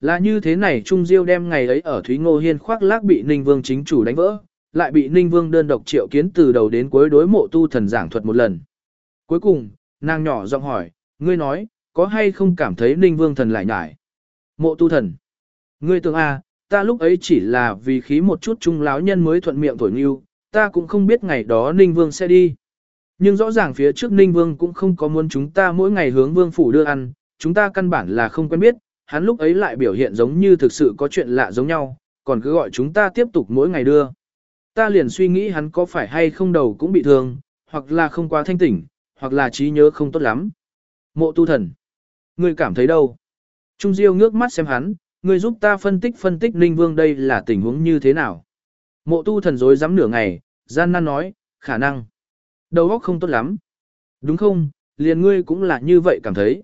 Là như thế này Trung Diêu đem ngày ấy ở Thúy Ngô Hiên khoác lác bị Ninh Vương chính chủ đánh vỡ, lại bị Ninh Vương đơn độc triệu kiến từ đầu đến cuối đối mộ tu thần giảng thuật một lần. Cuối cùng, nàng nhỏ giọng hỏi, ngươi nói, có hay không cảm thấy Ninh Vương thần lại nhải? Mộ tu thần. Ngươi tưởng a, à, ta lúc ấy chỉ là vì khí một chút trung láo nhân mới thuận miệng thổi nghiêu, ta cũng không biết ngày đó Ninh Vương sẽ đi. Nhưng rõ ràng phía trước Ninh Vương cũng không có muốn chúng ta mỗi ngày hướng Vương phủ đưa ăn, chúng ta căn bản là không quen biết, hắn lúc ấy lại biểu hiện giống như thực sự có chuyện lạ giống nhau, còn cứ gọi chúng ta tiếp tục mỗi ngày đưa. Ta liền suy nghĩ hắn có phải hay không đầu cũng bị thương, hoặc là không quá thanh tỉnh, hoặc là trí nhớ không tốt lắm. Mộ tu thần. Ngươi cảm thấy đâu? Trung Diêu ngước mắt xem hắn, ngươi giúp ta phân tích phân tích Ninh Vương đây là tình huống như thế nào? Mộ tu thần dối dám nửa ngày, gian nan nói, khả năng. Đầu óc không tốt lắm. Đúng không, liền ngươi cũng là như vậy cảm thấy.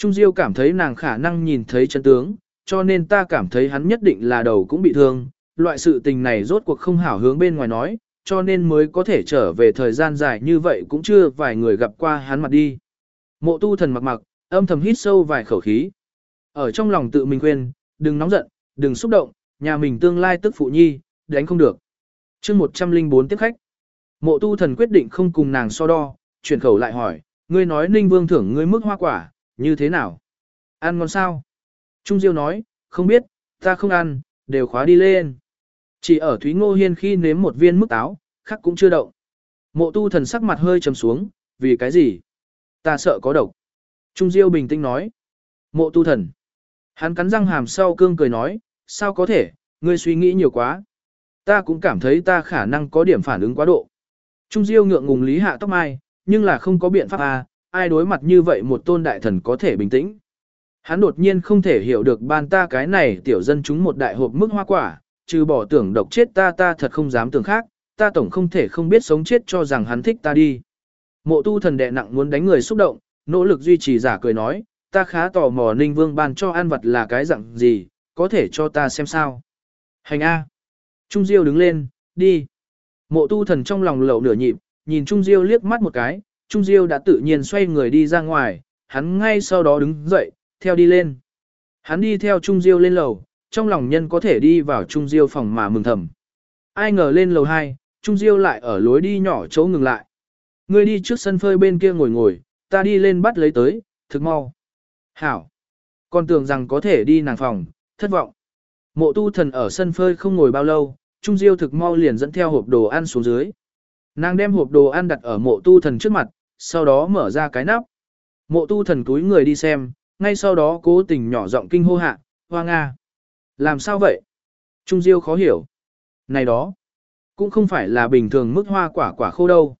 Trung Diêu cảm thấy nàng khả năng nhìn thấy chân tướng, cho nên ta cảm thấy hắn nhất định là đầu cũng bị thương. Loại sự tình này rốt cuộc không hảo hướng bên ngoài nói, cho nên mới có thể trở về thời gian dài như vậy cũng chưa vài người gặp qua hắn mặt đi. Mộ tu thần mặc mặc, âm thầm hít sâu vài khẩu khí. Ở trong lòng tự mình khuyên, đừng nóng giận, đừng xúc động, nhà mình tương lai tức phụ nhi, đánh không được. chương 104 tiếp khách. Mộ tu thần quyết định không cùng nàng so đo, chuyển khẩu lại hỏi, ngươi nói ninh vương thưởng ngươi mức hoa quả, như thế nào? Ăn ngon sao? Trung Diêu nói, không biết, ta không ăn, đều khóa đi lên. Chỉ ở Thúy Ngô Hiên khi nếm một viên mức táo, khắc cũng chưa động. Mộ tu thần sắc mặt hơi trầm xuống, vì cái gì? Ta sợ có độc. Trung Diêu bình tĩnh nói. Mộ tu thần. Hắn cắn răng hàm sau cương cười nói, sao có thể, ngươi suy nghĩ nhiều quá. Ta cũng cảm thấy ta khả năng có điểm phản ứng quá độ. Trung Diêu ngượng ngùng lý hạ tóc mai, nhưng là không có biện pháp à, ai đối mặt như vậy một tôn đại thần có thể bình tĩnh. Hắn đột nhiên không thể hiểu được ban ta cái này tiểu dân chúng một đại hộp mức hoa quả, trừ bỏ tưởng độc chết ta ta thật không dám tưởng khác, ta tổng không thể không biết sống chết cho rằng hắn thích ta đi. Mộ tu thần đệ nặng muốn đánh người xúc động, nỗ lực duy trì giả cười nói, ta khá tò mò ninh vương ban cho ăn vật là cái dạng gì, có thể cho ta xem sao. Hành A. Trung Diêu đứng lên, đi. Mộ tu thần trong lòng lậu nửa nhịp, nhìn Trung Diêu liếc mắt một cái, Trung Diêu đã tự nhiên xoay người đi ra ngoài, hắn ngay sau đó đứng dậy, theo đi lên. Hắn đi theo Trung Diêu lên lầu, trong lòng nhân có thể đi vào Trung Diêu phòng mà mừng thầm. Ai ngờ lên lầu 2, Trung Diêu lại ở lối đi nhỏ chỗ ngừng lại. Ngươi đi trước sân phơi bên kia ngồi ngồi, ta đi lên bắt lấy tới, thực mau. Hảo. Còn tưởng rằng có thể đi nàng phòng, thất vọng. Mộ tu thần ở sân phơi không ngồi bao lâu, Trung Diêu thực mau liền dẫn theo hộp đồ ăn xuống dưới. Nàng đem hộp đồ ăn đặt ở mộ tu thần trước mặt, sau đó mở ra cái nắp. Mộ tu thần túi người đi xem, ngay sau đó cố tình nhỏ giọng kinh hô hạ, hoa nga. Làm sao vậy? Trung Diêu khó hiểu. Này đó, cũng không phải là bình thường mức hoa quả quả khô đâu.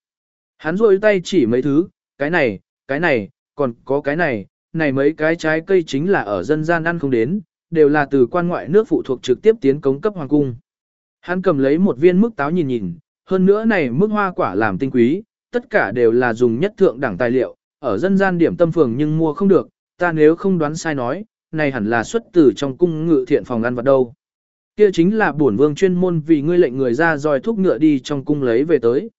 Hắn rôi tay chỉ mấy thứ, cái này, cái này, còn có cái này, này mấy cái trái cây chính là ở dân gian ăn không đến, đều là từ quan ngoại nước phụ thuộc trực tiếp tiến cống cấp hoàng cung. Hắn cầm lấy một viên mức táo nhìn nhìn, hơn nữa này mức hoa quả làm tinh quý, tất cả đều là dùng nhất thượng đẳng tài liệu, ở dân gian điểm tâm phường nhưng mua không được, ta nếu không đoán sai nói, này hẳn là xuất từ trong cung ngự thiện phòng ăn vật đâu. Kia chính là bổn vương chuyên môn vì ngươi lệnh người ra dòi thúc ngựa đi trong cung lấy về tới.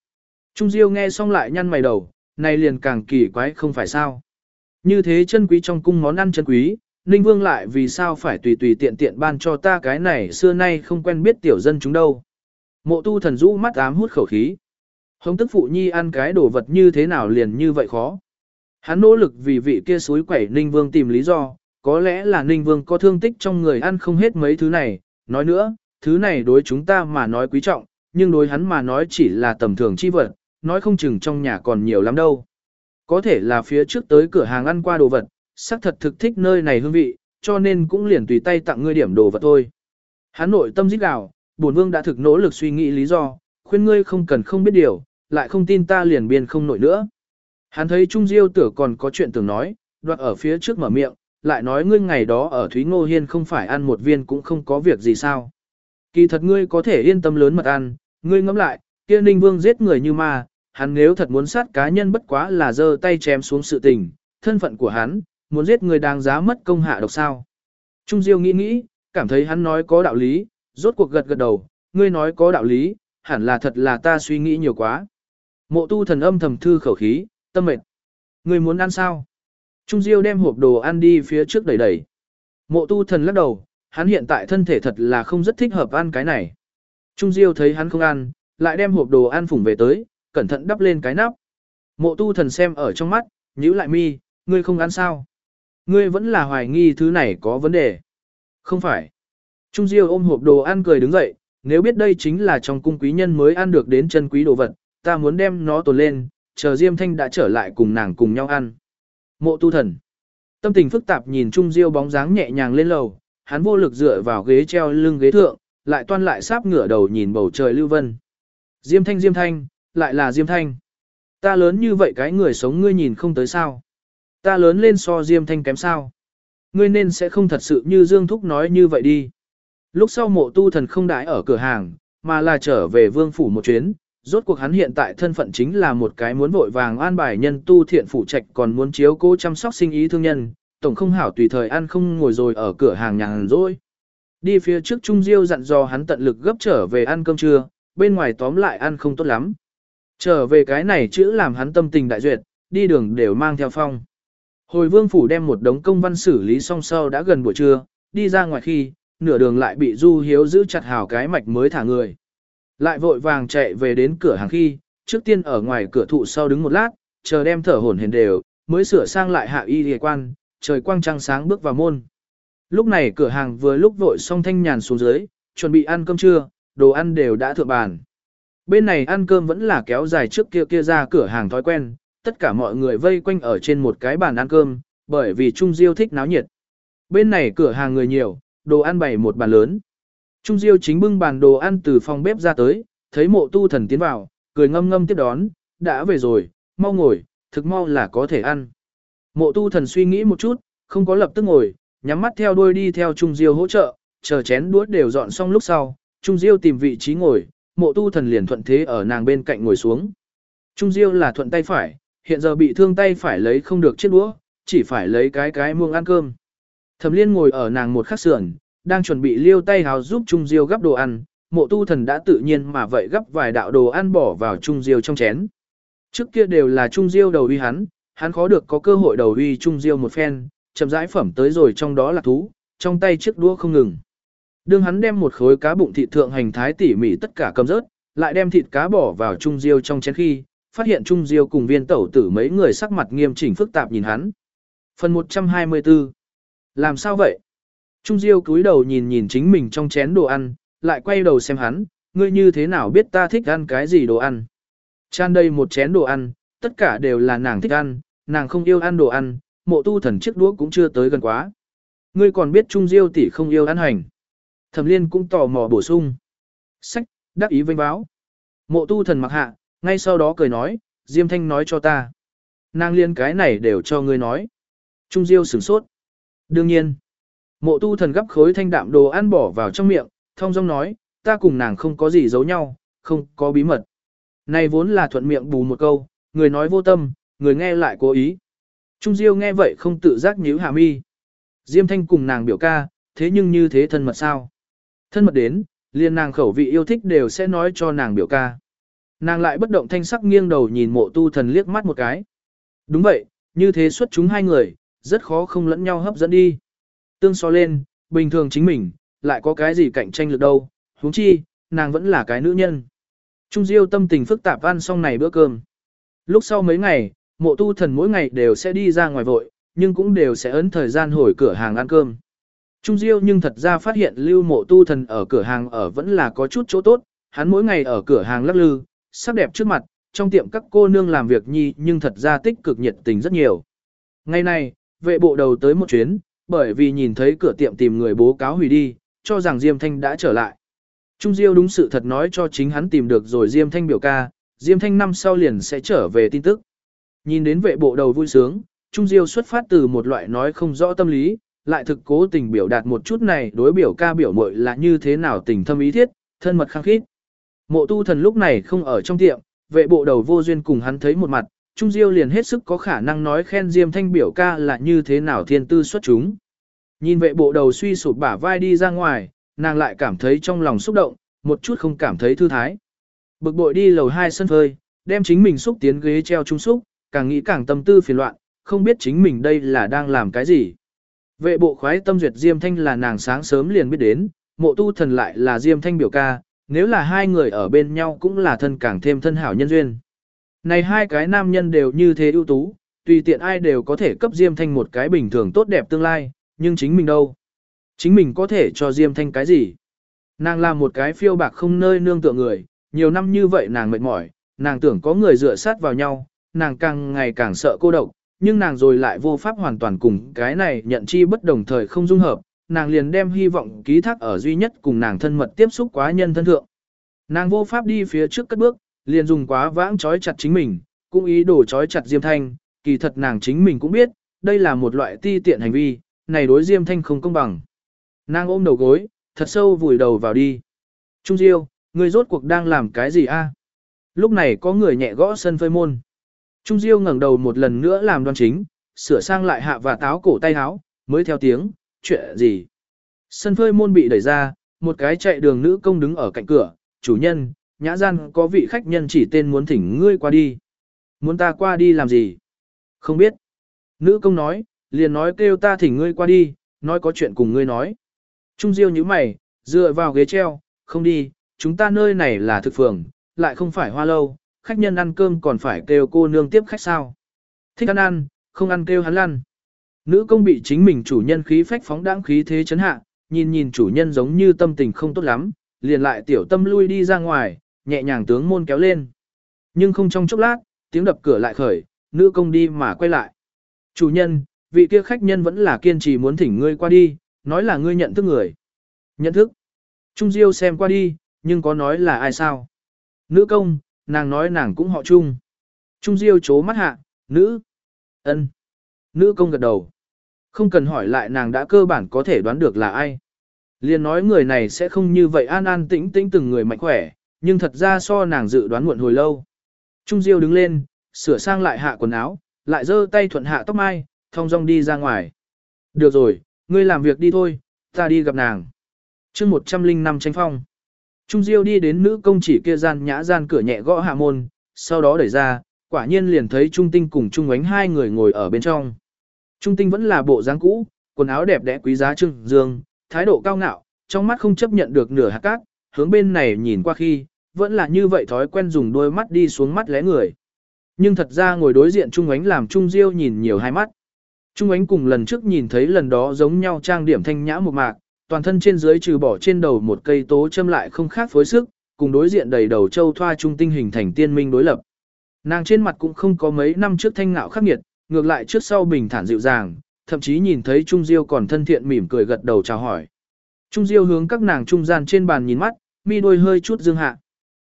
Trung Diêu nghe xong lại nhăn mày đầu, này liền càng kỳ quái không phải sao. Như thế chân quý trong cung món ăn chân quý, Ninh Vương lại vì sao phải tùy tùy tiện tiện ban cho ta cái này xưa nay không quen biết tiểu dân chúng đâu. Mộ tu thần rũ mắt ám hút khẩu khí. Hồng tức phụ nhi ăn cái đồ vật như thế nào liền như vậy khó. Hắn nỗ lực vì vị kia suối quẩy Ninh Vương tìm lý do, có lẽ là Ninh Vương có thương tích trong người ăn không hết mấy thứ này, nói nữa, thứ này đối chúng ta mà nói quý trọng, nhưng đối hắn mà nói chỉ là tầm thường chi vật, nói không chừng trong nhà còn nhiều lắm đâu. Có thể là phía trước tới cửa hàng ăn qua đồ vật, xác thật thực thích nơi này hương vị, cho nên cũng liền tùy tay tặng ngươi điểm đồ vật thôi. Hắn nội tâm dít gào, bổn vương đã thực nỗ lực suy nghĩ lý do, khuyên ngươi không cần không biết điều, lại không tin ta liền biên không nổi nữa. Hắn thấy Trung Diêu tử còn có chuyện tưởng nói, đoạt ở phía trước mở miệng, lại nói ngươi ngày đó ở Thúy Ngô Hiên không phải ăn một viên cũng không có việc gì sao. Kỳ thật ngươi có thể yên tâm lớn mật ăn, ngươi ngẫm lại, kia Ninh Vương giết người như ma, hắn nếu thật muốn sát cá nhân bất quá là giơ tay chém xuống sự tình, thân phận của hắn, muốn giết người đáng giá mất công hạ độc sao. Trung Diêu nghĩ nghĩ, cảm thấy hắn nói có đạo lý, rốt cuộc gật gật đầu, ngươi nói có đạo lý, hẳn là thật là ta suy nghĩ nhiều quá. Mộ tu thần âm thầm thư khẩu khí, tâm mệt. Ngươi muốn ăn sao? Trung Diêu đem hộp đồ ăn đi phía trước đẩy đẩy. Mộ tu thần lắc đầu, hắn hiện tại thân thể thật là không rất thích hợp ăn cái này. Trung Diêu thấy hắn không ăn, lại đem hộp đồ ăn phủng về tới, cẩn thận đắp lên cái nắp. Mộ tu thần xem ở trong mắt, nhíu lại mi, ngươi không ăn sao? Ngươi vẫn là hoài nghi thứ này có vấn đề. Không phải. Trung Diêu ôm hộp đồ ăn cười đứng dậy, nếu biết đây chính là trong cung quý nhân mới ăn được đến chân quý đồ vật, ta muốn đem nó tồn lên, chờ Diêm Thanh đã trở lại cùng nàng cùng nhau ăn. Mộ tu thần. Tâm tình phức tạp nhìn Trung Diêu bóng dáng nhẹ nhàng lên lầu, hắn vô lực dựa vào ghế treo lưng ghế thượng, lại toan lại sáp ngửa đầu nhìn bầu trời lưu vân. Diêm Thanh Diêm Thanh, lại là Diêm Thanh. Ta lớn như vậy cái người sống ngươi nhìn không tới sao. Ta lớn lên so Diêm Thanh kém sao. Ngươi nên sẽ không thật sự như Dương Thúc nói như vậy đi. Lúc sau mộ tu thần không đãi ở cửa hàng, mà là trở về vương phủ một chuyến, rốt cuộc hắn hiện tại thân phận chính là một cái muốn vội vàng an bài nhân tu thiện phủ trạch còn muốn chiếu cố chăm sóc sinh ý thương nhân, tổng không hảo tùy thời ăn không ngồi rồi ở cửa hàng nhàn rỗi. Đi phía trước Trung Diêu dặn dò hắn tận lực gấp trở về ăn cơm trưa, bên ngoài tóm lại ăn không tốt lắm. Trở về cái này chữ làm hắn tâm tình đại duyệt, đi đường đều mang theo phong. Hồi vương phủ đem một đống công văn xử lý song sau đã gần buổi trưa, đi ra ngoài khi, nửa đường lại bị Du Hiếu giữ chặt hào cái mạch mới thả người. Lại vội vàng chạy về đến cửa hàng khi, trước tiên ở ngoài cửa thụ sau đứng một lát, chờ đem thở hổn hển đều, mới sửa sang lại hạ y lìa quan, trời quang trăng sáng bước vào môn. Lúc này cửa hàng vừa lúc vội xong thanh nhàn xuống dưới, chuẩn bị ăn cơm trưa, đồ ăn đều đã thượng bàn. Bên này ăn cơm vẫn là kéo dài trước kia kia ra cửa hàng thói quen, tất cả mọi người vây quanh ở trên một cái bàn ăn cơm, bởi vì Trung Diêu thích náo nhiệt. Bên này cửa hàng người nhiều, đồ ăn bày một bàn lớn. Trung Diêu chính bưng bàn đồ ăn từ phòng bếp ra tới, thấy mộ tu thần tiến vào, cười ngâm ngâm tiếp đón, đã về rồi, mau ngồi, thực mau là có thể ăn. Mộ tu thần suy nghĩ một chút, không có lập tức ngồi, nhắm mắt theo đuôi đi theo Trung Diêu hỗ trợ, chờ chén đũa đều dọn xong lúc sau, Trung Diêu tìm vị trí ngồi, mộ tu thần liền thuận thế ở nàng bên cạnh ngồi xuống. Trung Diêu là thuận tay phải, hiện giờ bị thương tay phải lấy không được chiếc đũa, chỉ phải lấy cái cái muông ăn cơm. Thẩm liên ngồi ở nàng một khắc sườn, đang chuẩn bị liêu tay hào giúp Trung Diêu gắp đồ ăn, mộ tu thần đã tự nhiên mà vậy gắp vài đạo đồ ăn bỏ vào Trung Diêu trong chén. Trước kia đều là Trung Diêu đầu uy hắn, hắn khó được có cơ hội đầu uy Trung Diêu một phen, chậm rãi phẩm tới rồi trong đó là thú, trong tay chiếc đũa không ngừng. Đương hắn đem một khối cá bụng thịt thượng hành thái tỉ mỉ tất cả cầm rớt, lại đem thịt cá bỏ vào Trung Diêu trong chén khi, phát hiện Trung Diêu cùng viên tẩu tử mấy người sắc mặt nghiêm chỉnh phức tạp nhìn hắn. Phần 124 Làm sao vậy? Trung Diêu cúi đầu nhìn nhìn chính mình trong chén đồ ăn, lại quay đầu xem hắn, ngươi như thế nào biết ta thích ăn cái gì đồ ăn. Chan đây một chén đồ ăn, tất cả đều là nàng thích ăn, nàng không yêu ăn đồ ăn, mộ tu thần chiếc đũa cũng chưa tới gần quá. Ngươi còn biết Trung Diêu tỷ không yêu ăn hành. Thẩm liên cũng tò mò bổ sung. Sách, đắc ý vinh báo. Mộ tu thần mặc hạ, ngay sau đó cười nói, Diêm Thanh nói cho ta. Nàng liên cái này đều cho ngươi nói. Trung Diêu sửng sốt. Đương nhiên. Mộ tu thần gấp khối thanh đạm đồ ăn bỏ vào trong miệng, thông dong nói, ta cùng nàng không có gì giấu nhau, không có bí mật. Này vốn là thuận miệng bù một câu, người nói vô tâm, người nghe lại cố ý. Trung Diêu nghe vậy không tự giác nhíu hạ mi. Diêm Thanh cùng nàng biểu ca, thế nhưng như thế thân mật sao? Thân mật đến, liền nàng khẩu vị yêu thích đều sẽ nói cho nàng biểu ca. Nàng lại bất động thanh sắc nghiêng đầu nhìn mộ tu thần liếc mắt một cái. Đúng vậy, như thế xuất chúng hai người, rất khó không lẫn nhau hấp dẫn đi. Tương so lên, bình thường chính mình, lại có cái gì cạnh tranh lực đâu, huống chi, nàng vẫn là cái nữ nhân. Trung Diêu tâm tình phức tạp ăn xong này bữa cơm. Lúc sau mấy ngày, mộ tu thần mỗi ngày đều sẽ đi ra ngoài vội, nhưng cũng đều sẽ ấn thời gian hồi cửa hàng ăn cơm. Trung Diêu nhưng thật ra phát hiện lưu mộ tu thần ở cửa hàng ở vẫn là có chút chỗ tốt, hắn mỗi ngày ở cửa hàng lắc lư, sắc đẹp trước mặt, trong tiệm các cô nương làm việc nhi nhưng thật ra tích cực nhiệt tình rất nhiều. Ngày này, vệ bộ đầu tới một chuyến, bởi vì nhìn thấy cửa tiệm tìm người bố cáo hủy đi, cho rằng Diêm Thanh đã trở lại. Trung Diêu đúng sự thật nói cho chính hắn tìm được rồi Diêm Thanh biểu ca, Diêm Thanh năm sau liền sẽ trở về tin tức. Nhìn đến vệ bộ đầu vui sướng, Trung Diêu xuất phát từ một loại nói không rõ tâm lý, lại thực cố tình biểu đạt một chút này đối biểu ca biểu mội là như thế nào tình thâm ý thiết, thân mật khăng khít. Mộ tu thần lúc này không ở trong tiệm, vệ bộ đầu vô duyên cùng hắn thấy một mặt, Trung Diêu liền hết sức có khả năng nói khen Diêm Thanh biểu ca là như thế nào thiên tư xuất chúng. Nhìn vệ bộ đầu suy sụp bả vai đi ra ngoài, nàng lại cảm thấy trong lòng xúc động, một chút không cảm thấy thư thái. Bực bội đi lầu hai sân phơi, đem chính mình xúc tiến ghế treo trung xúc, càng nghĩ càng tâm tư phiền loạn, không biết chính mình đây là đang làm cái gì. Vệ bộ khoái tâm duyệt Diêm Thanh là nàng sáng sớm liền biết đến, mộ tu thần lại là Diêm Thanh biểu ca, nếu là hai người ở bên nhau cũng là thân càng thêm thân hảo nhân duyên. Này hai cái nam nhân đều như thế ưu tú, tùy tiện ai đều có thể cấp Diêm Thanh một cái bình thường tốt đẹp tương lai, nhưng chính mình đâu? Chính mình có thể cho Diêm Thanh cái gì? Nàng là một cái phiêu bạc không nơi nương tựa người, nhiều năm như vậy nàng mệt mỏi, nàng tưởng có người dựa sát vào nhau, nàng càng ngày càng sợ cô độc, nhưng nàng rồi lại vô pháp hoàn toàn cùng cái này nhận chi bất đồng thời không dung hợp, nàng liền đem hy vọng ký thác ở duy nhất cùng nàng thân mật tiếp xúc quá nhân thân thượng. Nàng vô pháp đi phía trước cất bước, liền dùng quá vãng trói chặt chính mình, cũng ý đồ trói chặt Diêm Thanh, kỳ thật nàng chính mình cũng biết, đây là một loại ti tiện hành vi, này đối Diêm Thanh không công bằng. Nàng ôm đầu gối, thật sâu vùi đầu vào đi. Trung Diêu, người rốt cuộc đang làm cái gì a? Lúc này có người nhẹ gõ sân phơi môn. Trung Diêu ngẩng đầu một lần nữa làm đoan chính, sửa sang lại hạ và táo cổ tay áo, mới theo tiếng, chuyện gì? Sân phơi môn bị đẩy ra, một cái chạy đường nữ công đứng ở cạnh cửa, chủ nhân, nhã gian có vị khách nhân chỉ tên muốn thỉnh ngươi qua đi. Muốn ta qua đi làm gì? Không biết. Nữ công nói, liền nói kêu ta thỉnh ngươi qua đi, nói có chuyện cùng ngươi nói. Trung Diêu như mày, dựa vào ghế treo, không đi, chúng ta nơi này là thực phường, lại không phải hoa lâu, khách nhân ăn cơm còn phải kêu cô nương tiếp khách sao. Thích ăn ăn, không ăn kêu hắn lăn. Nữ công bị chính mình chủ nhân khí phách phóng đãng khí thế chấn hạ, nhìn nhìn chủ nhân giống như tâm tình không tốt lắm, liền lại tiểu tâm lui đi ra ngoài, nhẹ nhàng tướng môn kéo lên. Nhưng không trong chốc lát, tiếng đập cửa lại khởi, nữ công đi mà quay lại. Chủ nhân, vị kia khách nhân vẫn là kiên trì muốn thỉnh ngươi qua đi, nói là ngươi nhận thức người. Nhận thức. Trung Diêu xem qua đi, nhưng có nói là ai sao? Nữ công, nàng nói nàng cũng họ Trung. Trung Diêu chố mắt hạ, nữ. ân, Nữ công gật đầu. Không cần hỏi lại nàng đã cơ bản có thể đoán được là ai. Liên nói người này sẽ không như vậy an an tĩnh tĩnh từng người mạnh khỏe, nhưng thật ra so nàng dự đoán muộn hồi lâu. Trung Diêu đứng lên, sửa sang lại hạ quần áo, lại giơ tay thuận hạ tóc mai, thong dong đi ra ngoài. Được rồi, ngươi làm việc đi thôi, ta đi gặp nàng. chương 105 tranh phong. Trung Diêu đi đến nữ công chỉ kia gian nhã gian cửa nhẹ gõ hạ môn, sau đó đẩy ra, quả nhiên liền thấy Trung Tinh cùng Trung Ánh hai người ngồi ở bên trong. Trung Tinh vẫn là bộ dáng cũ, quần áo đẹp đẽ quý giá trưng dương, thái độ cao ngạo, trong mắt không chấp nhận được nửa hạt cát, hướng bên này nhìn qua khi, vẫn là như vậy thói quen dùng đôi mắt đi xuống mắt lẽ người. Nhưng thật ra ngồi đối diện Trung Ánh làm Trung Diêu nhìn nhiều hai mắt. Trung Ánh cùng lần trước nhìn thấy lần đó giống nhau trang điểm thanh nhã một mạc, toàn thân trên dưới trừ bỏ trên đầu một cây tố châm lại không khác phối sức, cùng đối diện đầy đầu châu thoa trung tinh hình thành tiên minh đối lập. Nàng trên mặt cũng không có mấy năm trước thanh ngạo khắc nghiệt, ngược lại trước sau bình thản dịu dàng, thậm chí nhìn thấy Trung Diêu còn thân thiện mỉm cười gật đầu chào hỏi. Trung Diêu hướng các nàng trung gian trên bàn nhìn mắt, mi đôi hơi chút dương hạ.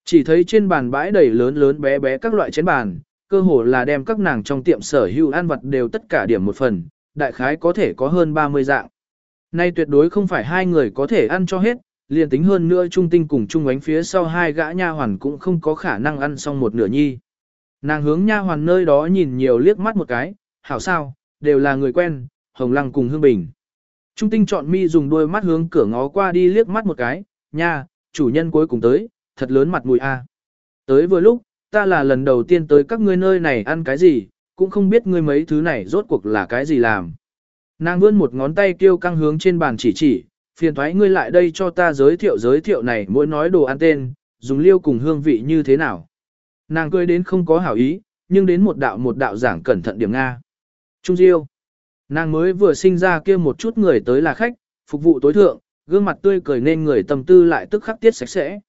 Chỉ thấy trên bàn bãi đầy lớn lớn bé bé các loại chén bàn, cơ hồ là đem các nàng trong tiệm sở hữu ăn vật đều tất cả điểm một phần, đại khái có thể có hơn 30 dạng. Nay tuyệt đối không phải hai người có thể ăn cho hết, liền tính hơn nữa trung tinh cùng trung ánh phía sau hai gã nha hoàn cũng không có khả năng ăn xong một nửa nhi. Nàng hướng nha hoàn nơi đó nhìn nhiều liếc mắt một cái, hảo sao, đều là người quen, Hồng Lăng cùng Hương Bình. Trung tinh chọn mi dùng đôi mắt hướng cửa ngó qua đi liếc mắt một cái, nha, chủ nhân cuối cùng tới, thật lớn mặt mùi a. Tới vừa lúc, ta là lần đầu tiên tới các ngươi nơi này ăn cái gì, cũng không biết ngươi mấy thứ này rốt cuộc là cái gì làm. Nàng vươn một ngón tay kêu căng hướng trên bàn chỉ chỉ, phiền thoái ngươi lại đây cho ta giới thiệu giới thiệu này mỗi nói đồ ăn tên, dùng liêu cùng hương vị như thế nào. Nàng cười đến không có hảo ý, nhưng đến một đạo một đạo giảng cẩn thận điểm Nga. Trung Diêu. Nàng mới vừa sinh ra kia một chút người tới là khách, phục vụ tối thượng, gương mặt tươi cười nên người tâm tư lại tức khắc tiết sạch sẽ.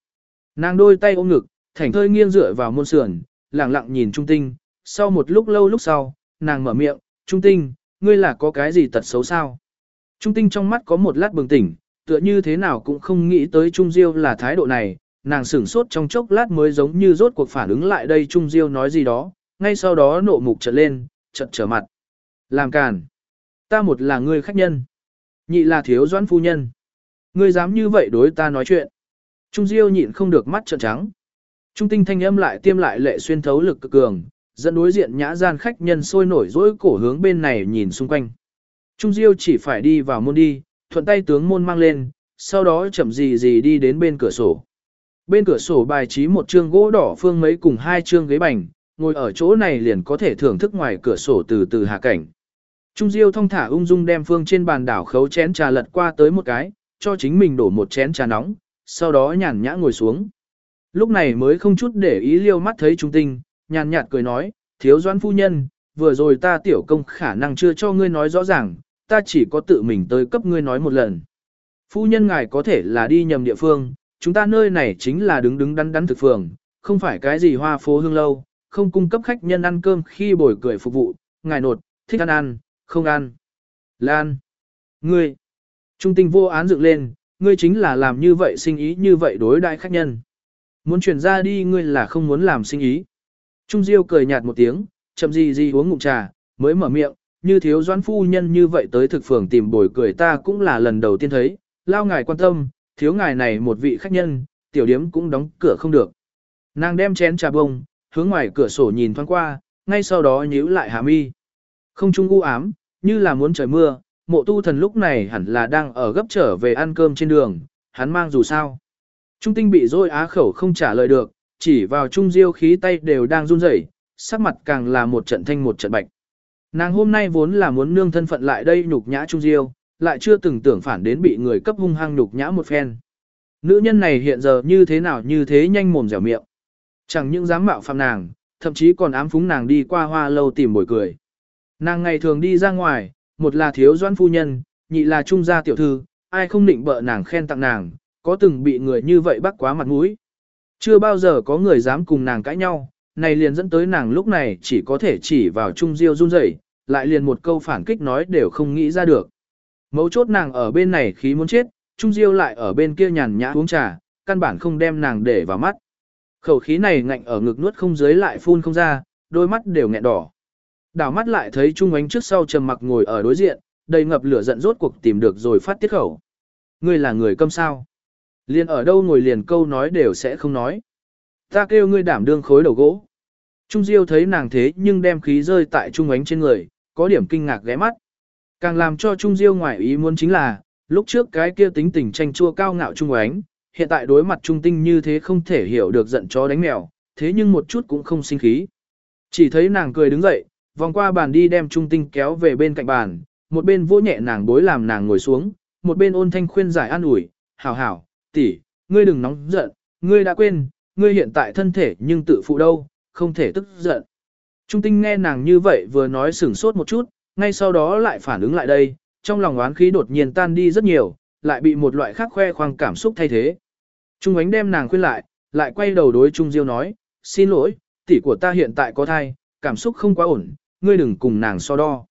Nàng đôi tay ôm ngực, thảnh thơi nghiêng dựa vào môn sườn, lặng lặng nhìn Trung Tinh, sau một lúc lâu lúc sau, nàng mở miệng, Trung Tinh, ngươi là có cái gì tật xấu sao? Trung Tinh trong mắt có một lát bừng tỉnh, tựa như thế nào cũng không nghĩ tới Trung Diêu là thái độ này, nàng sửng sốt trong chốc lát mới giống như rốt cuộc phản ứng lại đây Trung Diêu nói gì đó, ngay sau đó nộ mục trở lên, chợt trở mặt. Làm càn. Ta một là ngươi khách nhân. Nhị là thiếu doãn phu nhân. Ngươi dám như vậy đối ta nói chuyện. Trung Diêu nhịn không được mắt trợn trắng. Trung tinh thanh âm lại tiêm lại lệ xuyên thấu lực cực cường, dẫn đối diện nhã gian khách nhân sôi nổi dỗi cổ hướng bên này nhìn xung quanh. Trung Diêu chỉ phải đi vào môn đi, thuận tay tướng môn mang lên, sau đó chậm gì gì đi đến bên cửa sổ. Bên cửa sổ bài trí một chương gỗ đỏ phương mấy cùng hai chương ghế bành, ngồi ở chỗ này liền có thể thưởng thức ngoài cửa sổ từ từ hạ cảnh. Trung Diêu thong thả ung dung đem phương trên bàn đảo khấu chén trà lật qua tới một cái, cho chính mình đổ một chén trà nóng, sau đó nhàn nhã ngồi xuống. Lúc này mới không chút để ý liêu mắt thấy Trung Tinh, nhàn nhạt cười nói, thiếu doãn phu nhân, vừa rồi ta tiểu công khả năng chưa cho ngươi nói rõ ràng, ta chỉ có tự mình tới cấp ngươi nói một lần. Phu nhân ngài có thể là đi nhầm địa phương, chúng ta nơi này chính là đứng đứng đắn đắn thực phường, không phải cái gì hoa phố hương lâu, không cung cấp khách nhân ăn cơm khi bồi cười phục vụ, ngài nột, thích ăn ăn, không ăn. Lan. Ngươi. Trung tinh vô án dựng lên, ngươi chính là làm như vậy sinh ý như vậy đối đại khách nhân. Muốn chuyển ra đi ngươi là không muốn làm sinh ý. Trung Diêu cười nhạt một tiếng, chậm gì gì uống ngụm trà, mới mở miệng, như thiếu doãn phu nhân như vậy tới thực phường tìm bồi cười ta cũng là lần đầu tiên thấy, lao ngài quan tâm, thiếu ngài này một vị khách nhân, tiểu điếm cũng đóng cửa không được. Nàng đem chén trà bông, hướng ngoài cửa sổ nhìn thoáng qua, ngay sau đó nhíu lại hạ mi. Không trung u ám, như là muốn trời mưa, mộ tu thần lúc này hẳn là đang ở gấp trở về ăn cơm trên đường, hắn mang dù sao. Trung tinh bị dôi á khẩu không trả lời được, chỉ vào trung diêu khí tay đều đang run rẩy, sắc mặt càng là một trận thanh một trận bạch. Nàng hôm nay vốn là muốn nương thân phận lại đây nhục nhã trung diêu, lại chưa từng tưởng phản đến bị người cấp hung hăng nhục nhã một phen. Nữ nhân này hiện giờ như thế nào như thế nhanh mồm dẻo miệng. Chẳng những dám mạo phạm nàng, thậm chí còn ám phúng nàng đi qua hoa lâu tìm bồi cười. Nàng ngày thường đi ra ngoài, một là thiếu doãn phu nhân, nhị là trung gia tiểu thư, ai không định bợ nàng khen tặng nàng, có từng bị người như vậy bắt quá mặt mũi. Chưa bao giờ có người dám cùng nàng cãi nhau, này liền dẫn tới nàng lúc này chỉ có thể chỉ vào trung diêu run rẩy, lại liền một câu phản kích nói đều không nghĩ ra được. Mấu chốt nàng ở bên này khí muốn chết, trung diêu lại ở bên kia nhàn nhã uống trà, căn bản không đem nàng để vào mắt. Khẩu khí này ngạnh ở ngực nuốt không dưới lại phun không ra, đôi mắt đều nghẹn đỏ. Đảo mắt lại thấy Trung Ánh trước sau trầm mặc ngồi ở đối diện, đầy ngập lửa giận rốt cuộc tìm được rồi phát tiết khẩu. Ngươi là người câm sao? Liền ở đâu ngồi liền câu nói đều sẽ không nói. Ta kêu ngươi đảm đương khối đầu gỗ. Trung Diêu thấy nàng thế nhưng đem khí rơi tại Trung Ánh trên người, có điểm kinh ngạc ghé mắt. Càng làm cho Trung Diêu ngoại ý muốn chính là, lúc trước cái kia tính tình tranh chua cao ngạo Trung Ánh, hiện tại đối mặt Trung Tinh như thế không thể hiểu được giận chó đánh mèo, thế nhưng một chút cũng không sinh khí. Chỉ thấy nàng cười đứng dậy, vòng qua bàn đi đem Trung Tinh kéo về bên cạnh bàn, một bên vỗ nhẹ nàng bối làm nàng ngồi xuống, một bên ôn thanh khuyên giải an ủi, hảo hảo, tỷ, ngươi đừng nóng giận, ngươi đã quên, ngươi hiện tại thân thể nhưng tự phụ đâu, không thể tức giận. Trung tinh nghe nàng như vậy vừa nói sửng sốt một chút, ngay sau đó lại phản ứng lại đây, trong lòng oán khí đột nhiên tan đi rất nhiều, lại bị một loại khác khoe khoang cảm xúc thay thế. Trung ánh đem nàng khuyên lại, lại quay đầu đối Trung Diêu nói, xin lỗi, tỷ của ta hiện tại có thai, cảm xúc không quá ổn, ngươi đừng cùng nàng so đo.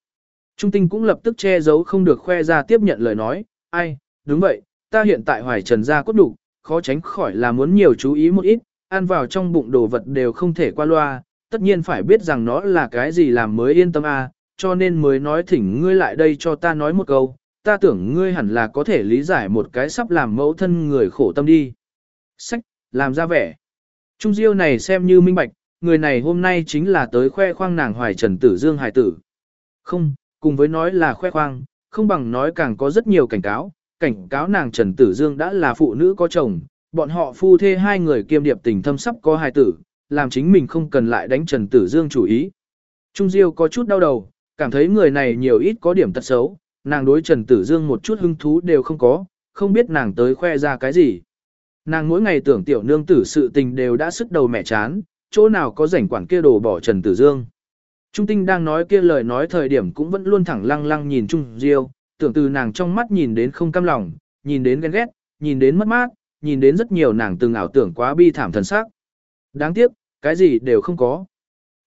Trung tinh cũng lập tức che giấu không được khoe ra tiếp nhận lời nói, ai, đúng vậy, ta hiện tại hoài trần ra cốt đủ, khó tránh khỏi là muốn nhiều chú ý một ít, ăn vào trong bụng đồ vật đều không thể qua loa, tất nhiên phải biết rằng nó là cái gì làm mới yên tâm a, à, cho nên mới nói thỉnh ngươi lại đây cho ta nói một câu, ta tưởng ngươi hẳn là có thể lý giải một cái sắp làm mẫu thân người khổ tâm đi. Sách, làm ra vẻ. Trung Diêu này xem như minh bạch, người này hôm nay chính là tới khoe khoang nàng hoài trần tử dương hải tử. Không, cùng với nói là khoe khoang, không bằng nói càng có rất nhiều cảnh cáo, cảnh cáo nàng Trần Tử Dương đã là phụ nữ có chồng, bọn họ phu thê hai người kiêm điệp tình thâm sắp có hài tử, làm chính mình không cần lại đánh Trần Tử Dương chủ ý. Trung Diêu có chút đau đầu, cảm thấy người này nhiều ít có điểm tật xấu, nàng đối Trần Tử Dương một chút hứng thú đều không có, không biết nàng tới khoe ra cái gì. Nàng mỗi ngày tưởng tiểu nương tử sự tình đều đã sức đầu mẹ chán, chỗ nào có rảnh quản kia đồ bỏ Trần Tử Dương. Trung tinh đang nói kia lời nói thời điểm cũng vẫn luôn thẳng lăng lăng nhìn Trung Diêu, tưởng từ nàng trong mắt nhìn đến không cam lòng, nhìn đến ghen ghét, nhìn đến mất mát, nhìn đến rất nhiều nàng từng ảo tưởng quá bi thảm thần sắc. Đáng tiếc, cái gì đều không có.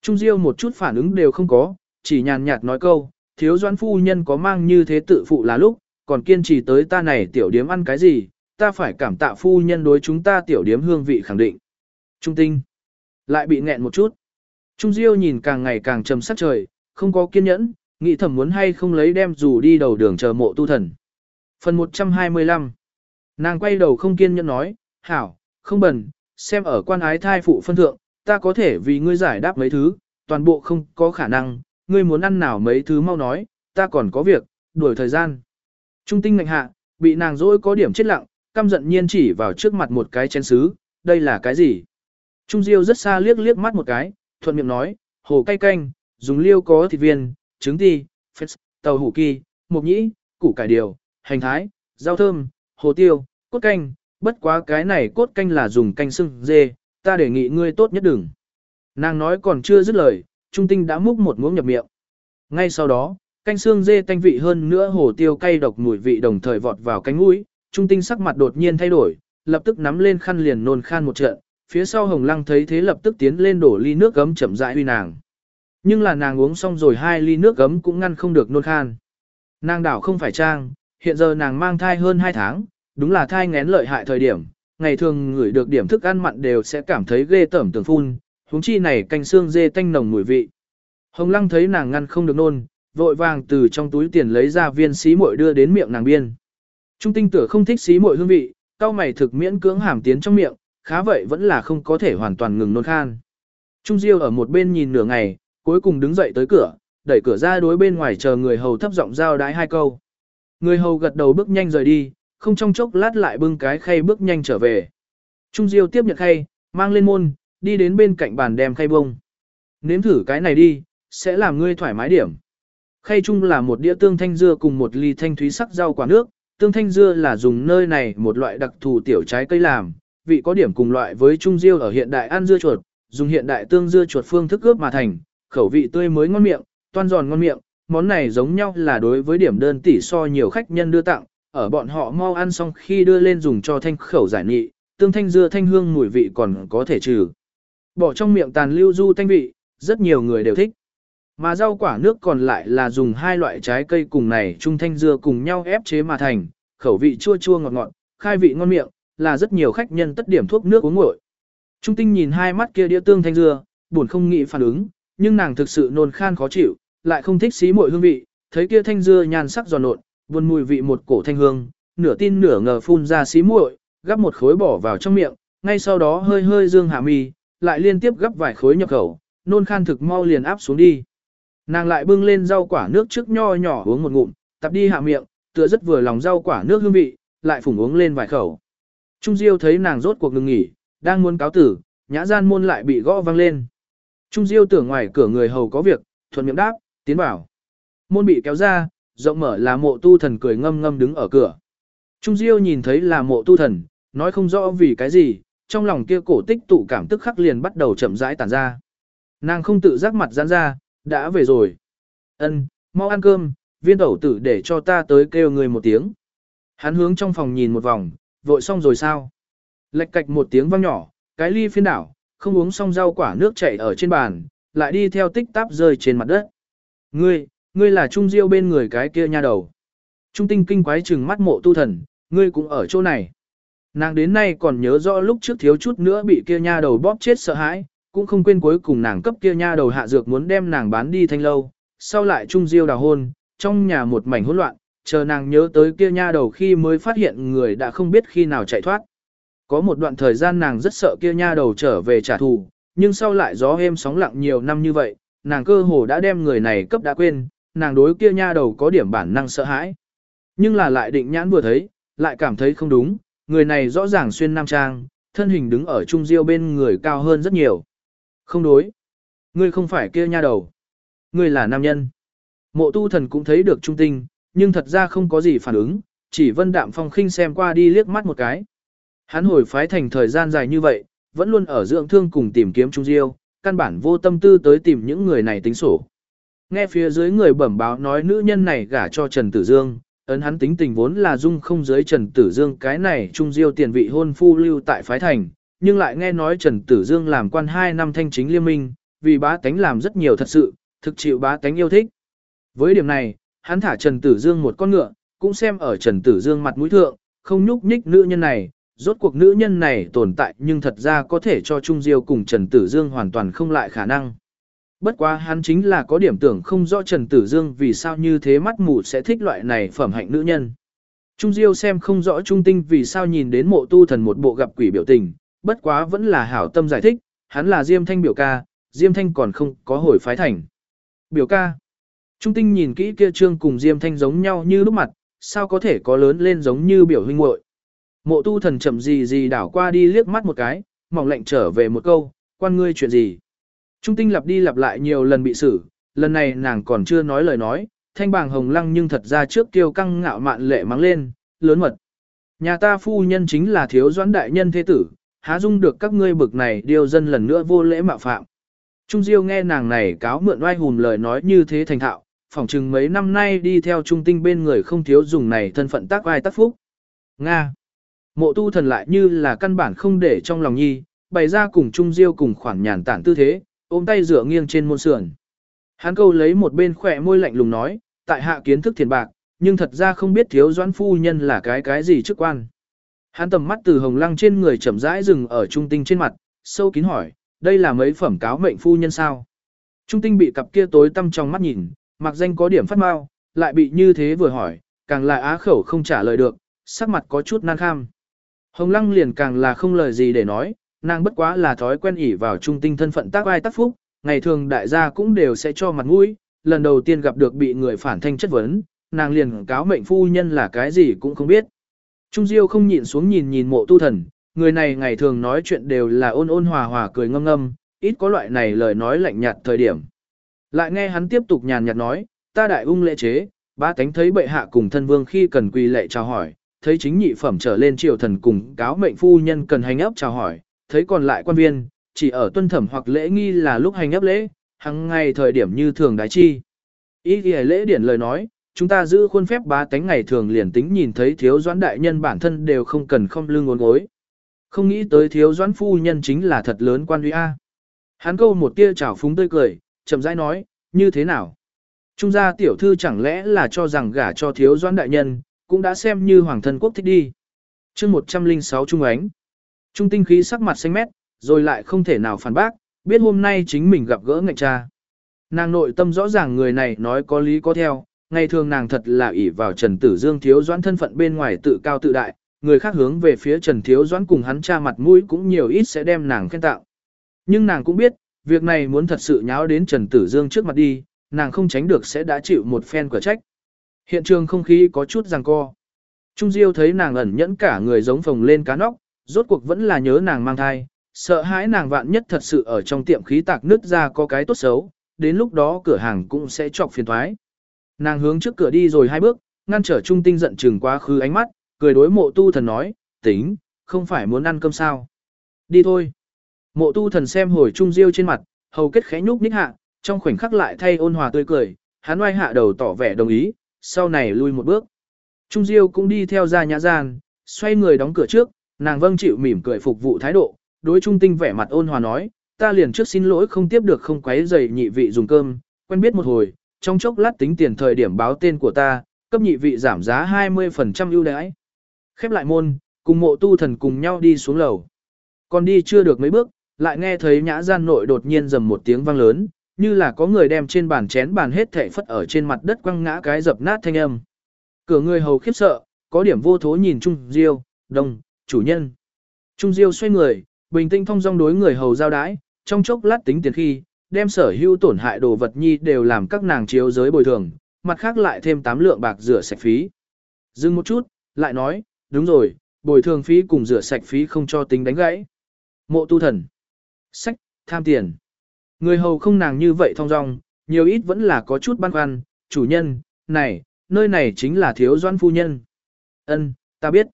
Trung Diêu một chút phản ứng đều không có, chỉ nhàn nhạt nói câu, thiếu doãn phu nhân có mang như thế tự phụ là lúc, còn kiên trì tới ta này tiểu điếm ăn cái gì, ta phải cảm tạ phu nhân đối chúng ta tiểu điếm hương vị khẳng định. Trung tinh, lại bị nghẹn một chút. Trung Diêu nhìn càng ngày càng trầm sắc trời, không có kiên nhẫn, nghĩ thầm muốn hay không lấy đem dù đi đầu đường chờ mộ tu thần. Phần 125 Nàng quay đầu không kiên nhẫn nói, hảo, không bần, xem ở quan ái thai phụ phân thượng, ta có thể vì ngươi giải đáp mấy thứ, toàn bộ không có khả năng, ngươi muốn ăn nào mấy thứ mau nói, ta còn có việc, đuổi thời gian. Trung tinh ngạnh hạ, bị nàng dỗi có điểm chết lặng, căm giận nhiên chỉ vào trước mặt một cái chén xứ, đây là cái gì? Trung Diêu rất xa liếc liếc mắt một cái, thuận miệng nói, hồ cay canh, dùng liêu có thịt viên, trứng ti, phết, tàu hủ kỳ, mộc nhĩ, củ cải điều, hành thái, rau thơm, hồ tiêu, cốt canh, bất quá cái này cốt canh là dùng canh sưng dê, ta đề nghị ngươi tốt nhất đừng. Nàng nói còn chưa dứt lời, trung tinh đã múc một muỗng nhập miệng. Ngay sau đó, canh xương dê tanh vị hơn nữa hồ tiêu cay độc mùi vị đồng thời vọt vào cánh mũi, trung tinh sắc mặt đột nhiên thay đổi, lập tức nắm lên khăn liền nôn khan một trận, phía sau hồng lăng thấy thế lập tức tiến lên đổ ly nước gấm chậm rãi uy nàng. Nhưng là nàng uống xong rồi hai ly nước gấm cũng ngăn không được nôn khan. Nàng đảo không phải trang, hiện giờ nàng mang thai hơn 2 tháng, đúng là thai ngén lợi hại thời điểm, ngày thường ngửi được điểm thức ăn mặn đều sẽ cảm thấy ghê tởm tường phun, huống chi này canh xương dê tanh nồng mùi vị. Hồng Lăng thấy nàng ngăn không được nôn, vội vàng từ trong túi tiền lấy ra viên xí muội đưa đến miệng nàng biên. Trung tinh tử không thích xí muội hương vị, cao mày thực miễn cưỡng hàm tiến trong miệng, khá vậy vẫn là không có thể hoàn toàn ngừng nôn khan. Trung Diêu ở một bên nhìn nửa ngày, cuối cùng đứng dậy tới cửa, đẩy cửa ra đối bên ngoài chờ người hầu thấp giọng giao đái hai câu. Người hầu gật đầu bước nhanh rời đi, không trong chốc lát lại bưng cái khay bước nhanh trở về. Trung Diêu tiếp nhận khay, mang lên môn, đi đến bên cạnh bàn đem khay bông. Nếm thử cái này đi, sẽ làm ngươi thoải mái điểm. Khay chung là một đĩa tương thanh dưa cùng một ly thanh thúy sắc rau quả nước, tương thanh dưa là dùng nơi này một loại đặc thù tiểu trái cây làm, vị có điểm cùng loại với trung diêu ở hiện đại ăn dưa chuột, dùng hiện đại tương dưa chuột phương thức ướp mà thành, khẩu vị tươi mới ngon miệng, toan giòn ngon miệng, món này giống nhau là đối với điểm đơn tỷ so nhiều khách nhân đưa tặng, ở bọn họ mau ăn xong khi đưa lên dùng cho thanh khẩu giải nghị, tương thanh dưa thanh hương mùi vị còn có thể trừ. Bỏ trong miệng tàn lưu du thanh vị, rất nhiều người đều thích. Mà rau quả nước còn lại là dùng hai loại trái cây cùng này trung thanh dưa cùng nhau ép chế mà thành, khẩu vị chua chua ngọt ngọt, khai vị ngon miệng, là rất nhiều khách nhân tất điểm thuốc nước uống nguội. Trung tinh nhìn hai mắt kia đĩa tương thanh dưa, buồn không nghĩ phản ứng, nhưng nàng thực sự nôn khan khó chịu, lại không thích xí muội hương vị, thấy kia thanh dưa nhàn sắc giòn nộn, buồn mùi vị một cổ thanh hương, nửa tin nửa ngờ phun ra xí muội, gắp một khối bỏ vào trong miệng, ngay sau đó hơi hơi dương hạ mi, lại liên tiếp gắp vài khối nhập khẩu, nôn khan thực mau liền áp xuống đi. Nàng lại bưng lên rau quả nước trước nho nhỏ uống một ngụm, tập đi hạ miệng, tựa rất vừa lòng rau quả nước hương vị, lại phủng uống lên vài khẩu. Trung Diêu thấy nàng rốt cuộc ngừng nghỉ, đang muốn cáo tử, nhã gian môn lại bị gõ vang lên. Trung Diêu tưởng ngoài cửa người hầu có việc, thuận miệng đáp, tiến vào. Môn bị kéo ra, rộng mở là mộ tu thần cười ngâm ngâm đứng ở cửa. Trung Diêu nhìn thấy là mộ tu thần, nói không rõ vì cái gì, trong lòng kia cổ tích tụ cảm tức khắc liền bắt đầu chậm rãi tản ra. Nàng không tự giác mặt giãn ra, đã về rồi. Ân, mau ăn cơm, viên tẩu tử để cho ta tới kêu người một tiếng. Hắn hướng trong phòng nhìn một vòng, vội xong rồi sao? Lệch cạch một tiếng vang nhỏ, cái ly phiên đảo, không uống xong rau quả nước chảy ở trên bàn, lại đi theo tích táp rơi trên mặt đất. Ngươi, ngươi là trung diêu bên người cái kia nha đầu. Trung tinh kinh quái trừng mắt mộ tu thần, ngươi cũng ở chỗ này. Nàng đến nay còn nhớ rõ lúc trước thiếu chút nữa bị kia nha đầu bóp chết sợ hãi, cũng không quên cuối cùng nàng cấp kia nha đầu hạ dược muốn đem nàng bán đi thanh lâu, sau lại trung diêu đào hôn, trong nhà một mảnh hỗn loạn, chờ nàng nhớ tới kia nha đầu khi mới phát hiện người đã không biết khi nào chạy thoát. Có một đoạn thời gian nàng rất sợ kia nha đầu trở về trả thù, nhưng sau lại gió êm sóng lặng nhiều năm như vậy, nàng cơ hồ đã đem người này cấp đã quên, nàng đối kia nha đầu có điểm bản năng sợ hãi. Nhưng là lại định nhãn vừa thấy, lại cảm thấy không đúng, người này rõ ràng xuyên nam trang, thân hình đứng ở trung diêu bên người cao hơn rất nhiều. Không đối. Ngươi không phải kia nha đầu. Ngươi là nam nhân. Mộ tu thần cũng thấy được trung tinh, nhưng thật ra không có gì phản ứng, chỉ vân đạm phong khinh xem qua đi liếc mắt một cái. Hắn hồi phái thành thời gian dài như vậy, vẫn luôn ở dưỡng thương cùng tìm kiếm Trung Diêu, căn bản vô tâm tư tới tìm những người này tính sổ. Nghe phía dưới người bẩm báo nói nữ nhân này gả cho Trần Tử Dương, ấn hắn tính tình vốn là dung không giới Trần Tử Dương cái này Trung Diêu tiền vị hôn phu lưu tại phái thành, nhưng lại nghe nói Trần Tử Dương làm quan 2 năm thanh chính liên minh, vì bá tánh làm rất nhiều thật sự, thực chịu bá tánh yêu thích. Với điểm này, hắn thả Trần Tử Dương một con ngựa, cũng xem ở Trần Tử Dương mặt mũi thượng, không nhúc nhích nữ nhân này, rốt cuộc nữ nhân này tồn tại nhưng thật ra có thể cho Trung Diêu cùng Trần Tử Dương hoàn toàn không lại khả năng. Bất quá hắn chính là có điểm tưởng không rõ Trần Tử Dương vì sao như thế mắt mù sẽ thích loại này phẩm hạnh nữ nhân. Trung Diêu xem không rõ Trung Tinh vì sao nhìn đến mộ tu thần một bộ gặp quỷ biểu tình, bất quá vẫn là hảo tâm giải thích, hắn là Diêm Thanh biểu ca, Diêm Thanh còn không có hồi phái thành. Biểu ca. Trung Tinh nhìn kỹ kia trương cùng Diêm Thanh giống nhau như lúc mặt, sao có thể có lớn lên giống như biểu huynh muội. Mộ tu thần chậm gì gì đảo qua đi liếc mắt một cái, mỏng lệnh trở về một câu, quan ngươi chuyện gì. Trung tinh lặp đi lặp lại nhiều lần bị xử, lần này nàng còn chưa nói lời nói, thanh bàng hồng lăng nhưng thật ra trước tiêu căng ngạo mạn lệ mắng lên, lớn mật. Nhà ta phu nhân chính là thiếu doãn đại nhân thế tử, há dung được các ngươi bực này điều dân lần nữa vô lễ mạo phạm. Trung Diêu nghe nàng này cáo mượn oai hùn lời nói như thế thành thạo, phỏng chừng mấy năm nay đi theo trung tinh bên người không thiếu dùng này thân phận tác vai tác phúc. Nga. Mộ tu thần lại như là căn bản không để trong lòng nhi, bày ra cùng Trung Diêu cùng khoản nhàn tản tư thế, ôm tay dựa nghiêng trên môn sườn. Hắn câu lấy một bên khỏe môi lạnh lùng nói, tại hạ kiến thức thiền bạc, nhưng thật ra không biết thiếu doãn phu nhân là cái cái gì chức quan. Hắn tầm mắt từ hồng lăng trên người chậm rãi dừng ở trung tinh trên mặt, sâu kín hỏi, đây là mấy phẩm cáo mệnh phu nhân sao? Trung tinh bị cặp kia tối tăm trong mắt nhìn, mặc danh có điểm phát mau, lại bị như thế vừa hỏi, càng là á khẩu không trả lời được, sắc mặt có chút nan kham. Hồng lăng liền càng là không lời gì để nói, nàng bất quá là thói quen ỉ vào trung tinh thân phận tác vai tác phúc, ngày thường đại gia cũng đều sẽ cho mặt mũi, lần đầu tiên gặp được bị người phản thanh chất vấn, nàng liền cáo mệnh phu nhân là cái gì cũng không biết. Trung Diêu không nhịn xuống nhìn nhìn mộ tu thần, người này ngày thường nói chuyện đều là ôn ôn hòa hòa cười ngâm ngâm, ít có loại này lời nói lạnh nhạt thời điểm. Lại nghe hắn tiếp tục nhàn nhạt nói, ta đại ung lễ chế, ba tánh thấy bệ hạ cùng thân vương khi cần quỳ lệ chào hỏi, thấy chính nhị phẩm trở lên triều thần cùng cáo mệnh phu nhân cần hành ấp chào hỏi, thấy còn lại quan viên, chỉ ở tuân thẩm hoặc lễ nghi là lúc hành ấp lễ, hằng ngày thời điểm như thường đái chi. Ý ghi lễ điển lời nói, chúng ta giữ khuôn phép ba tánh ngày thường liền tính nhìn thấy thiếu doãn đại nhân bản thân đều không cần không lưng ngốn gối. Không nghĩ tới thiếu doãn phu nhân chính là thật lớn quan uy A. Hắn câu một tia chảo phúng tươi cười, chậm rãi nói, như thế nào? Trung gia tiểu thư chẳng lẽ là cho rằng gả cho thiếu doãn đại nhân, cũng đã xem như hoàng thân quốc thích đi. chương 106 Trung Ánh. Trung tinh khí sắc mặt xanh mét, rồi lại không thể nào phản bác, biết hôm nay chính mình gặp gỡ ngạch cha. Nàng nội tâm rõ ràng người này nói có lý có theo, ngày thường nàng thật là ỷ vào Trần Tử Dương thiếu doãn thân phận bên ngoài tự cao tự đại, người khác hướng về phía Trần Thiếu Doãn cùng hắn cha mặt mũi cũng nhiều ít sẽ đem nàng khen tạo. Nhưng nàng cũng biết, việc này muốn thật sự nháo đến Trần Tử Dương trước mặt đi, nàng không tránh được sẽ đã chịu một phen quả trách. Hiện trường không khí có chút giằng co. Trung Diêu thấy nàng ẩn nhẫn cả người giống phồng lên cá nóc, rốt cuộc vẫn là nhớ nàng mang thai, sợ hãi nàng vạn nhất thật sự ở trong tiệm khí tạc nứt ra có cái tốt xấu, đến lúc đó cửa hàng cũng sẽ chọc phiền thoái. Nàng hướng trước cửa đi rồi hai bước, ngăn trở Trung Tinh giận chừng quá khứ ánh mắt, cười đối mộ tu thần nói, tính, không phải muốn ăn cơm sao. Đi thôi. Mộ tu thần xem hồi Trung Diêu trên mặt, hầu kết khẽ nhúc nhích hạ, trong khoảnh khắc lại thay ôn hòa tươi cười, hắn oai hạ đầu tỏ vẻ đồng ý, sau này lui một bước. Trung Diêu cũng đi theo ra nhã gian, xoay người đóng cửa trước, nàng vâng chịu mỉm cười phục vụ thái độ, đối trung tinh vẻ mặt ôn hòa nói, ta liền trước xin lỗi không tiếp được không quấy giày nhị vị dùng cơm, quen biết một hồi, trong chốc lát tính tiền thời điểm báo tên của ta, cấp nhị vị giảm giá 20% ưu đãi. Khép lại môn, cùng mộ tu thần cùng nhau đi xuống lầu. Còn đi chưa được mấy bước, lại nghe thấy nhã gian nội đột nhiên dầm một tiếng vang lớn, như là có người đem trên bàn chén bàn hết thảy phất ở trên mặt đất quăng ngã cái dập nát thanh âm. Cửa người hầu khiếp sợ, có điểm vô thố nhìn Trung Diêu, đồng chủ nhân. Trung Diêu xoay người, bình tĩnh thông dong đối người hầu giao đái, trong chốc lát tính tiền khi, đem sở hữu tổn hại đồ vật nhi đều làm các nàng chiếu giới bồi thường, mặt khác lại thêm 8 lượng bạc rửa sạch phí. Dừng một chút, lại nói, đúng rồi, bồi thường phí cùng rửa sạch phí không cho tính đánh gãy. Mộ tu thần. Sách, tham tiền. Người hầu không nàng như vậy thong dong, nhiều ít vẫn là có chút băn khoăn, chủ nhân, này, nơi này chính là thiếu doan phu nhân. Ân, ta biết.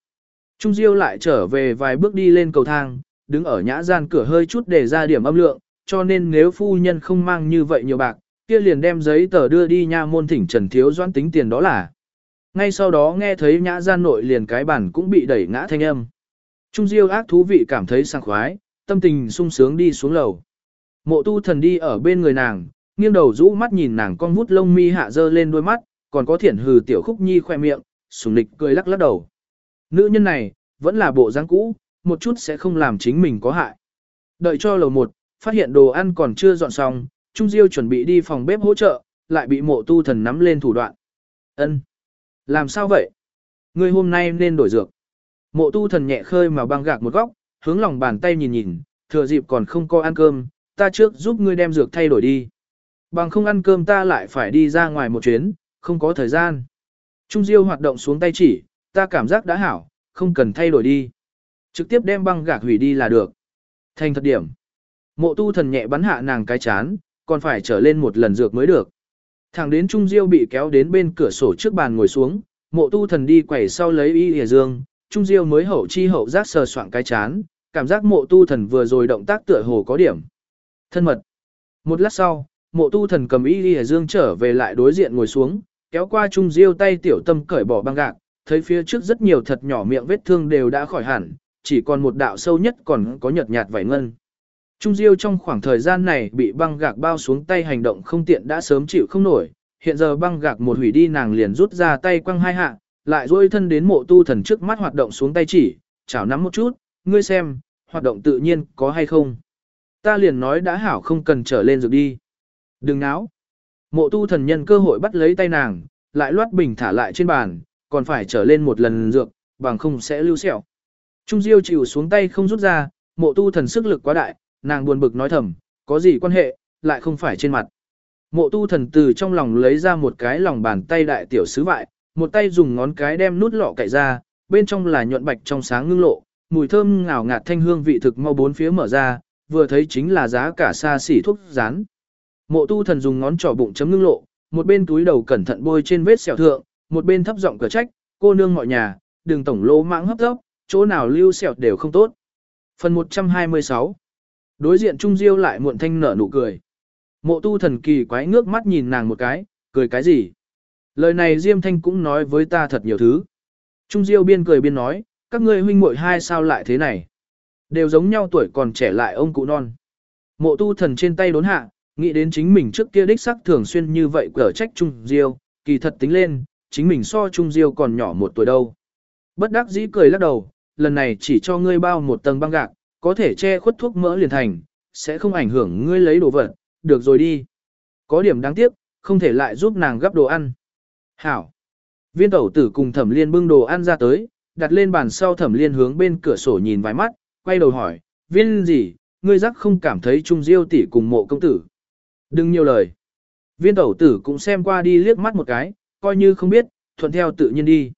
Trung Diêu lại trở về vài bước đi lên cầu thang, đứng ở nhã gian cửa hơi chút để ra điểm âm lượng, cho nên nếu phu nhân không mang như vậy nhiều bạc, kia liền đem giấy tờ đưa đi nha môn thỉnh Trần Thiếu Doan tính tiền đó là. Ngay sau đó nghe thấy nhã gian nội liền cái bản cũng bị đẩy ngã thanh âm. Trung Diêu ác thú vị cảm thấy sảng khoái, tâm tình sung sướng đi xuống lầu. Mộ tu thần đi ở bên người nàng, nghiêng đầu rũ mắt nhìn nàng con vút lông mi hạ dơ lên đôi mắt, còn có thiển hừ tiểu khúc nhi khoe miệng, sùng nịch cười lắc lắc đầu. Nữ nhân này, vẫn là bộ dáng cũ, một chút sẽ không làm chính mình có hại. Đợi cho lầu một, phát hiện đồ ăn còn chưa dọn xong, Trung Diêu chuẩn bị đi phòng bếp hỗ trợ, lại bị mộ tu thần nắm lên thủ đoạn. Ân. Làm sao vậy? Ngươi hôm nay nên đổi dược. Mộ tu thần nhẹ khơi mà băng gạc một góc, hướng lòng bàn tay nhìn nhìn, thừa dịp còn không có ăn cơm, ta trước giúp ngươi đem dược thay đổi đi. Bằng không ăn cơm ta lại phải đi ra ngoài một chuyến, không có thời gian. Trung Diêu hoạt động xuống tay chỉ, ta cảm giác đã hảo, không cần thay đổi đi. Trực tiếp đem băng gạc hủy đi là được. Thành thật điểm. Mộ tu thần nhẹ bắn hạ nàng cái chán, còn phải trở lên một lần dược mới được. Thẳng đến Trung Diêu bị kéo đến bên cửa sổ trước bàn ngồi xuống, mộ tu thần đi quẩy sau lấy y hề dương, Trung Diêu mới hậu chi hậu giác sờ soạn cái chán, cảm giác mộ tu thần vừa rồi động tác tựa hồ có điểm. Thân mật. Một lát sau, mộ tu thần cầm y hề dương trở về lại đối diện ngồi xuống, kéo qua Trung Diêu tay tiểu tâm cởi bỏ băng gạc, thấy phía trước rất nhiều thật nhỏ miệng vết thương đều đã khỏi hẳn, chỉ còn một đạo sâu nhất còn có nhợt nhạt vảy ngân. Trung Diêu trong khoảng thời gian này bị băng gạc bao xuống tay hành động không tiện đã sớm chịu không nổi, hiện giờ băng gạc một hủy đi nàng liền rút ra tay quăng hai hạ, lại duỗi thân đến mộ tu thần trước mắt hoạt động xuống tay chỉ, chảo nắm một chút, ngươi xem, hoạt động tự nhiên có hay không. Ta liền nói đã hảo không cần trở lên rồi đi. Đừng náo. Mộ tu thần nhân cơ hội bắt lấy tay nàng, lại loát bình thả lại trên bàn, còn phải trở lên một lần dược, bằng không sẽ lưu sẹo. Trung Diêu chịu xuống tay không rút ra, mộ tu thần sức lực quá đại, nàng buồn bực nói thầm, có gì quan hệ, lại không phải trên mặt. Mộ tu thần từ trong lòng lấy ra một cái lòng bàn tay đại tiểu sứ vại, một tay dùng ngón cái đem nút lọ cậy ra, bên trong là nhuận bạch trong sáng ngưng lộ, mùi thơm ngào ngạt thanh hương vị thực mau bốn phía mở ra, vừa thấy chính là giá cả xa xỉ thuốc rán. Mộ tu thần dùng ngón trỏ bụng chấm ngưng lộ, một bên túi đầu cẩn thận bôi trên vết sẹo thượng, một bên thấp giọng cửa trách, cô nương mọi nhà, đừng tổng lỗ mãng hấp tấp, chỗ nào lưu sẹo đều không tốt. Phần 126 Đối diện Trung Diêu lại muộn thanh nở nụ cười. Mộ tu thần kỳ quái ngước mắt nhìn nàng một cái, cười cái gì? Lời này Diêm Thanh cũng nói với ta thật nhiều thứ. Trung Diêu biên cười biên nói, các ngươi huynh muội hai sao lại thế này? Đều giống nhau tuổi còn trẻ lại ông cụ non. Mộ tu thần trên tay đốn hạ, nghĩ đến chính mình trước kia đích sắc thường xuyên như vậy cở trách Trung Diêu, kỳ thật tính lên, chính mình so Trung Diêu còn nhỏ một tuổi đâu. Bất đắc dĩ cười lắc đầu, lần này chỉ cho ngươi bao một tầng băng gạc, có thể che khuất thuốc mỡ liền thành, sẽ không ảnh hưởng ngươi lấy đồ vật, được rồi đi. Có điểm đáng tiếc, không thể lại giúp nàng gấp đồ ăn. Hảo. Viên tẩu tử cùng thẩm liên bưng đồ ăn ra tới, đặt lên bàn sau thẩm liên hướng bên cửa sổ nhìn vài mắt, quay đầu hỏi, viên gì, ngươi rắc không cảm thấy trung diêu tỷ cùng mộ công tử. Đừng nhiều lời. Viên tẩu tử cũng xem qua đi liếc mắt một cái, coi như không biết, thuận theo tự nhiên đi.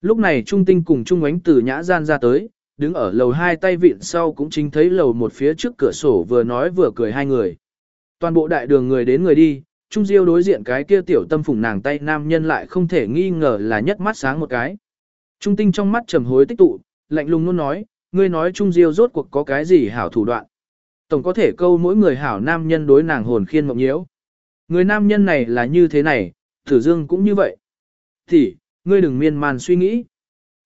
Lúc này Trung Tinh cùng Trung Ánh từ nhã gian ra tới, đứng ở lầu hai tay vịn sau cũng chính thấy lầu một phía trước cửa sổ vừa nói vừa cười hai người. Toàn bộ đại đường người đến người đi, Trung Diêu đối diện cái kia tiểu tâm phùng nàng tay nam nhân lại không thể nghi ngờ là nhất mắt sáng một cái. Trung Tinh trong mắt trầm hối tích tụ, lạnh lùng luôn nói, ngươi nói Trung Diêu rốt cuộc có cái gì hảo thủ đoạn. Tổng có thể câu mỗi người hảo nam nhân đối nàng hồn khiên mộng nhiễu. Người nam nhân này là như thế này, Tử Dương cũng như vậy. Thì, ngươi đừng miên man suy nghĩ.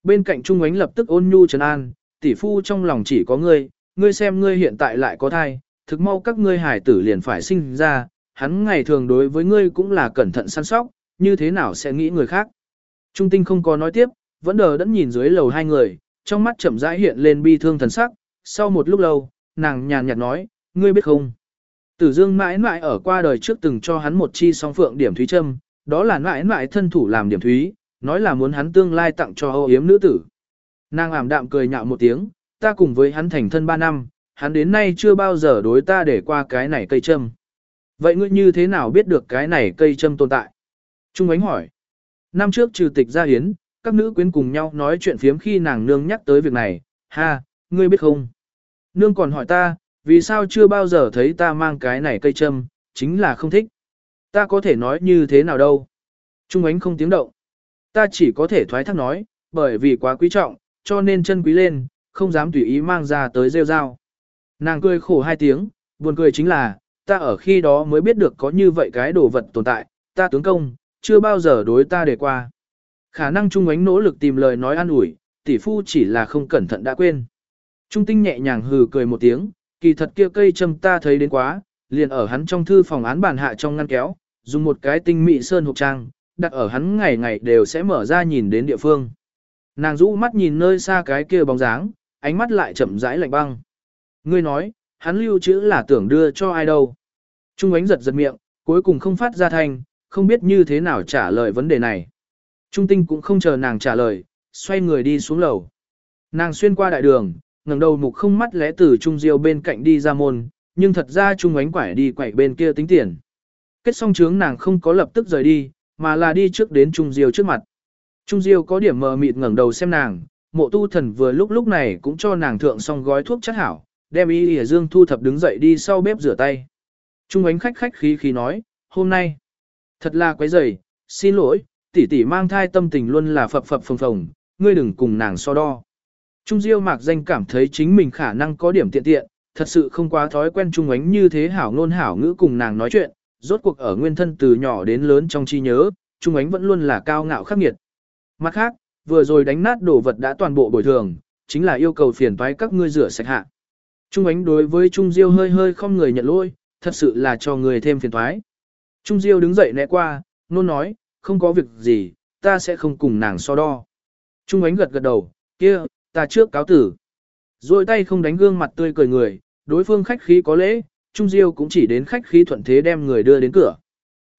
Bên cạnh Trung Ánh lập tức ôn nhu trấn an, tỷ phu trong lòng chỉ có ngươi, ngươi xem ngươi hiện tại lại có thai, thực mau các ngươi hải tử liền phải sinh ra, hắn ngày thường đối với ngươi cũng là cẩn thận săn sóc, như thế nào sẽ nghĩ người khác. Trung tinh không có nói tiếp, vẫn đờ đẫn nhìn dưới lầu hai người, trong mắt chậm rãi hiện lên bi thương thần sắc, sau một lúc lâu, nàng nhàn nhạt nói, ngươi biết không? Tử Dương mãi mãi ở qua đời trước từng cho hắn một chi song phượng điểm thúy châm, đó là mãi mãi thân thủ làm điểm thúy, nói là muốn hắn tương lai tặng cho Âu Yếm nữ tử. Nàng ảm đạm cười nhạo một tiếng, ta cùng với hắn thành thân ba năm, hắn đến nay chưa bao giờ đối ta để qua cái này cây châm. Vậy ngươi như thế nào biết được cái này cây châm tồn tại? Trung ánh hỏi. Năm trước trừ tịch gia hiến, các nữ quyến cùng nhau nói chuyện phiếm khi nàng nương nhắc tới việc này, ha, ngươi biết không? Nương còn hỏi ta, vì sao chưa bao giờ thấy ta mang cái này cây châm, chính là không thích. Ta có thể nói như thế nào đâu? Trung ánh không tiếng động. Ta chỉ có thể thoái thác nói, bởi vì quá quý trọng, cho nên chân quý lên, không dám tùy ý mang ra tới rêu rao. Nàng cười khổ hai tiếng, buồn cười chính là, ta ở khi đó mới biết được có như vậy cái đồ vật tồn tại, ta tướng công, chưa bao giờ đối ta để qua. Khả năng Trung Ánh nỗ lực tìm lời nói an ủi, tỷ phu chỉ là không cẩn thận đã quên. Trung Tinh nhẹ nhàng hừ cười một tiếng, kỳ thật kia cây châm ta thấy đến quá, liền ở hắn trong thư phòng án bàn hạ trong ngăn kéo, dùng một cái tinh mị sơn hộp trang, đặt ở hắn ngày ngày đều sẽ mở ra nhìn đến địa phương. Nàng rũ mắt nhìn nơi xa cái kia bóng dáng, ánh mắt lại chậm rãi lạnh băng. Ngươi nói, hắn lưu chữ là tưởng đưa cho ai đâu. Trung ánh giật giật miệng, cuối cùng không phát ra thanh, không biết như thế nào trả lời vấn đề này. Trung tinh cũng không chờ nàng trả lời, xoay người đi xuống lầu. Nàng xuyên qua đại đường, ngẩng đầu mục không mắt lẽ từ Trung Diêu bên cạnh đi ra môn, nhưng thật ra Trung ánh quải đi quẩy bên kia tính tiền. Kết xong chướng nàng không có lập tức rời đi, mà là đi trước đến Trung Diêu trước mặt. Trung Diêu có điểm mờ mịt ngẩng đầu xem nàng, mộ tu thần vừa lúc lúc này cũng cho nàng thượng xong gói thuốc chất hảo, đem y ỉa dương thu thập đứng dậy đi sau bếp rửa tay. Trung ánh khách khách khí khí nói, hôm nay, Thật là quấy rầy, xin lỗi, tỷ tỷ mang thai tâm tình luôn là phập phập phồng phồng, ngươi đừng cùng nàng so đo. Trung Diêu mạc danh cảm thấy chính mình khả năng có điểm tiện tiện, thật sự không quá thói quen Trung ánh như thế hảo ngôn hảo ngữ cùng nàng nói chuyện, rốt cuộc ở nguyên thân từ nhỏ đến lớn trong chi nhớ, Trung ánh vẫn luôn là cao ngạo khắc nghiệt. Mặt khác, vừa rồi đánh nát đồ vật đã toàn bộ bồi thường, chính là yêu cầu phiền toái các ngươi rửa sạch hạ. Trung ánh đối với Trung Diêu hơi hơi không người nhận lỗi, thật sự là cho người thêm phiền toái. Trung Diêu đứng dậy né qua, nôn nói, không có việc gì, ta sẽ không cùng nàng so đo. Trung ánh gật gật đầu, kia, ta trước cáo tử. Rồi tay không đánh gương mặt tươi cười người, đối phương khách khí có lễ, Trung Diêu cũng chỉ đến khách khí thuận thế đem người đưa đến cửa.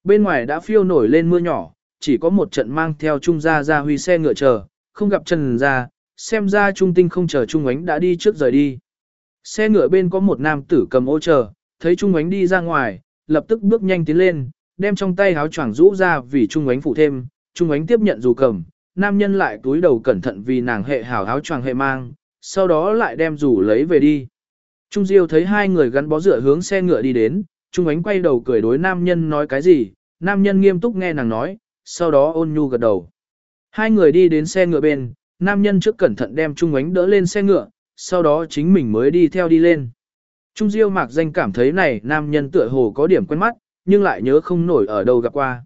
Bên ngoài đã phiêu nổi lên mưa nhỏ, chỉ có một trận mang theo Trung gia ra huy xe ngựa chờ, không gặp Trần ra, xem ra Trung tinh không chờ Trung ánh đã đi trước rời đi. Xe ngựa bên có một nam tử cầm ô chờ, thấy Trung ánh đi ra ngoài, lập tức bước nhanh tiến lên, đem trong tay áo choàng rũ ra vì Trung ánh phụ thêm, Trung ánh tiếp nhận dù cầm, nam nhân lại túi đầu cẩn thận vì nàng hệ hảo áo choàng hệ mang, sau đó lại đem rủ lấy về đi. Trung Diêu thấy hai người gắn bó dựa hướng xe ngựa đi đến, Trung ánh quay đầu cười đối nam nhân nói cái gì, nam nhân nghiêm túc nghe nàng nói, sau đó ôn nhu gật đầu. Hai người đi đến xe ngựa bên, nam nhân trước cẩn thận đem Trung ánh đỡ lên xe ngựa, sau đó chính mình mới đi theo đi lên. Trung Diêu mạc danh cảm thấy này nam nhân tựa hồ có điểm quen mắt, nhưng lại nhớ không nổi ở đâu gặp qua.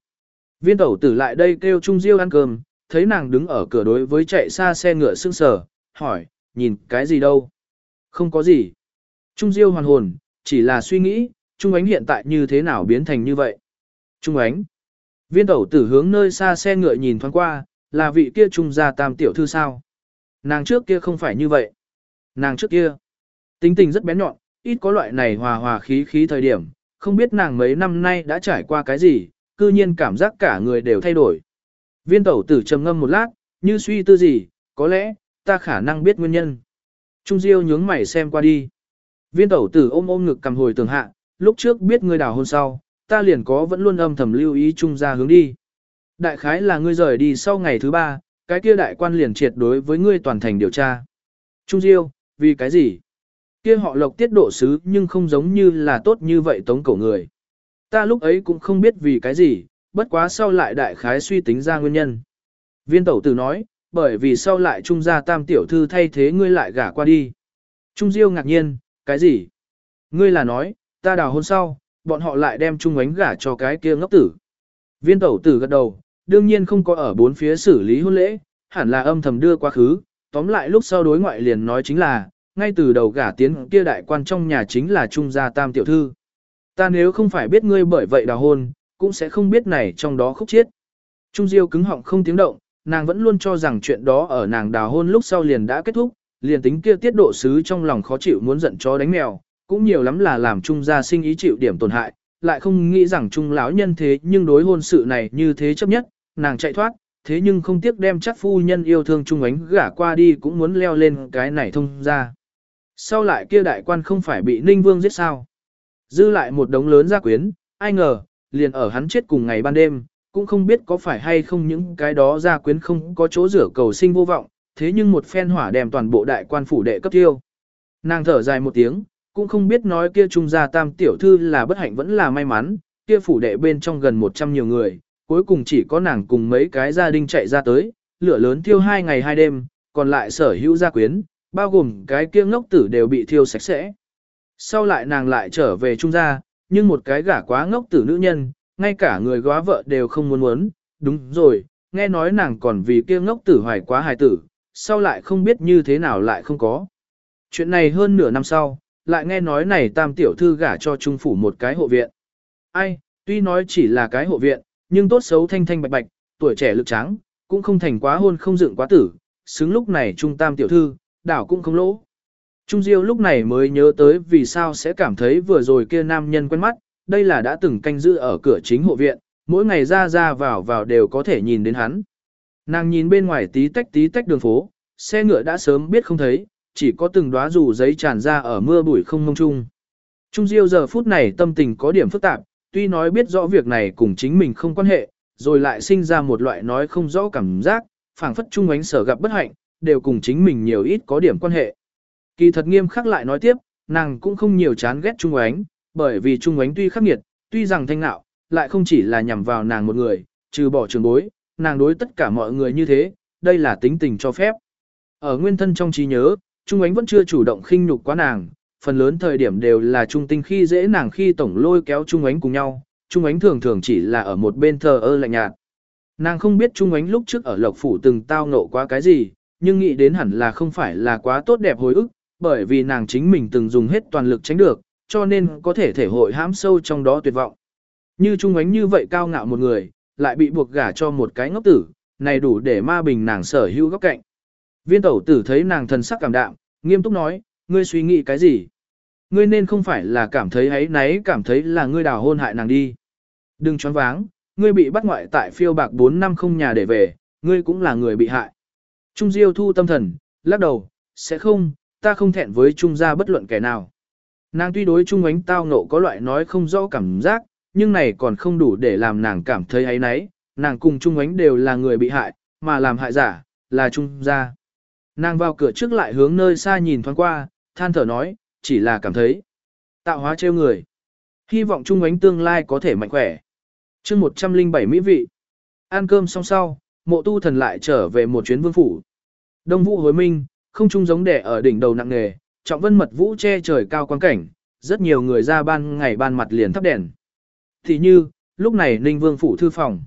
Viên tẩu tử lại đây kêu Trung Diêu ăn cơm, thấy nàng đứng ở cửa đối với chạy xa xe ngựa sưng sờ, hỏi, nhìn cái gì đâu? Không có gì. Trung Diêu hoàn hồn, chỉ là suy nghĩ, Trung Ánh hiện tại như thế nào biến thành như vậy? Trung Ánh. Viên tẩu tử hướng nơi xa xe ngựa nhìn thoáng qua, là vị kia Trung gia tam tiểu thư sao? Nàng trước kia không phải như vậy. Nàng trước kia. Tính tình rất bén nhọn, ít có loại này hòa hòa khí khí thời điểm, không biết nàng mấy năm nay đã trải qua cái gì, cư nhiên cảm giác cả người đều thay đổi. Viên tẩu tử trầm ngâm một lát, như suy tư gì, có lẽ, ta khả năng biết nguyên nhân. Trung Diêu nhướng mày xem qua đi. Viên tẩu tử ôm ôm ngực cầm hồi tường hạ, lúc trước biết ngươi đào hôn sau, ta liền có vẫn luôn âm thầm lưu ý Trung ra hướng đi. Đại khái là ngươi rời đi sau ngày thứ ba, cái kia đại quan liền triệt đối với ngươi toàn thành điều tra. Trung Diêu, vì cái gì? Kia họ lộc tiết độ sứ nhưng không giống như là tốt như vậy tống cổ người. Ta lúc ấy cũng không biết vì cái gì, bất quá sau lại đại khái suy tính ra nguyên nhân. Viên tẩu tử nói, bởi vì sau lại trung gia tam tiểu thư thay thế ngươi lại gả qua đi. Trung Diêu ngạc nhiên, cái gì? Ngươi là nói, ta đào hôn sau, bọn họ lại đem trung ánh gả cho cái kia ngốc tử. Viên tẩu tử gật đầu, đương nhiên không có ở bốn phía xử lý hôn lễ, hẳn là âm thầm đưa quá khứ, tóm lại lúc sau đối ngoại liền nói chính là, ngay từ đầu gả tiến kia đại quan trong nhà chính là trung gia tam tiểu thư. Ta nếu không phải biết ngươi bởi vậy đào hôn, cũng sẽ không biết này trong đó khúc chiết. Trung Diêu cứng họng không tiếng động, nàng vẫn luôn cho rằng chuyện đó ở nàng đào hôn lúc sau liền đã kết thúc, liền tính kia tiết độ sứ trong lòng khó chịu muốn giận chó đánh mèo, cũng nhiều lắm là làm Trung gia sinh ý chịu điểm tổn hại, lại không nghĩ rằng Trung lão nhân thế nhưng đối hôn sự này như thế chấp nhất, nàng chạy thoát, thế nhưng không tiếc đem chắc phu nhân yêu thương Trung ánh gả qua đi cũng muốn leo lên cái này thông ra. Sau lại kia đại quan không phải bị Ninh Vương giết sao? Dư lại một đống lớn gia quyến, ai ngờ, liền ở hắn chết cùng ngày ban đêm, cũng không biết có phải hay không những cái đó gia quyến không có chỗ rửa cầu sinh vô vọng, thế nhưng một phen hỏa đem toàn bộ đại quan phủ đệ cấp tiêu. Nàng thở dài một tiếng, cũng không biết nói kia trung gia tam tiểu thư là bất hạnh vẫn là may mắn, kia phủ đệ bên trong gần 100 nhiều người, cuối cùng chỉ có nàng cùng mấy cái gia đình chạy ra tới, lửa lớn thiêu hai ngày hai đêm, còn lại sở hữu gia quyến, bao gồm cái kia ngốc tử đều bị thiêu sạch sẽ. Sau lại nàng lại trở về trung gia, nhưng một cái gả quá ngốc tử nữ nhân, ngay cả người góa vợ đều không muốn muốn, đúng rồi, nghe nói nàng còn vì kia ngốc tử hoài quá hài tử, sau lại không biết như thế nào lại không có. Chuyện này hơn nửa năm sau, lại nghe nói này tam tiểu thư gả cho trung phủ một cái hộ viện. Ai, tuy nói chỉ là cái hộ viện, nhưng tốt xấu thanh thanh bạch bạch, tuổi trẻ lực trắng, cũng không thành quá hôn không dựng quá tử, xứng lúc này trung tam tiểu thư, đảo cũng không lỗ. Trung Diêu lúc này mới nhớ tới vì sao sẽ cảm thấy vừa rồi kia nam nhân quen mắt, đây là đã từng canh giữ ở cửa chính hộ viện, mỗi ngày ra ra vào vào đều có thể nhìn đến hắn. Nàng nhìn bên ngoài tí tách tí tách đường phố, xe ngựa đã sớm biết không thấy, chỉ có từng đóa dù giấy tràn ra ở mưa bụi không mông chung. Trung Diêu giờ phút này tâm tình có điểm phức tạp, tuy nói biết rõ việc này cùng chính mình không quan hệ, rồi lại sinh ra một loại nói không rõ cảm giác, phảng phất Trung ánh sở gặp bất hạnh, đều cùng chính mình nhiều ít có điểm quan hệ. Kỳ thật nghiêm khắc lại nói tiếp, nàng cũng không nhiều chán ghét Trung ánh, bởi vì Trung ánh tuy khắc nghiệt, tuy rằng thanh nạo, lại không chỉ là nhằm vào nàng một người, trừ bỏ trường bối, nàng đối tất cả mọi người như thế, đây là tính tình cho phép. Ở nguyên thân trong trí nhớ, Trung Ánh vẫn chưa chủ động khinh nhục quá nàng, phần lớn thời điểm đều là Trung Tinh khi dễ nàng khi tổng lôi kéo Trung Ánh cùng nhau, Trung Ánh thường thường chỉ là ở một bên thờ ơ lạnh nhạt. Nàng không biết Trung Ánh lúc trước ở Lộc Phủ từng tao ngộ quá cái gì, nhưng nghĩ đến hẳn là không phải là quá tốt đẹp hồi ức, bởi vì nàng chính mình từng dùng hết toàn lực tránh được, cho nên có thể thể hội hãm sâu trong đó tuyệt vọng. Như Trung Ánh như vậy cao ngạo một người, lại bị buộc gả cho một cái ngốc tử, này đủ để ma bình nàng sở hữu góc cạnh. Viên tẩu tử thấy nàng thần sắc cảm đạm, nghiêm túc nói, ngươi suy nghĩ cái gì? Ngươi nên không phải là cảm thấy ấy náy cảm thấy là ngươi đào hôn hại nàng đi. Đừng choáng váng, ngươi bị bắt ngoại tại phiêu bạc 4 năm không nhà để về, ngươi cũng là người bị hại. Trung Diêu thu tâm thần, lắc đầu, sẽ không, ta không thẹn với Trung gia bất luận kẻ nào. Nàng tuy đối Trung ánh tao nộ có loại nói không rõ cảm giác, nhưng này còn không đủ để làm nàng cảm thấy ấy nấy, nàng cùng Trung ánh đều là người bị hại, mà làm hại giả, là Trung gia. Nàng vào cửa trước lại hướng nơi xa nhìn thoáng qua, than thở nói, chỉ là cảm thấy tạo hóa trêu người. Hy vọng Trung ánh tương lai có thể mạnh khỏe. chương 107 mỹ vị. Ăn cơm xong sau, mộ tu thần lại trở về một chuyến vương phủ. Đông vũ hối minh, không trung giống đẻ ở đỉnh đầu nặng nghề, trọng vân mật vũ che trời cao quan cảnh, rất nhiều người ra ban ngày ban mặt liền thắp đèn. Thì như, lúc này Ninh Vương phủ thư phòng.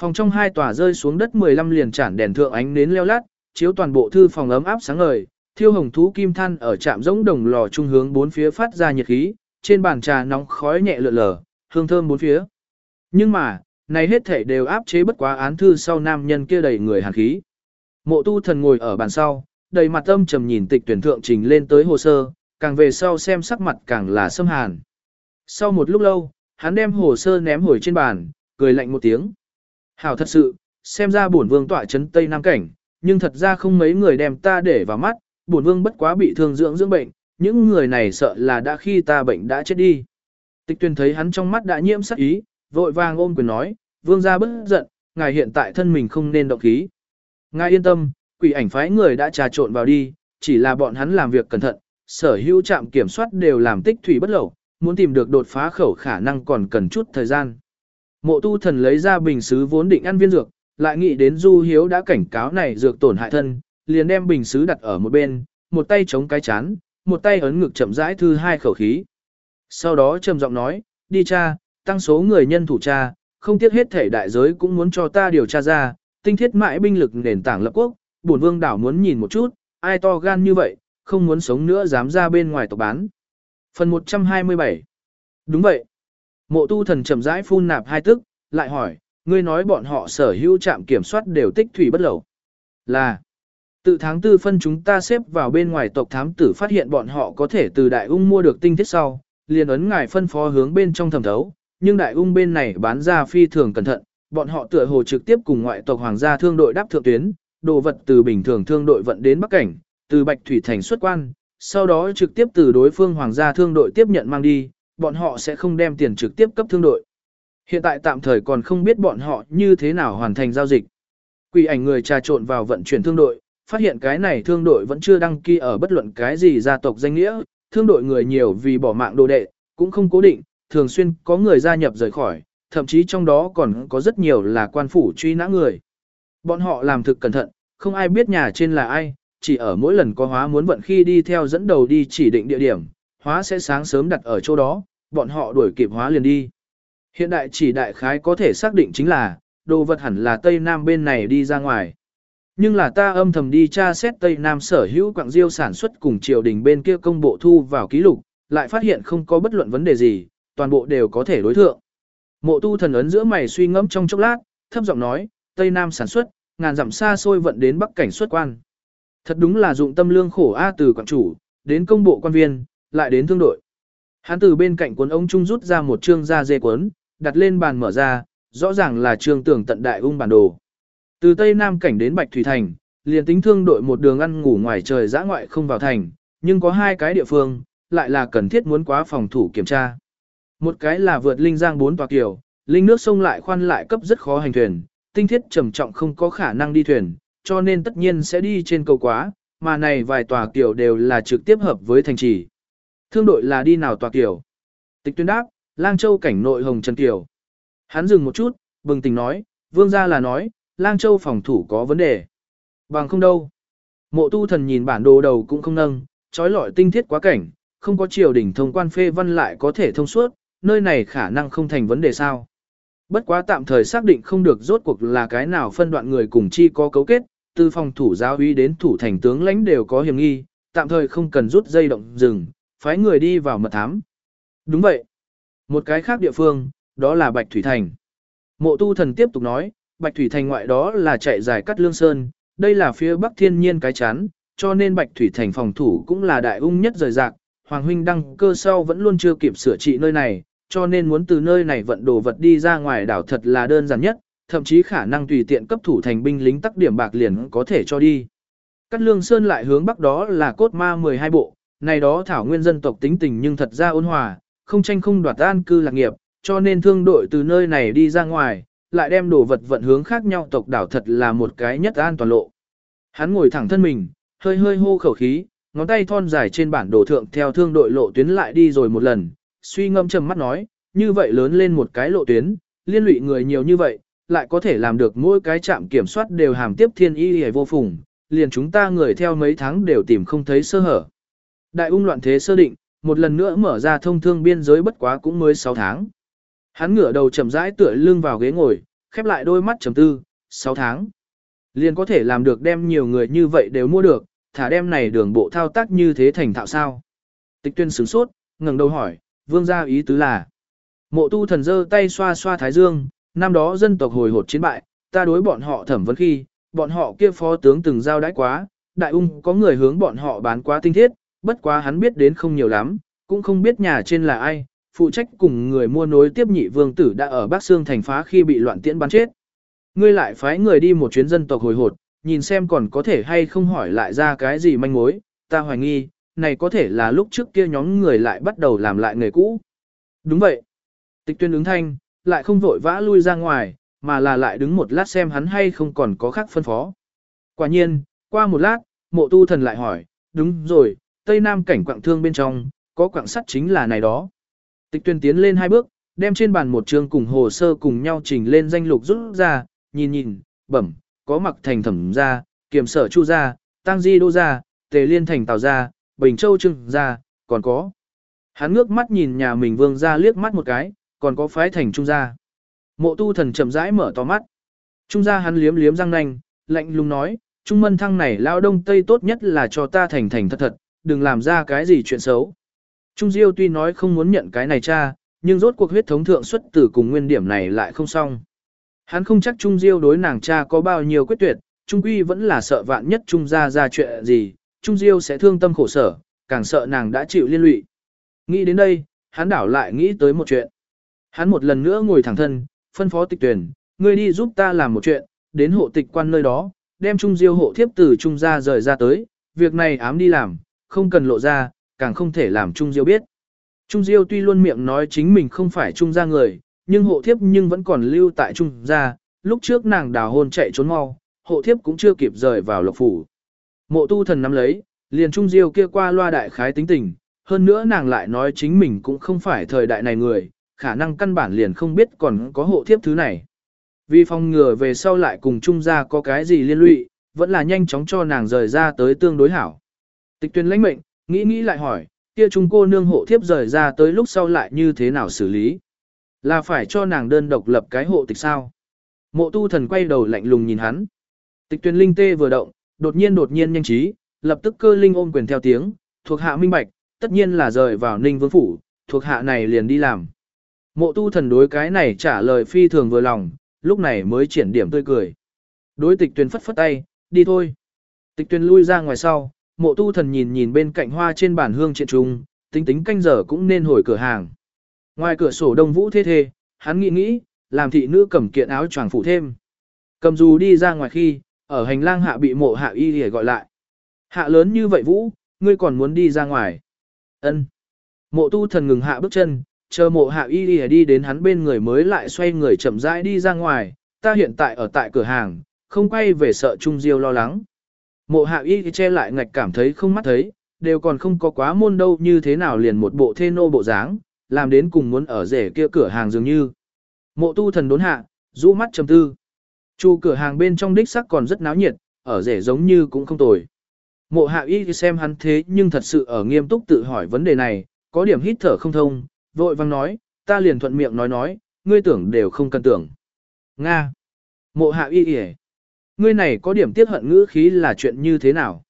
Phòng trong hai tòa rơi xuống đất 15 liền chản đèn thượng ánh nến leo lát, chiếu toàn bộ thư phòng ấm áp sáng ngời, thiêu hồng thú kim than ở trạm giống đồng lò trung hướng bốn phía phát ra nhiệt khí, trên bàn trà nóng khói nhẹ lượn lờ, hương thơm bốn phía. Nhưng mà, này hết thể đều áp chế bất quá án thư sau nam nhân kia đầy người hàn khí. Mộ tu thần ngồi ở bàn sau, đầy mặt âm trầm nhìn tịch tuyển thượng trình lên tới hồ sơ, càng về sau xem sắc mặt càng là xâm hàn. Sau một lúc lâu, hắn đem hồ sơ ném hồi trên bàn, cười lạnh một tiếng. Hảo thật sự, xem ra bổn vương tọa chấn Tây Nam Cảnh, nhưng thật ra không mấy người đem ta để vào mắt, bổn vương bất quá bị thương dưỡng dưỡng bệnh, những người này sợ là đã khi ta bệnh đã chết đi. Tịch tuyên thấy hắn trong mắt đã nhiễm sắc ý, vội vàng ôm quyền nói, vương gia bất giận, ngài hiện tại thân mình không nên động khí. Ngài yên tâm, quỷ ảnh phái người đã trà trộn vào đi, chỉ là bọn hắn làm việc cẩn thận, sở hữu trạm kiểm soát đều làm tích thủy bất lẩu, muốn tìm được đột phá khẩu khả năng còn cần chút thời gian. Mộ tu thần lấy ra bình xứ vốn định ăn viên dược, lại nghĩ đến Du Hiếu đã cảnh cáo này dược tổn hại thân, liền đem bình xứ đặt ở một bên, một tay chống cái chán, một tay ấn ngực chậm rãi thư hai khẩu khí. Sau đó trầm giọng nói, đi cha, tăng số người nhân thủ cha, không tiếc hết thể đại giới cũng muốn cho ta điều tra ra, tinh thiết mãi binh lực nền tảng lập quốc, bổn vương đảo muốn nhìn một chút, ai to gan như vậy, không muốn sống nữa dám ra bên ngoài tộc bán. Phần 127 Đúng vậy. Mộ tu thần chậm rãi phun nạp hai tức, lại hỏi, ngươi nói bọn họ sở hữu trạm kiểm soát đều tích thủy bất lẩu. Là, tự tháng tư phân chúng ta xếp vào bên ngoài tộc thám tử phát hiện bọn họ có thể từ đại ung mua được tinh thiết sau, liền ấn ngài phân phó hướng bên trong thẩm thấu, nhưng đại ung bên này bán ra phi thường cẩn thận, bọn họ tựa hồ trực tiếp cùng ngoại tộc hoàng gia thương đội đáp thượng tuyến, đồ vật từ bình thường thương đội vận đến Bắc Cảnh, từ Bạch Thủy Thành xuất quan, sau đó trực tiếp từ đối phương hoàng gia thương đội tiếp nhận mang đi, bọn họ sẽ không đem tiền trực tiếp cấp thương đội. Hiện tại tạm thời còn không biết bọn họ như thế nào hoàn thành giao dịch. Quỷ ảnh người trà trộn vào vận chuyển thương đội, phát hiện cái này thương đội vẫn chưa đăng ký ở bất luận cái gì gia tộc danh nghĩa, thương đội người nhiều vì bỏ mạng đồ đệ, cũng không cố định, thường xuyên có người gia nhập rời khỏi, thậm chí trong đó còn có rất nhiều là quan phủ truy nã người. Bọn họ làm thực cẩn thận, không ai biết nhà trên là ai, chỉ ở mỗi lần có hóa muốn vận khi đi theo dẫn đầu đi chỉ định địa điểm, hóa sẽ sáng sớm đặt ở chỗ đó, bọn họ đuổi kịp hóa liền đi. Hiện đại chỉ đại khái có thể xác định chính là, đồ vật hẳn là Tây Nam bên này đi ra ngoài. Nhưng là ta âm thầm đi tra xét Tây Nam sở hữu quạng diêu sản xuất cùng triều đình bên kia công bộ thu vào ký lục, lại phát hiện không có bất luận vấn đề gì, toàn bộ đều có thể đối thượng. Mộ tu thần ấn giữa mày suy ngẫm trong chốc lát, thấp giọng nói, Tây Nam sản xuất, ngàn dặm xa xôi vận đến Bắc cảnh xuất quan. Thật đúng là dụng tâm lương khổ A từ quảng chủ, đến công bộ quan viên, lại đến thương đội. Hắn từ bên cạnh cuốn ông trung rút ra một chương da dê cuốn, đặt lên bàn mở ra, rõ ràng là trương tưởng tận đại ung bản đồ. Từ Tây Nam cảnh đến Bạch Thủy Thành, liền tính thương đội một đường ăn ngủ ngoài trời giã ngoại không vào thành, nhưng có hai cái địa phương, lại là cần thiết muốn quá phòng thủ kiểm tra. Một cái là vượt linh giang bốn tòa kiều, linh nước sông lại khoan lại cấp rất khó hành thuyền, tinh thiết trầm trọng không có khả năng đi thuyền, cho nên tất nhiên sẽ đi trên cầu quá, mà này vài tòa kiều đều là trực tiếp hợp với thành trì. Thương đội là đi nào tòa kiều? Tịch tuyên đáp, Lang Châu cảnh nội Hồng Trần Kiều. Hắn dừng một chút, bừng tỉnh nói, vương gia là nói, lang châu phòng thủ có vấn đề. Bằng không đâu. Mộ tu thần nhìn bản đồ đầu cũng không nâng, trói lọi tinh thiết quá cảnh, không có triều đình thông quan phê văn lại có thể thông suốt, nơi này khả năng không thành vấn đề sao. Bất quá tạm thời xác định không được rốt cuộc là cái nào phân đoạn người cùng chi có cấu kết, từ phòng thủ giáo uy đến thủ thành tướng lãnh đều có hiểm nghi, tạm thời không cần rút dây động rừng, phái người đi vào mật thám. Đúng vậy. Một cái khác địa phương, đó là Bạch Thủy Thành. Mộ tu thần tiếp tục nói, Bạch Thủy Thành ngoại đó là chạy dài cắt lương sơn, đây là phía bắc thiên nhiên cái chán, cho nên Bạch Thủy Thành phòng thủ cũng là đại ung nhất rời rạc. Hoàng huynh đăng cơ sau vẫn luôn chưa kịp sửa trị nơi này, cho nên muốn từ nơi này vận đồ vật đi ra ngoài đảo thật là đơn giản nhất, thậm chí khả năng tùy tiện cấp thủ thành binh lính tắc điểm bạc liền có thể cho đi. Cắt lương sơn lại hướng bắc đó là cốt ma 12 bộ, này đó thảo nguyên dân tộc tính tình nhưng thật ra ôn hòa, không tranh không đoạt an cư lạc nghiệp, cho nên thương đội từ nơi này đi ra ngoài, lại đem đồ vật vận hướng khác nhau tộc đảo thật là một cái nhất an toàn lộ. Hắn ngồi thẳng thân mình, hơi hơi hô khẩu khí, ngón tay thon dài trên bản đồ thượng theo thương đội lộ tuyến lại đi rồi một lần, suy ngâm trầm mắt nói, như vậy lớn lên một cái lộ tuyến, liên lụy người nhiều như vậy, lại có thể làm được mỗi cái trạm kiểm soát đều hàm tiếp thiên y hề vô phùng, liền chúng ta người theo mấy tháng đều tìm không thấy sơ hở. Đại ung loạn thế sơ định, một lần nữa mở ra thông thương biên giới bất quá cũng mới 6 tháng. Hắn ngửa đầu chậm rãi tựa lưng vào ghế ngồi, khép lại đôi mắt trầm tư, 6 tháng. Liền có thể làm được đem nhiều người như vậy đều mua được, thả đem này đường bộ thao tác như thế thành thạo sao. Tịch tuyên sửng sốt, ngẩng đầu hỏi, vương gia ý tứ là. Mộ tu thần giơ tay xoa xoa thái dương, năm đó dân tộc hồi hột chiến bại, ta đối bọn họ thẩm vấn khi, bọn họ kia phó tướng từng giao đãi quá, đại ung có người hướng bọn họ bán quá tinh thiết, bất quá hắn biết đến không nhiều lắm, cũng không biết nhà trên là ai, phụ trách cùng người mua nối tiếp nhị vương tử đã ở Bắc Sương thành phá khi bị loạn tiễn bắn chết. Ngươi lại phái người đi một chuyến dân tộc hồi hột, nhìn xem còn có thể hay không hỏi lại ra cái gì manh mối, ta hoài nghi, này có thể là lúc trước kia nhóm người lại bắt đầu làm lại nghề cũ. Đúng vậy. Tịch tuyên ứng thanh, lại không vội vã lui ra ngoài, mà là lại đứng một lát xem hắn hay không còn có khác phân phó. Quả nhiên, qua một lát, mộ tu thần lại hỏi, đúng rồi, Tây Nam cảnh quạng thương bên trong, có quạng sắt chính là này đó. Tịch tuyên tiến lên hai bước, đem trên bàn một chương cùng hồ sơ cùng nhau trình lên danh lục rút ra, nhìn nhìn, bẩm, có mặc thành thẩm ra, kiểm sở chu ra, tăng di đô ra, tề liên thành tào ra, bình châu Trương gia, còn có. Hắn ngước mắt nhìn nhà mình vương Gia liếc mắt một cái, còn có phái thành trung gia. Mộ tu thần chậm rãi mở to mắt. Trung gia hắn liếm liếm răng nanh, lạnh lùng nói, trung mân thăng này lao đông tây tốt nhất là cho ta thành thành thật thật, đừng làm ra cái gì chuyện xấu. Trung Diêu tuy nói không muốn nhận cái này cha, nhưng rốt cuộc huyết thống thượng xuất tử cùng nguyên điểm này lại không xong. Hắn không chắc Trung Diêu đối nàng cha có bao nhiêu quyết tuyệt, Trung Quy vẫn là sợ vạn nhất Trung gia ra chuyện gì, Trung Diêu sẽ thương tâm khổ sở, càng sợ nàng đã chịu liên lụy. Nghĩ đến đây, hắn đảo lại nghĩ tới một chuyện. Hắn một lần nữa ngồi thẳng thân, phân phó tịch tuyển, ngươi đi giúp ta làm một chuyện, đến hộ tịch quan nơi đó, đem Trung Diêu hộ thiếp từ Trung gia rời ra tới, việc này ám đi làm, không cần lộ ra, càng không thể làm Trung Diêu biết. Trung Diêu tuy luôn miệng nói chính mình không phải Trung gia người, nhưng hộ thiếp nhưng vẫn còn lưu tại Trung gia, lúc trước nàng đào hôn chạy trốn mau, hộ thiếp cũng chưa kịp rời vào lộc phủ. Mộ tu thần nắm lấy, liền Trung Diêu kia qua loa đại khái tính tình, hơn nữa nàng lại nói chính mình cũng không phải thời đại này người, khả năng căn bản liền không biết còn có hộ thiếp thứ này. Vì phòng ngừa về sau lại cùng Trung gia có cái gì liên lụy, vẫn là nhanh chóng cho nàng rời ra tới tương đối hảo. Tịch tuyên lãnh mệnh, nghĩ nghĩ lại hỏi, kia trung cô nương hộ thiếp rời ra tới lúc sau lại như thế nào xử lý? Là phải cho nàng đơn độc lập cái hộ tịch sao? Mộ tu thần quay đầu lạnh lùng nhìn hắn. Tịch tuyên linh tê vừa động, đột nhiên đột nhiên nhanh trí, lập tức cơ linh ôm quyền theo tiếng, thuộc hạ minh bạch, tất nhiên là rời vào ninh vương phủ, thuộc hạ này liền đi làm. Mộ tu thần đối cái này trả lời phi thường vừa lòng, lúc này mới triển điểm tươi cười. Đối tịch tuyên phất phất tay, đi thôi. Tịch tuyên lui ra ngoài sau, mộ tu thần nhìn nhìn bên cạnh hoa trên bản hương triện trung, tính tính canh giờ cũng nên hồi cửa hàng. Ngoài cửa sổ đông vũ thế thê, hắn nghĩ nghĩ, làm thị nữ cầm kiện áo choàng phủ thêm. Cầm dù đi ra ngoài khi, ở hành lang hạ bị mộ hạ y để gọi lại. Hạ lớn như vậy vũ, ngươi còn muốn đi ra ngoài. ân Mộ tu thần ngừng hạ bước chân, chờ mộ hạ y đi, đi đến hắn bên người mới lại xoay người chậm rãi đi ra ngoài, ta hiện tại ở tại cửa hàng, không quay về sợ Trung Diêu lo lắng. Mộ hạ y che lại ngạch cảm thấy không mắt thấy, đều còn không có quá môn đâu như thế nào liền một bộ thê nô bộ dáng, làm đến cùng muốn ở rể kia cửa hàng dường như. Mộ tu thần đốn hạ, rũ mắt trầm tư. Chu cửa hàng bên trong đích sắc còn rất náo nhiệt, ở rể giống như cũng không tồi. Mộ hạ y xem hắn thế nhưng thật sự ở nghiêm túc tự hỏi vấn đề này, có điểm hít thở không thông, vội vang nói, ta liền thuận miệng nói nói, ngươi tưởng đều không cần tưởng. Nga. Mộ hạ y y Ngươi này có điểm tiết hận ngữ khí là chuyện như thế nào?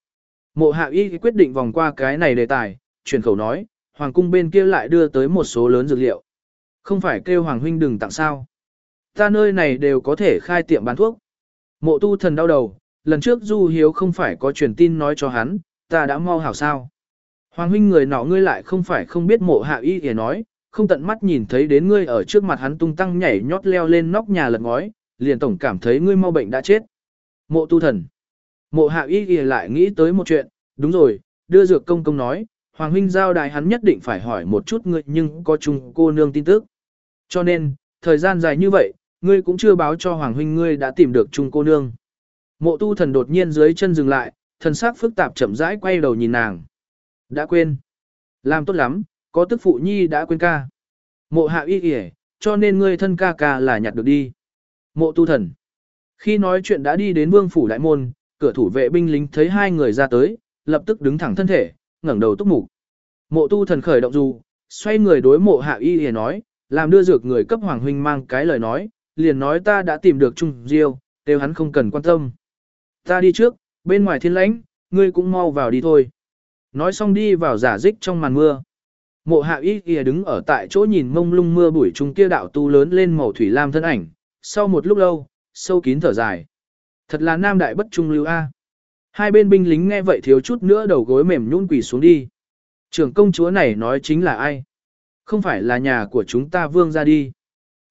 Mộ hạ y quyết định vòng qua cái này đề tài, chuyển khẩu nói, hoàng cung bên kia lại đưa tới một số lớn dược liệu. Không phải kêu hoàng huynh đừng tặng sao. Ta nơi này đều có thể khai tiệm bán thuốc. Mộ tu thần đau đầu, lần trước Du Hiếu không phải có truyền tin nói cho hắn, ta đã mau hảo sao. Hoàng huynh người nọ ngươi lại không phải không biết mộ hạ y thì nói, không tận mắt nhìn thấy đến ngươi ở trước mặt hắn tung tăng nhảy nhót leo lên nóc nhà lật ngói, liền tổng cảm thấy ngươi mau bệnh đã chết. Mộ tu thần. Mộ hạ y thì lại nghĩ tới một chuyện, đúng rồi, đưa dược công công nói, Hoàng huynh giao đài hắn nhất định phải hỏi một chút ngươi nhưng có chung cô nương tin tức. Cho nên, thời gian dài như vậy, ngươi cũng chưa báo cho Hoàng huynh ngươi đã tìm được chung cô nương. Mộ tu thần đột nhiên dưới chân dừng lại, thần sắc phức tạp chậm rãi quay đầu nhìn nàng. Đã quên. Làm tốt lắm, có tức phụ nhi đã quên ca. Mộ hạ y kìa, cho nên ngươi thân ca ca là nhặt được đi. Mộ tu thần. Khi nói chuyện đã đi đến vương phủ đại môn, cửa thủ vệ binh lính thấy hai người ra tới, lập tức đứng thẳng thân thể, ngẩng đầu túc mục. Mộ tu thần khởi động dù, xoay người đối mộ hạ y kìa nói, làm đưa dược người cấp hoàng huynh mang cái lời nói, liền nói ta đã tìm được Trung Diêu, đều hắn không cần quan tâm. Ta đi trước, bên ngoài thiên lãnh, ngươi cũng mau vào đi thôi. Nói xong đi vào giả dích trong màn mưa. Mộ hạ y kia đứng ở tại chỗ nhìn mông lung mưa bụi trung kia đạo tu lớn lên màu thủy lam thân ảnh, sau một lúc lâu, sâu kín thở dài. Thật là nam đại bất trung lưu A. Hai bên binh lính nghe vậy thiếu chút nữa đầu gối mềm nhũn quỳ xuống đi. Trưởng công chúa này nói chính là ai? Không phải là nhà của chúng ta vương ra đi.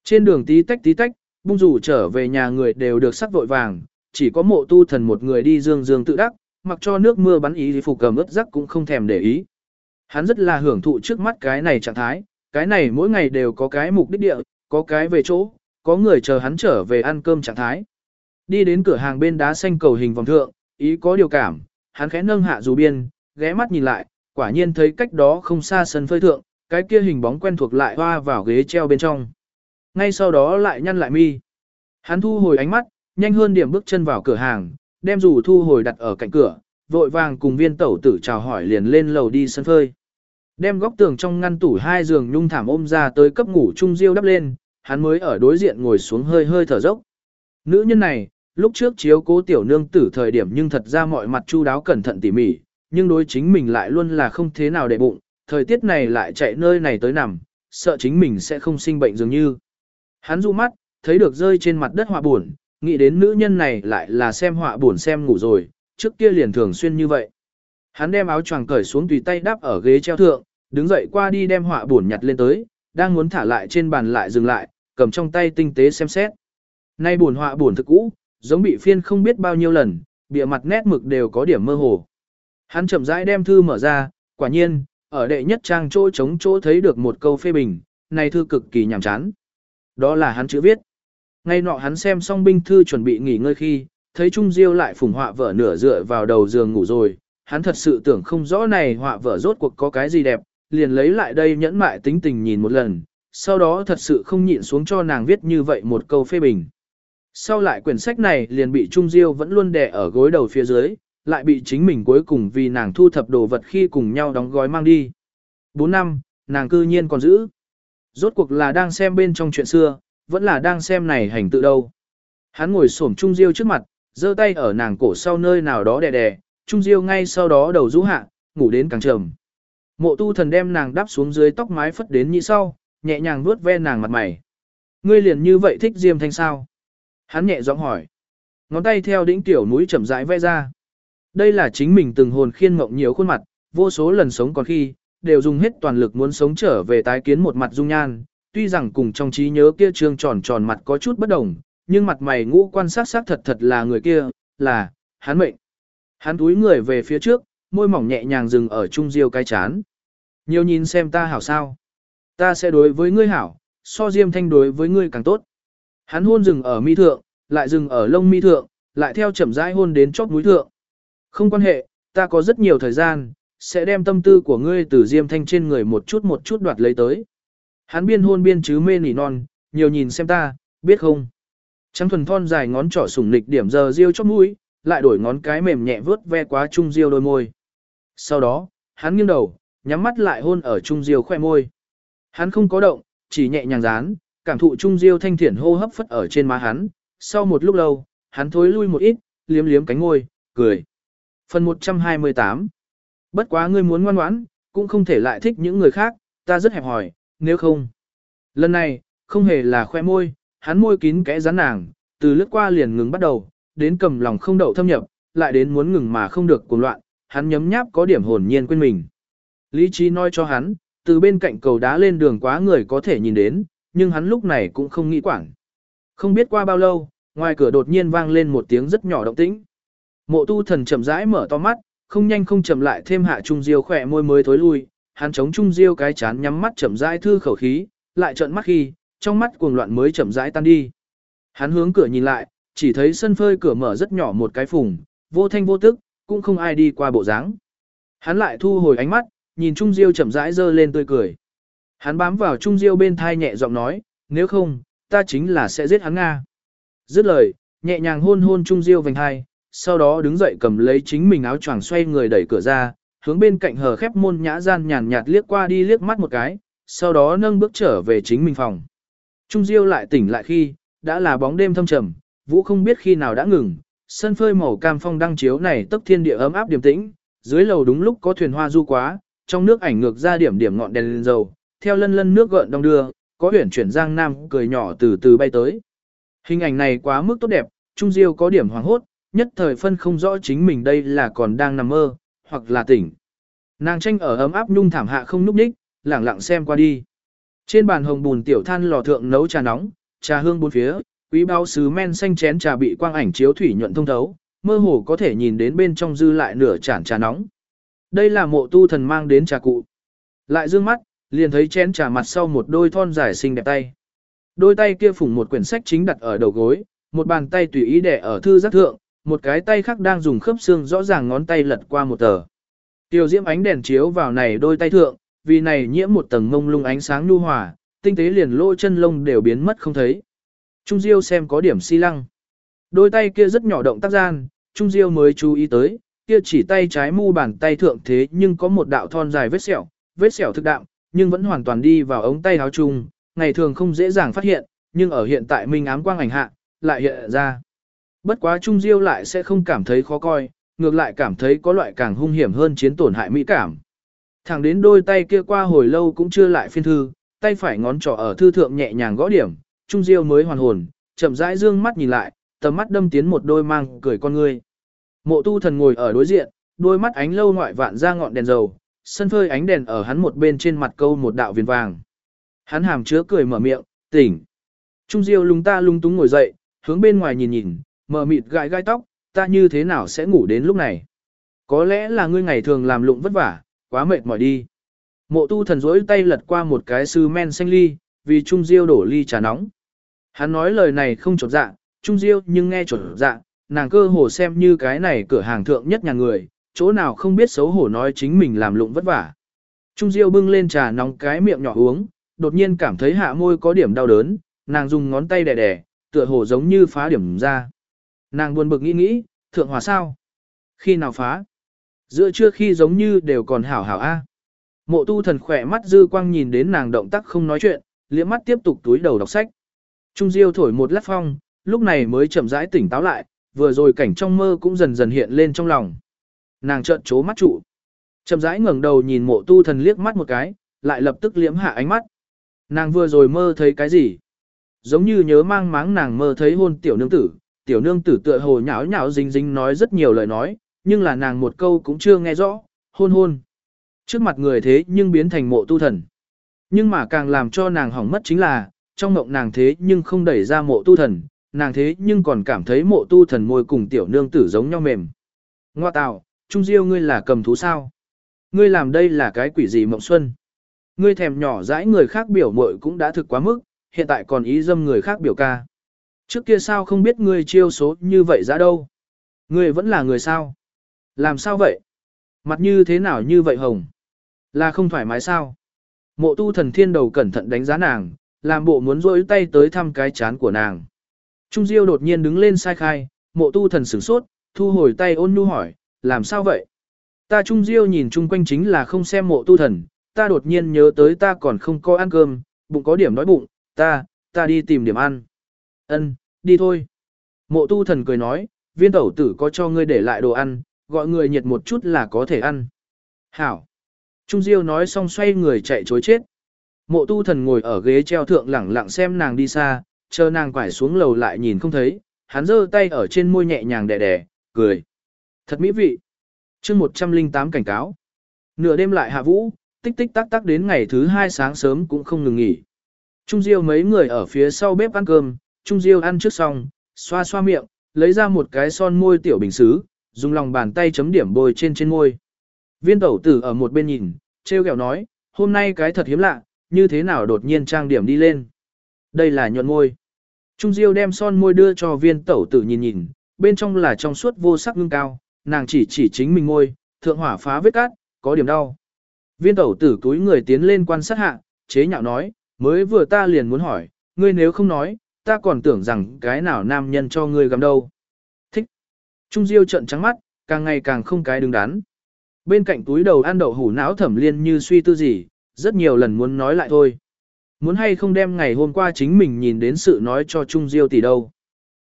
Trên đường tí tách tí tách, bung rủ trở về nhà người đều được sắc vội vàng, chỉ có mộ tu thần một người đi dương dương tự đắc, mặc cho nước mưa bắn ý thì phục cầm ướt rắc cũng không thèm để ý. Hắn rất là hưởng thụ trước mắt cái này trạng thái, cái này mỗi ngày đều có cái mục đích địa, có cái về chỗ, có người chờ hắn trở về ăn cơm trạng thái. Đi đến cửa hàng bên đá xanh cầu hình vòng thượng, ý có điều cảm, hắn khẽ nâng hạ dù biên, ghé mắt nhìn lại, quả nhiên thấy cách đó không xa sân phơi thượng, cái kia hình bóng quen thuộc lại hoa vào ghế treo bên trong. Ngay sau đó lại nhăn lại mi. Hắn thu hồi ánh mắt, nhanh hơn điểm bước chân vào cửa hàng, đem dù thu hồi đặt ở cạnh cửa, vội vàng cùng viên tẩu tử chào hỏi liền lên lầu đi sân phơi. Đem góc tường trong ngăn tủ hai giường nhung thảm ôm ra tới cấp ngủ chung diêu đắp lên, hắn mới ở đối diện ngồi xuống hơi hơi thở dốc. Nữ nhân này, lúc trước chiếu cố tiểu nương tử thời điểm nhưng thật ra mọi mặt chu đáo cẩn thận tỉ mỉ, nhưng đối chính mình lại luôn là không thế nào để bụng, thời tiết này lại chạy nơi này tới nằm, sợ chính mình sẽ không sinh bệnh dường như. Hắn du mắt, thấy được rơi trên mặt đất họa buồn, nghĩ đến nữ nhân này lại là xem họa buồn xem ngủ rồi, trước kia liền thường xuyên như vậy. Hắn đem áo choàng cởi xuống tùy tay đắp ở ghế treo thượng, đứng dậy qua đi đem họa buồn nhặt lên tới, đang muốn thả lại trên bàn lại dừng lại, cầm trong tay tinh tế xem xét. Nay buồn họa buồn thực cũ, giống bị phiên không biết bao nhiêu lần, bìa mặt nét mực đều có điểm mơ hồ. Hắn chậm rãi đem thư mở ra, quả nhiên, ở đệ nhất trang chỗ chống chỗ thấy được một câu phê bình, này thư cực kỳ nhàm chán. Đó là hắn chữ viết. Ngay nọ hắn xem xong binh thư chuẩn bị nghỉ ngơi khi, thấy Trung Diêu lại phùng họa vợ nửa dựa vào đầu giường ngủ rồi, hắn thật sự tưởng không rõ này họa vợ rốt cuộc có cái gì đẹp, liền lấy lại đây nhẫn mại tính tình nhìn một lần, sau đó thật sự không nhịn xuống cho nàng viết như vậy một câu phê bình. Sau lại quyển sách này liền bị Trung Diêu vẫn luôn đè ở gối đầu phía dưới, lại bị chính mình cuối cùng vì nàng thu thập đồ vật khi cùng nhau đóng gói mang đi. 4 năm, nàng cư nhiên còn giữ. Rốt cuộc là đang xem bên trong chuyện xưa, vẫn là đang xem này hành tự đâu. Hắn ngồi xổm Trung Diêu trước mặt, giơ tay ở nàng cổ sau nơi nào đó đè đè, Trung Diêu ngay sau đó đầu rũ hạ, ngủ đến càng trầm. Mộ tu thần đem nàng đắp xuống dưới tóc mái phất đến như sau, nhẹ nhàng vuốt ve nàng mặt mày. Ngươi liền như vậy thích Diêm Thanh sao? Hắn nhẹ giọng hỏi. Ngón tay theo đỉnh tiểu núi chậm rãi vẽ ra. Đây là chính mình từng hồn khiên mộng nhiều khuôn mặt, vô số lần sống còn khi, đều dùng hết toàn lực muốn sống trở về tái kiến một mặt dung nhan, tuy rằng cùng trong trí nhớ kia trương tròn tròn mặt có chút bất đồng, nhưng mặt mày ngũ quan sát sát thật thật là người kia, là, hắn mệnh. Hắn túi người về phía trước, môi mỏng nhẹ nhàng dừng ở trung diêu cái chán. Nhiều nhìn xem ta hảo sao. Ta sẽ đối với ngươi hảo, so diêm thanh đối với ngươi càng tốt. Hắn hôn dừng ở mi thượng, lại dừng ở lông mi thượng, lại theo chậm rãi hôn đến chóp mũi thượng. Không quan hệ, ta có rất nhiều thời gian, sẽ đem tâm tư của ngươi từ diêm thanh trên người một chút một chút đoạt lấy tới. Hắn biên hôn biên chứ mê nỉ non, nhiều nhìn xem ta, biết không? Trắng thuần thon dài ngón trỏ sủng nịch điểm giờ riêu chóp mũi, lại đổi ngón cái mềm nhẹ vướt ve quá Trung Diêu đôi môi. Sau đó, hắn nghiêng đầu, nhắm mắt lại hôn ở Trung Diêu khoe môi. Hắn không có động, chỉ nhẹ nhàng dán, cảm thụ Trung Diêu thanh thiển hô hấp phất ở trên má hắn. Sau một lúc lâu, hắn thối lui một ít, liếm liếm cánh môi, cười. Phần 128 Bất quá ngươi muốn ngoan ngoãn, cũng không thể lại thích những người khác, ta rất hẹp hỏi, nếu không. Lần này, không hề là khoe môi, hắn môi kín kẽ rắn nàng, từ lướt qua liền ngừng bắt đầu, đến cầm lòng không đậu thâm nhập, lại đến muốn ngừng mà không được cuồng loạn, hắn nhấm nháp có điểm hồn nhiên quên mình. Lý trí nói cho hắn, từ bên cạnh cầu đá lên đường quá người có thể nhìn đến, nhưng hắn lúc này cũng không nghĩ quảng Không biết qua bao lâu, ngoài cửa đột nhiên vang lên một tiếng rất nhỏ động tĩnh. Mộ tu thần chậm rãi mở to mắt, không nhanh không chậm lại thêm hạ trung diêu khỏe môi mới thối lui, hắn chống trung diêu cái chán nhắm mắt chậm rãi thư khẩu khí, lại trợn mắt khi, trong mắt cuồng loạn mới chậm rãi tan đi. Hắn hướng cửa nhìn lại, chỉ thấy sân phơi cửa mở rất nhỏ một cái phùng, vô thanh vô tức, cũng không ai đi qua bộ dáng. Hắn lại thu hồi ánh mắt, nhìn Trung Diêu chậm rãi dơ lên tươi cười. Hắn bám vào Trung Diêu bên thai nhẹ giọng nói, nếu không, ta chính là sẽ giết hắn Nga. Dứt lời, nhẹ nhàng hôn hôn Trung Diêu vành hai, sau đó đứng dậy cầm lấy chính mình áo choàng xoay người đẩy cửa ra, hướng bên cạnh hờ khép môn nhã gian nhàn nhạt liếc qua đi liếc mắt một cái, sau đó nâng bước trở về chính mình phòng. Trung Diêu lại tỉnh lại khi, đã là bóng đêm thâm trầm, vũ không biết khi nào đã ngừng, sân phơi màu cam phong đăng chiếu này tức thiên địa ấm áp điềm tĩnh, dưới lầu đúng lúc có thuyền hoa du quá, trong nước ảnh ngược ra điểm điểm ngọn đèn lên dầu, theo lân lân nước gợn đông đưa, có huyền chuyển giang nam cười nhỏ từ từ bay tới. Hình ảnh này quá mức tốt đẹp, Trung Diêu có điểm hoàng hốt, nhất thời phân không rõ chính mình đây là còn đang nằm mơ, hoặc là tỉnh. Nàng tranh ở ấm áp nhung thảm hạ không núp đích, lẳng lặng xem qua đi. Trên bàn hồng bùn tiểu than lò thượng nấu trà nóng, trà hương bốn phía, quý bao sứ men xanh chén trà bị quang ảnh chiếu thủy nhuận thông thấu, mơ hồ có thể nhìn đến bên trong dư lại nửa chản trà nóng. Đây là mộ tu thần mang đến trà cụ. Lại dương mắt, liền thấy chén trà mặt sau một đôi thon dài xinh đẹp tay. Đôi tay kia phủng một quyển sách chính đặt ở đầu gối, một bàn tay tùy ý đẻ ở thư giác thượng, một cái tay khác đang dùng khớp xương rõ ràng ngón tay lật qua một tờ. Tiểu diễm ánh đèn chiếu vào này đôi tay thượng, vì này nhiễm một tầng mông lung ánh sáng nhu hòa, tinh tế liền lỗ chân lông đều biến mất không thấy. Trung Diêu xem có điểm si lăng. Đôi tay kia rất nhỏ động tác gian, Trung Diêu mới chú ý tới, kia chỉ tay trái mu bàn tay thượng thế nhưng có một đạo thon dài vết sẹo, vết sẹo thực đạm, nhưng vẫn hoàn toàn đi vào ống tay áo chung, ngày thường không dễ dàng phát hiện, nhưng ở hiện tại minh ám quang ảnh hạ, lại hiện ra. Bất quá Trung Diêu lại sẽ không cảm thấy khó coi, ngược lại cảm thấy có loại càng hung hiểm hơn chiến tổn hại mỹ cảm. Thẳng đến đôi tay kia qua hồi lâu cũng chưa lại phiên thư, tay phải ngón trỏ ở thư thượng nhẹ nhàng gõ điểm, Trung Diêu mới hoàn hồn, chậm rãi dương mắt nhìn lại, tầm mắt đâm tiến một đôi mang cười con ngươi. Mộ tu thần ngồi ở đối diện, đôi mắt ánh lâu ngoại vạn ra ngọn đèn dầu, sân phơi ánh đèn ở hắn một bên trên mặt câu một đạo viền vàng. Hắn hàm chứa cười mở miệng, tỉnh. Trung Diêu lung ta lung túng ngồi dậy, hướng bên ngoài nhìn nhìn, mở mịt gãi gai tóc, ta như thế nào sẽ ngủ đến lúc này. Có lẽ là ngươi ngày thường làm lụng vất vả, quá mệt mỏi đi. Mộ tu thần rỗi tay lật qua một cái sư men xanh ly, vì Trung Diêu đổ ly trà nóng. Hắn nói lời này không trột dạ, Trung Diêu nhưng nghe trột dạ, nàng cơ hồ xem như cái này cửa hàng thượng nhất nhà người, chỗ nào không biết xấu hổ nói chính mình làm lụng vất vả. Trung Diêu bưng lên trà nóng cái miệng nhỏ uống, đột nhiên cảm thấy hạ môi có điểm đau đớn, nàng dùng ngón tay đè đè, tựa hồ giống như phá điểm ra. Nàng buồn bực nghĩ nghĩ, thượng hòa sao? Khi nào phá? Giữa trưa khi giống như đều còn hảo hảo a. Mộ tu thần khỏe mắt dư quang nhìn đến nàng động tác không nói chuyện, liếc mắt tiếp tục túi đầu đọc sách. Trung Diêu thổi một lát phong, lúc này mới chậm rãi tỉnh táo lại, vừa rồi cảnh trong mơ cũng dần dần hiện lên trong lòng. Nàng trợn chố mắt trụ. Chậm rãi ngẩng đầu nhìn mộ tu thần liếc mắt một cái, lại lập tức liễm hạ ánh mắt. Nàng vừa rồi mơ thấy cái gì? Giống như nhớ mang máng nàng mơ thấy hôn tiểu nương tử, tiểu nương tử tựa hồ nháo nháo dính dính nói rất nhiều lời nói, nhưng là nàng một câu cũng chưa nghe rõ, hôn hôn. Trước mặt người thế nhưng biến thành mộ tu thần. Nhưng mà càng làm cho nàng hỏng mất chính là, trong mộng nàng thế nhưng không đẩy ra mộ tu thần, nàng thế nhưng còn cảm thấy mộ tu thần môi cùng tiểu nương tử giống nhau mềm. Ngoa tạo, Trung Diêu ngươi là cầm thú sao? Ngươi làm đây là cái quỷ gì mộng xuân? Ngươi thèm nhỏ dãi người khác biểu mội cũng đã thực quá mức, hiện tại còn ý dâm người khác biểu ca. Trước kia sao không biết ngươi chiêu số như vậy ra đâu? Ngươi vẫn là người sao? Làm sao vậy? Mặt như thế nào như vậy hồng? Là không thoải mái sao? Mộ tu thần thiên đầu cẩn thận đánh giá nàng, làm bộ muốn rỗi tay tới thăm cái chán của nàng. Trung Diêu đột nhiên đứng lên sai khai, mộ tu thần sửng sốt, thu hồi tay ôn nhu hỏi, làm sao vậy? Ta Trung Diêu nhìn chung quanh chính là không xem mộ tu thần, ta đột nhiên nhớ tới ta còn không có ăn cơm, bụng có điểm đói bụng, ta, ta đi tìm điểm ăn. Ân, đi thôi. Mộ tu thần cười nói, viên tẩu tử có cho ngươi để lại đồ ăn, gọi người nhiệt một chút là có thể ăn. Hảo. Trung Diêu nói xong xoay người chạy chối chết. Mộ tu thần ngồi ở ghế treo thượng lẳng lặng xem nàng đi xa, chờ nàng quải xuống lầu lại nhìn không thấy, hắn giơ tay ở trên môi nhẹ nhàng đè đè, cười. Thật mỹ vị. chương 108 cảnh cáo. Nửa đêm lại hạ vũ, tích tích tắc tắc đến ngày thứ hai sáng sớm cũng không ngừng nghỉ. Trung Diêu mấy người ở phía sau bếp ăn cơm, Trung Diêu ăn trước xong, xoa xoa miệng, lấy ra một cái son môi tiểu bình xứ, dùng lòng bàn tay chấm điểm bôi trên trên môi. Viên tẩu tử ở một bên nhìn, treo kẹo nói, hôm nay cái thật hiếm lạ, như thế nào đột nhiên trang điểm đi lên. Đây là nhuận môi. Trung Diêu đem son môi đưa cho viên tẩu tử nhìn nhìn, bên trong là trong suốt vô sắc ngưng cao, nàng chỉ chỉ chính mình môi, thượng hỏa phá vết cát, có điểm đau. Viên tẩu tử túi người tiến lên quan sát hạ, chế nhạo nói, mới vừa ta liền muốn hỏi, ngươi nếu không nói, ta còn tưởng rằng cái nào nam nhân cho ngươi gắm đâu. Thích. Trung Diêu trợn trắng mắt, càng ngày càng không cái đứng đắn. Bên cạnh túi đầu ăn đậu hủ não thẩm liên như suy tư gì, rất nhiều lần muốn nói lại thôi. Muốn hay không đem ngày hôm qua chính mình nhìn đến sự nói cho Trung Diêu tỷ đâu.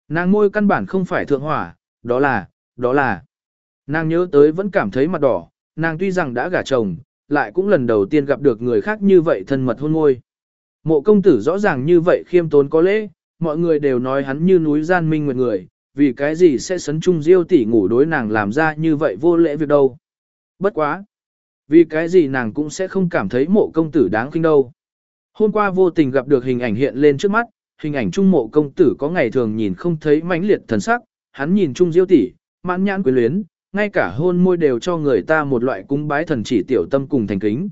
Nàng môi căn bản không phải thượng hỏa, đó là, đó là. Nàng nhớ tới vẫn cảm thấy mặt đỏ, nàng tuy rằng đã gả chồng, lại cũng lần đầu tiên gặp được người khác như vậy thân mật hôn môi. Mộ công tử rõ ràng như vậy khiêm tốn có lễ, mọi người đều nói hắn như núi gian minh nguyệt người, vì cái gì sẽ sấn Trung Diêu tỷ ngủ đối nàng làm ra như vậy vô lễ việc đâu. Bất quá. Vì cái gì nàng cũng sẽ không cảm thấy mộ công tử đáng kinh đâu. Hôm qua vô tình gặp được hình ảnh hiện lên trước mắt, hình ảnh trung mộ công tử có ngày thường nhìn không thấy mãnh liệt thần sắc, hắn nhìn trung diêu tỷ, mãn nhãn quyến luyến, ngay cả hôn môi đều cho người ta một loại cung bái thần chỉ tiểu tâm cùng thành kính.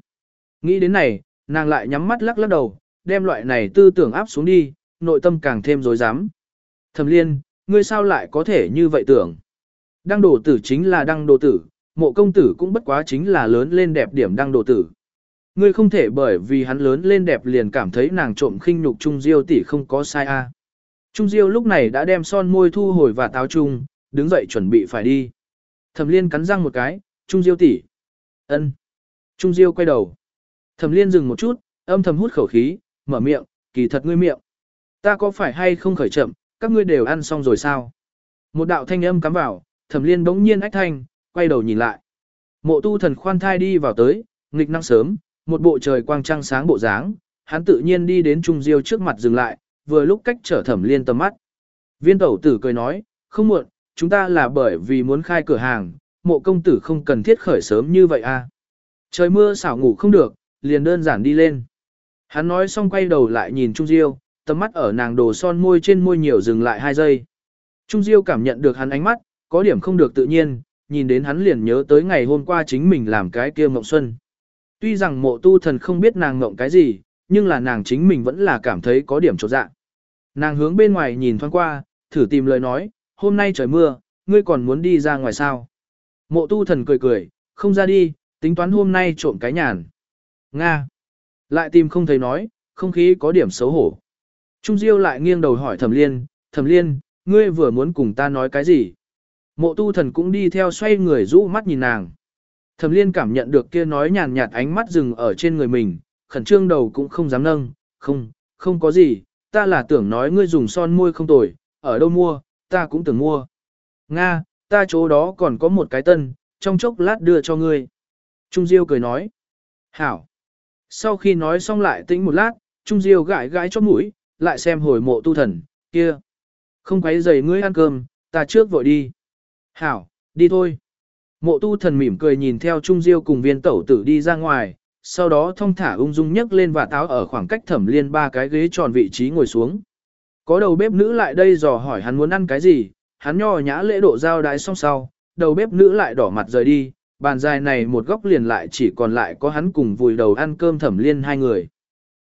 Nghĩ đến này, nàng lại nhắm mắt lắc lắc đầu, đem loại này tư tưởng áp xuống đi, nội tâm càng thêm rối rắm. Thẩm liên, ngươi sao lại có thể như vậy tưởng? Đăng đồ tử chính là đăng đồ tử, mộ công tử cũng bất quá chính là lớn lên đẹp điểm đăng đồ tử. Ngươi không thể bởi vì hắn lớn lên đẹp liền cảm thấy nàng trộm khinh nhục Trung Diêu tỷ không có sai a. Trung Diêu lúc này đã đem son môi thu hồi và táo trung, đứng dậy chuẩn bị phải đi. Thẩm Liên cắn răng một cái, Trung Diêu tỷ. Ân. Trung Diêu quay đầu. Thẩm Liên dừng một chút, âm thầm hút khẩu khí, mở miệng, kỳ thật ngươi miệng. Ta có phải hay không khởi chậm, các ngươi đều ăn xong rồi sao? Một đạo thanh âm cắm vào, Thẩm Liên bỗng nhiên ách thanh, quay đầu nhìn lại. Mộ tu thần khoan thai đi vào tới, nghịch năng sớm, một bộ trời quang trăng sáng bộ dáng, hắn tự nhiên đi đến Trung Diêu trước mặt dừng lại, vừa lúc cách trở thẩm liên tầm mắt. Viên tẩu tử cười nói, không muộn, chúng ta là bởi vì muốn khai cửa hàng, mộ công tử không cần thiết khởi sớm như vậy à. Trời mưa xảo ngủ không được, liền đơn giản đi lên. Hắn nói xong quay đầu lại nhìn Trung Diêu, tầm mắt ở nàng đồ son môi trên môi nhiều dừng lại hai giây. Trung Diêu cảm nhận được hắn ánh mắt, có điểm không được tự nhiên, nhìn đến hắn liền nhớ tới ngày hôm qua chính mình làm cái kia mộng xuân. Tuy rằng mộ tu thần không biết nàng ngộng cái gì, nhưng là nàng chính mình vẫn là cảm thấy có điểm trột dạ. Nàng hướng bên ngoài nhìn thoáng qua, thử tìm lời nói, hôm nay trời mưa, ngươi còn muốn đi ra ngoài sao? Mộ tu thần cười cười, không ra đi, tính toán hôm nay trộm cái nhàn. Nga. Lại tìm không thấy nói, không khí có điểm xấu hổ. Trung Diêu lại nghiêng đầu hỏi Thẩm Liên, Thẩm Liên, ngươi vừa muốn cùng ta nói cái gì? Mộ tu thần cũng đi theo xoay người rũ mắt nhìn nàng. Thẩm liên cảm nhận được kia nói nhàn nhạt ánh mắt dừng ở trên người mình, khẩn trương đầu cũng không dám nâng, không, không có gì, ta là tưởng nói ngươi dùng son môi không tồi, ở đâu mua, ta cũng tưởng mua. Nga, ta chỗ đó còn có một cái tân, trong chốc lát đưa cho ngươi. Trung Diêu cười nói. Hảo. Sau khi nói xong lại tĩnh một lát, Trung Diêu gãi gãi chót mũi, lại xem hồi mộ tu thần, kia. Không quấy giày ngươi ăn cơm, ta trước vội đi. Hảo, đi thôi. Mộ tu thần mỉm cười nhìn theo Trung Diêu cùng viên tẩu tử đi ra ngoài, sau đó thông thả ung dung nhấc lên và táo ở khoảng cách thẩm liên ba cái ghế tròn vị trí ngồi xuống. Có đầu bếp nữ lại đây dò hỏi hắn muốn ăn cái gì, hắn nho nhã lễ độ giao đái xong sau, đầu bếp nữ lại đỏ mặt rời đi, bàn dài này một góc liền lại chỉ còn lại có hắn cùng vùi đầu ăn cơm thẩm liên hai người.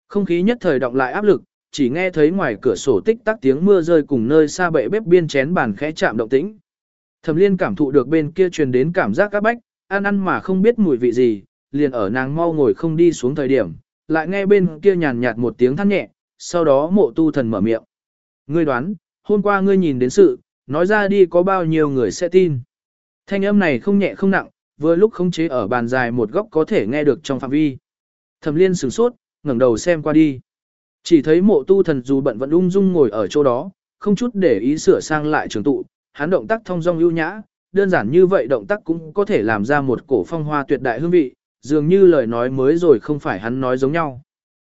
Không khí nhất thời động lại áp lực, chỉ nghe thấy ngoài cửa sổ tích tắc tiếng mưa rơi cùng nơi xa bệ bếp biên chén bàn khẽ chạm động tĩnh. Thẩm liên cảm thụ được bên kia truyền đến cảm giác các bách, ăn ăn mà không biết mùi vị gì, liền ở nàng mau ngồi không đi xuống thời điểm, lại nghe bên kia nhàn nhạt một tiếng than nhẹ, sau đó mộ tu thần mở miệng. Ngươi đoán, hôm qua ngươi nhìn đến sự, nói ra đi có bao nhiêu người sẽ tin. Thanh âm này không nhẹ không nặng, vừa lúc khống chế ở bàn dài một góc có thể nghe được trong phạm vi. Thẩm liên sửng sốt, ngẩng đầu xem qua đi. Chỉ thấy mộ tu thần dù bận vẫn ung dung ngồi ở chỗ đó, không chút để ý sửa sang lại trường tụ, hắn động tác thông dong ưu nhã, đơn giản như vậy động tác cũng có thể làm ra một cổ phong hoa tuyệt đại hương vị, dường như lời nói mới rồi không phải hắn nói giống nhau.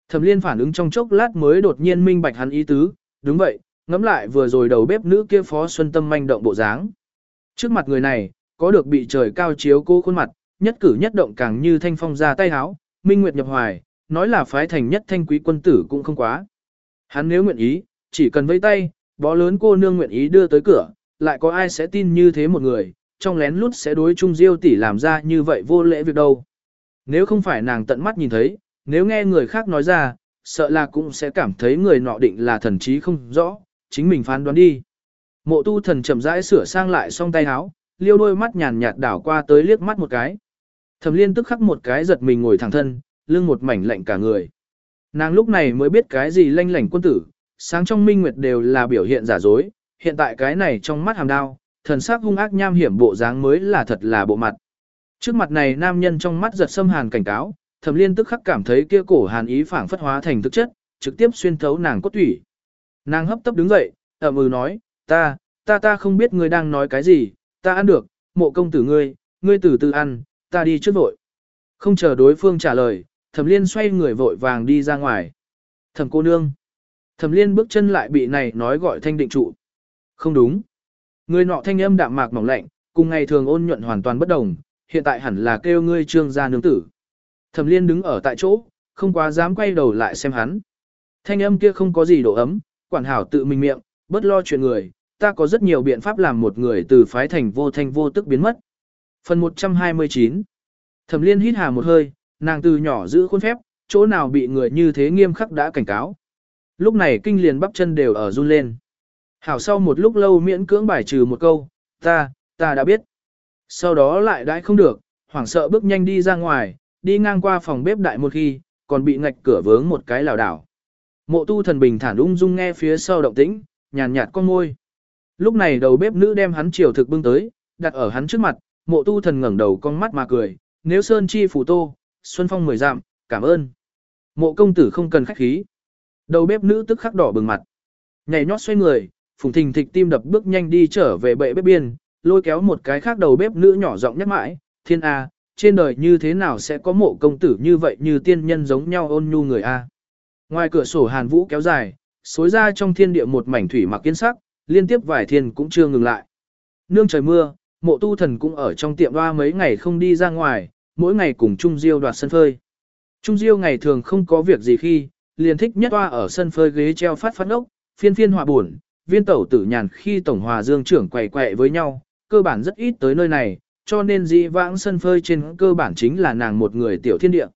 Thẩm liên phản ứng trong chốc lát mới đột nhiên minh bạch hắn ý tứ, đúng vậy, ngẫm lại vừa rồi đầu bếp nữ kia phó xuân tâm manh động bộ dáng. Trước mặt người này, có được bị trời cao chiếu cô khuôn mặt, nhất cử nhất động càng như thanh phong ra tay háo, minh nguyệt nhập hoài, nói là phái thành nhất thanh quý quân tử cũng không quá. Hắn nếu nguyện ý, chỉ cần vẫy tay, bó lớn cô nương nguyện ý đưa tới cửa, lại có ai sẽ tin như thế một người, trong lén lút sẽ đối chung diêu tỷ làm ra như vậy vô lễ việc đâu. Nếu không phải nàng tận mắt nhìn thấy, nếu nghe người khác nói ra, sợ là cũng sẽ cảm thấy người nọ định là thần trí không rõ, chính mình phán đoán đi. Mộ tu thần chậm rãi sửa sang lại song tay áo, liêu đôi mắt nhàn nhạt đảo qua tới liếc mắt một cái. Thẩm liên tức khắc một cái giật mình ngồi thẳng thân, lưng một mảnh lạnh cả người. Nàng lúc này mới biết cái gì lanh lảnh quân tử, sáng trong minh nguyệt đều là biểu hiện giả dối, hiện tại cái này trong mắt hàm đao, thần sắc hung ác nham hiểm bộ dáng mới là thật là bộ mặt. Trước mặt này nam nhân trong mắt giật xâm hàn cảnh cáo, thẩm liên tức khắc cảm thấy kia cổ hàn ý phảng phất hóa thành thực chất, trực tiếp xuyên thấu nàng cốt thủy. Nàng hấp tấp đứng dậy, ẩm ừ nói, ta, ta ta không biết ngươi đang nói cái gì, ta ăn được, mộ công tử ngươi, ngươi từ từ ăn, ta đi trước vội. Không chờ đối phương trả lời, thẩm liên xoay người vội vàng đi ra ngoài. Thẩm cô nương. Thẩm liên bước chân lại bị này nói gọi thanh định trụ. Không đúng. Người nọ thanh âm đạm mạc mỏng lạnh, cùng ngày thường ôn nhuận hoàn toàn bất đồng, hiện tại hẳn là kêu ngươi trương gia nương tử. Thẩm liên đứng ở tại chỗ, không quá dám quay đầu lại xem hắn. Thanh âm kia không có gì độ ấm, quản hảo tự mình miệng, bất lo chuyện người, ta có rất nhiều biện pháp làm một người từ phái thành vô thanh vô tức biến mất. Phần 129 Thẩm liên hít hà một hơi, nàng từ nhỏ giữ khuôn phép, chỗ nào bị người như thế nghiêm khắc đã cảnh cáo. Lúc này kinh liền bắp chân đều ở run lên. Hảo sau một lúc lâu miễn cưỡng bài trừ một câu, ta, ta đã biết. Sau đó lại đãi không được, hoảng sợ bước nhanh đi ra ngoài, đi ngang qua phòng bếp đại một khi, còn bị ngạch cửa vướng một cái lảo đảo. Mộ tu thần bình thản ung dung nghe phía sau động tĩnh, nhàn nhạt con môi. Lúc này đầu bếp nữ đem hắn chiều thực bưng tới, đặt ở hắn trước mặt, mộ tu thần ngẩng đầu con mắt mà cười, nếu sơn chi phủ tô, xuân phong mười dặm, cảm ơn. Mộ công tử không cần khách khí. Đầu bếp nữ tức khắc đỏ bừng mặt. Nhảy nhót xoay người, phùng thình thịch tim đập bước nhanh đi trở về bệ bếp biên, lôi kéo một cái khác đầu bếp nữ nhỏ giọng nhắc mãi, thiên A, trên đời như thế nào sẽ có mộ công tử như vậy như tiên nhân giống nhau ôn nhu người A. Ngoài cửa sổ hàn vũ kéo dài, xối ra trong thiên địa một mảnh thủy mặc kiến sắc, liên tiếp vài thiên cũng chưa ngừng lại. Nương trời mưa, mộ tu thần cũng ở trong tiệm hoa mấy ngày không đi ra ngoài, mỗi ngày cùng Trung Diêu đoạt sân phơi. Trung Diêu ngày thường không có việc gì khi, liền thích nhất toa ở sân phơi ghế treo phát phát ốc, phiên phiên hòa buồn, viên tẩu tử nhàn khi tổng hòa dương trưởng quậy quậy với nhau, cơ bản rất ít tới nơi này, cho nên dị vãng sân phơi trên cơ bản chính là nàng một người tiểu thiên địa.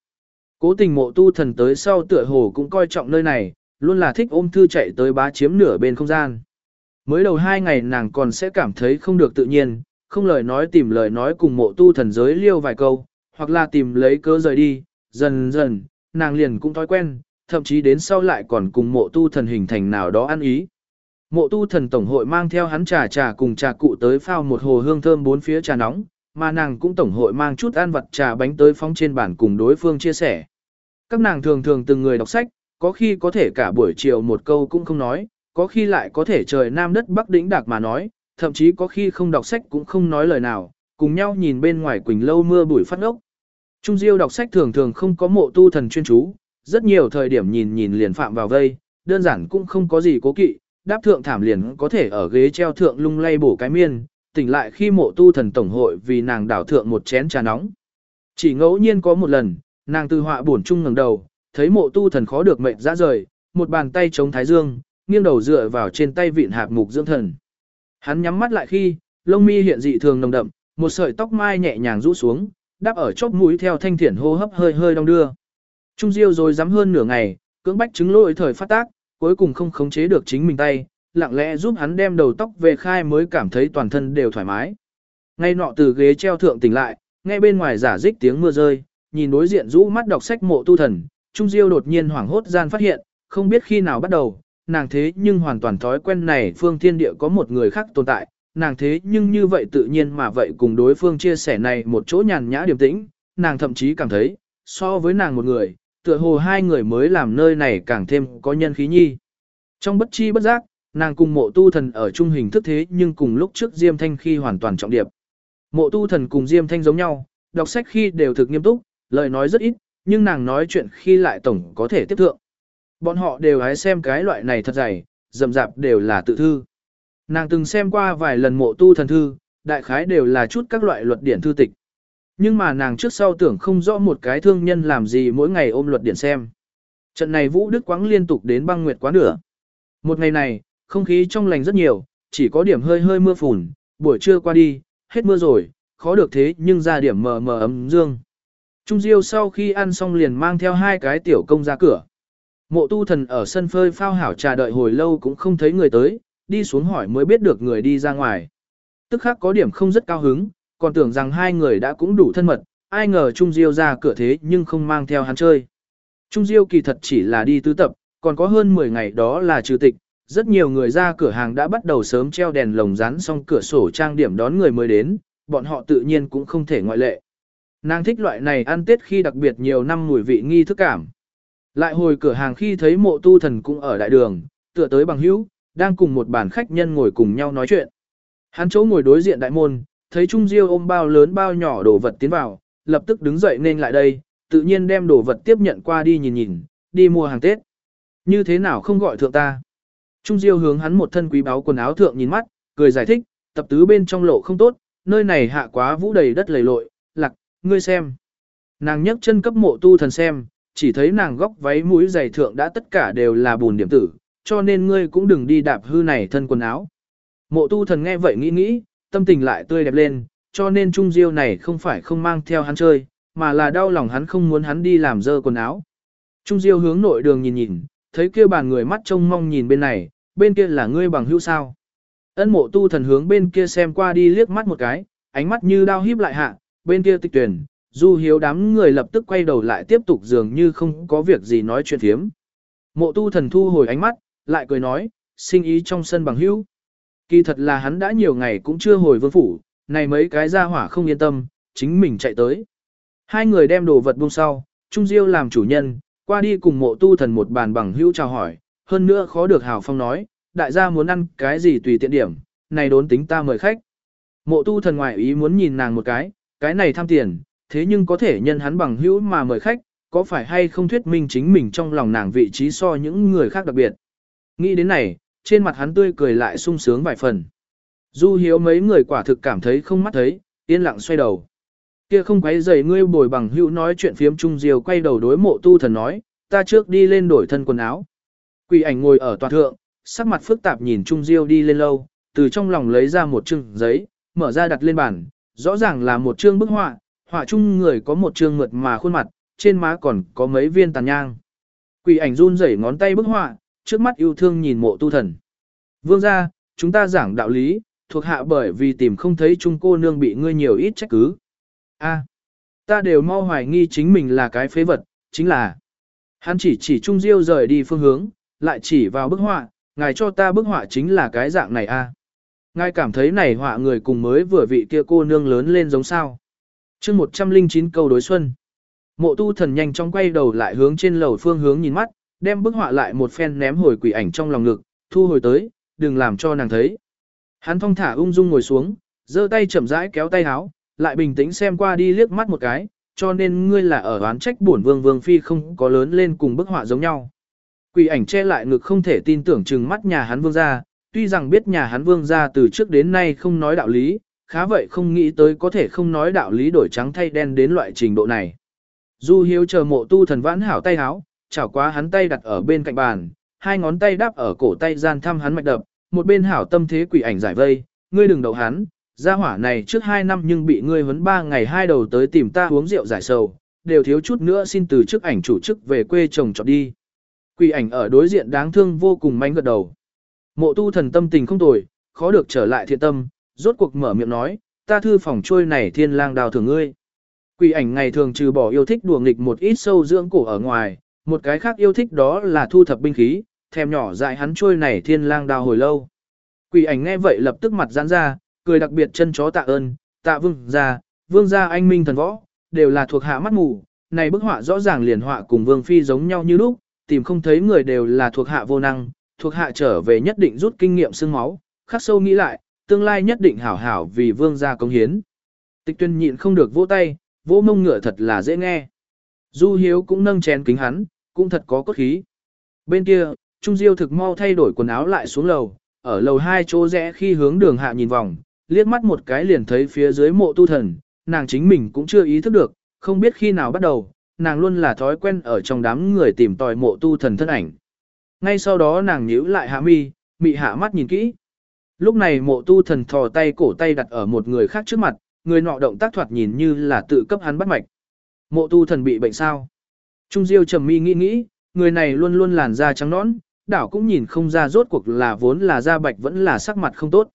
Cố tình mộ tu thần tới sau tựa hồ cũng coi trọng nơi này, luôn là thích ôm thư chạy tới bá chiếm nửa bên không gian. Mới đầu hai ngày nàng còn sẽ cảm thấy không được tự nhiên, không lời nói tìm lời nói cùng mộ tu thần giới liêu vài câu, hoặc là tìm lấy cớ rời đi, dần dần, nàng liền cũng thói quen, thậm chí đến sau lại còn cùng mộ tu thần hình thành nào đó ăn ý. Mộ tu thần tổng hội mang theo hắn trà trà cùng trà cụ tới phao một hồ hương thơm bốn phía trà nóng, mà nàng cũng tổng hội mang chút ăn vật trà bánh tới phóng trên bàn cùng đối phương chia sẻ. Các nàng thường thường từng người đọc sách, có khi có thể cả buổi chiều một câu cũng không nói, có khi lại có thể trời nam đất bắc đỉnh đạc mà nói, thậm chí có khi không đọc sách cũng không nói lời nào, cùng nhau nhìn bên ngoài quỳnh lâu mưa bụi phát ốc. Trung Diêu đọc sách thường thường không có mộ tu thần chuyên chú, rất nhiều thời điểm nhìn nhìn liền phạm vào vây, đơn giản cũng không có gì cố kỵ, đáp thượng thảm liền có thể ở ghế treo thượng lung lay bổ cái miên, tỉnh lại khi mộ tu thần tổng hội vì nàng đảo thượng một chén trà nóng. Chỉ ngẫu nhiên có một lần, nàng từ họa buồn chung ngẩng đầu, thấy mộ tu thần khó được mệnh ra rời, một bàn tay chống thái dương, nghiêng đầu dựa vào trên tay vịn hạp mục dưỡng thần. Hắn nhắm mắt lại khi, lông mi hiện dị thường nồng đậm, một sợi tóc mai nhẹ nhàng rũ xuống, đáp ở chóp mũi theo thanh thiển hô hấp hơi hơi đong đưa. Trung Diêu rồi dám hơn nửa ngày, cưỡng bách chứng lỗi thời phát tác, cuối cùng không khống chế được chính mình tay, lặng lẽ giúp hắn đem đầu tóc về khai mới cảm thấy toàn thân đều thoải mái. Ngay nọ từ ghế treo thượng tỉnh lại, nghe bên ngoài giả dích tiếng mưa rơi, nhìn đối diện rũ mắt đọc sách mộ tu thần, Trung Diêu đột nhiên hoảng hốt gian phát hiện, không biết khi nào bắt đầu, nàng thế nhưng hoàn toàn thói quen này phương thiên địa có một người khác tồn tại, nàng thế nhưng như vậy tự nhiên mà vậy cùng đối phương chia sẻ này một chỗ nhàn nhã điềm tĩnh, nàng thậm chí cảm thấy, so với nàng một người, tựa hồ hai người mới làm nơi này càng thêm có nhân khí nhi. Trong bất chi bất giác, nàng cùng mộ tu thần ở chung hình thức thế nhưng cùng lúc trước Diêm Thanh khi hoàn toàn trọng điệp. Mộ tu thần cùng Diêm Thanh giống nhau, đọc sách khi đều thực nghiêm túc, lời nói rất ít, nhưng nàng nói chuyện khi lại tổng có thể tiếp thượng. Bọn họ đều hái xem cái loại này thật dày, rậm rạp đều là tự thư. Nàng từng xem qua vài lần mộ tu thần thư, đại khái đều là chút các loại luật điển thư tịch. Nhưng mà nàng trước sau tưởng không rõ một cái thương nhân làm gì mỗi ngày ôm luật điển xem. Trận này Vũ Đức Quáng liên tục đến băng nguyệt quá nửa. Một ngày này, không khí trong lành rất nhiều, chỉ có điểm hơi hơi mưa phùn, buổi trưa qua đi, hết mưa rồi, khó được thế nhưng ra điểm mờ mờ ấm dương. Trung Diêu sau khi ăn xong liền mang theo hai cái tiểu công ra cửa. Mộ tu thần ở sân phơi phao hảo trà đợi hồi lâu cũng không thấy người tới, đi xuống hỏi mới biết được người đi ra ngoài. Tức khắc có điểm không rất cao hứng, còn tưởng rằng hai người đã cũng đủ thân mật, ai ngờ Trung Diêu ra cửa thế nhưng không mang theo hắn chơi. Trung Diêu kỳ thật chỉ là đi tứ tập, còn có hơn 10 ngày đó là trừ tịch, rất nhiều người ra cửa hàng đã bắt đầu sớm treo đèn lồng rán xong cửa sổ trang điểm đón người mới đến, bọn họ tự nhiên cũng không thể ngoại lệ. Nàng thích loại này ăn tết khi đặc biệt nhiều năm mùi vị nghi thức cảm. Lại hồi cửa hàng khi thấy mộ tu thần cũng ở đại đường, tựa tới bằng hữu, đang cùng một bàn khách nhân ngồi cùng nhau nói chuyện. Hắn chỗ ngồi đối diện đại môn, thấy Trung Diêu ôm bao lớn bao nhỏ đồ vật tiến vào, lập tức đứng dậy nên lại đây, tự nhiên đem đồ vật tiếp nhận qua đi nhìn nhìn, đi mua hàng Tết. Như thế nào không gọi thượng ta? Trung Diêu hướng hắn một thân quý báu quần áo thượng nhìn mắt, cười giải thích, tập tứ bên trong lộ không tốt, nơi này hạ quá vũ đầy đất lầy lội, lạc, ngươi xem. Nàng nhấc chân cấp mộ tu thần xem, chỉ thấy nàng góc váy mũi giày thượng đã tất cả đều là bùn điểm tử, cho nên ngươi cũng đừng đi đạp hư này thân quần áo. Mộ tu thần nghe vậy nghĩ nghĩ, tâm tình lại tươi đẹp lên, cho nên Trung Diêu này không phải không mang theo hắn chơi, mà là đau lòng hắn không muốn hắn đi làm dơ quần áo. Trung Diêu hướng nội đường nhìn nhìn, thấy kia bàn người mắt trông mong nhìn bên này, bên kia là ngươi bằng hữu sao. Ân mộ tu thần hướng bên kia xem qua đi liếc mắt một cái, ánh mắt như đao híp lại hạ, bên kia tịch tuyển, du hiếu đám người lập tức quay đầu lại tiếp tục dường như không có việc gì nói chuyện thiếm. Mộ tu thần thu hồi ánh mắt, lại cười nói, sinh ý trong sân bằng hữu. Kỳ thật là hắn đã nhiều ngày cũng chưa hồi vương phủ, này mấy cái ra hỏa không yên tâm, chính mình chạy tới. Hai người đem đồ vật buông sau, Trung Diêu làm chủ nhân, qua đi cùng mộ tu thần một bàn bằng hữu chào hỏi, hơn nữa khó được Hào Phong nói, đại gia muốn ăn cái gì tùy tiện điểm, này đốn tính ta mời khách. Mộ tu thần ngoại ý muốn nhìn nàng một cái, cái này tham tiền, thế nhưng có thể nhân hắn bằng hữu mà mời khách, có phải hay không thuyết minh chính mình trong lòng nàng vị trí so những người khác đặc biệt. Nghĩ đến này, trên mặt hắn tươi cười lại sung sướng vài phần. Du hiếu mấy người quả thực cảm thấy không mắt thấy, yên lặng xoay đầu. Kia không quấy rầy ngươi bồi bằng hữu nói chuyện phiếm trung diều quay đầu đối mộ tu thần nói, ta trước đi lên đổi thân quần áo. Quỷ ảnh ngồi ở tòa thượng, sắc mặt phức tạp nhìn trung diêu đi lên lâu, từ trong lòng lấy ra một chương giấy, mở ra đặt lên bàn, rõ ràng là một chương bức họa, họa chung người có một chương mượt mà khuôn mặt, trên má còn có mấy viên tàn nhang. Quỷ ảnh run rẩy ngón tay bức họa, trước mắt yêu thương nhìn mộ tu thần. Vương gia, chúng ta giảng đạo lý, thuộc hạ bởi vì tìm không thấy trung cô nương bị ngươi nhiều ít trách cứ. A, ta đều mau hoài nghi chính mình là cái phế vật, chính là. Hắn chỉ chỉ trung diêu rời đi phương hướng, lại chỉ vào bức họa, ngài cho ta bức họa chính là cái dạng này a. Ngài cảm thấy này họa người cùng mới vừa vị kia cô nương lớn lên giống sao. chương 109 câu đối xuân. Mộ tu thần nhanh chóng quay đầu lại hướng trên lầu phương hướng nhìn mắt, đem bức họa lại một phen ném hồi quỷ ảnh trong lòng ngực, thu hồi tới, đừng làm cho nàng thấy. Hắn thong thả ung dung ngồi xuống, giơ tay chậm rãi kéo tay áo, lại bình tĩnh xem qua đi liếc mắt một cái, cho nên ngươi là ở oán trách bổn vương vương phi không có lớn lên cùng bức họa giống nhau. Quỷ ảnh che lại ngực không thể tin tưởng chừng mắt nhà hắn vương gia, tuy rằng biết nhà hắn vương gia từ trước đến nay không nói đạo lý, khá vậy không nghĩ tới có thể không nói đạo lý đổi trắng thay đen đến loại trình độ này. Du hiếu chờ mộ tu thần vãn hảo tay háo, chảo quá hắn tay đặt ở bên cạnh bàn, hai ngón tay đáp ở cổ tay gian thăm hắn mạch đập, một bên hảo tâm thế quỷ ảnh giải vây, ngươi đừng đậu hắn, gia hỏa này trước hai năm nhưng bị ngươi vấn ba ngày hai đầu tới tìm ta uống rượu giải sầu, đều thiếu chút nữa xin từ chức ảnh chủ chức về quê chồng chọn đi. Quỷ ảnh ở đối diện đáng thương vô cùng manh gật đầu. Mộ tu thần tâm tình không tồi, khó được trở lại thiện tâm, rốt cuộc mở miệng nói, ta thư phòng trôi này thiên lang đào thường ngươi. Quỷ ảnh ngày thường trừ bỏ yêu thích đùa nghịch một ít sâu dưỡng cổ ở ngoài, một cái khác yêu thích đó là thu thập binh khí, thèm nhỏ dại hắn trôi này thiên lang đào hồi lâu. Quỷ ảnh nghe vậy lập tức mặt giãn ra, cười đặc biệt chân chó tạ ơn, tạ vương gia, vương gia anh minh thần võ, đều là thuộc hạ mắt mù, này bức họa rõ ràng liền họa cùng vương phi giống nhau như lúc, tìm không thấy người đều là thuộc hạ vô năng, thuộc hạ trở về nhất định rút kinh nghiệm xương máu, khắc sâu nghĩ lại, tương lai nhất định hảo hảo vì vương gia công hiến. Tịch tuyên nhịn không được vỗ tay, vỗ mông ngựa thật là dễ nghe. Du hiếu cũng nâng chén kính hắn, cũng thật có cốt khí. Bên kia, Trung Diêu thực mau thay đổi quần áo lại xuống lầu, ở lầu hai chỗ rẽ khi hướng đường hạ nhìn vòng, liếc mắt một cái liền thấy phía dưới mộ tu thần, nàng chính mình cũng chưa ý thức được, không biết khi nào bắt đầu, nàng luôn là thói quen ở trong đám người tìm tòi mộ tu thần thân ảnh. Ngay sau đó nàng nhíu lại hạ mi, mị hạ mắt nhìn kỹ. Lúc này mộ tu thần thò tay cổ tay đặt ở một người khác trước mặt, người nọ động tác thoạt nhìn như là tự cấp hắn bắt mạch. Mộ tu thần bị bệnh sao? Trung Diêu trầm mi nghĩ nghĩ, người này luôn luôn làn da trắng nõn, đảo cũng nhìn không ra rốt cuộc là vốn là da bạch vẫn là sắc mặt không tốt.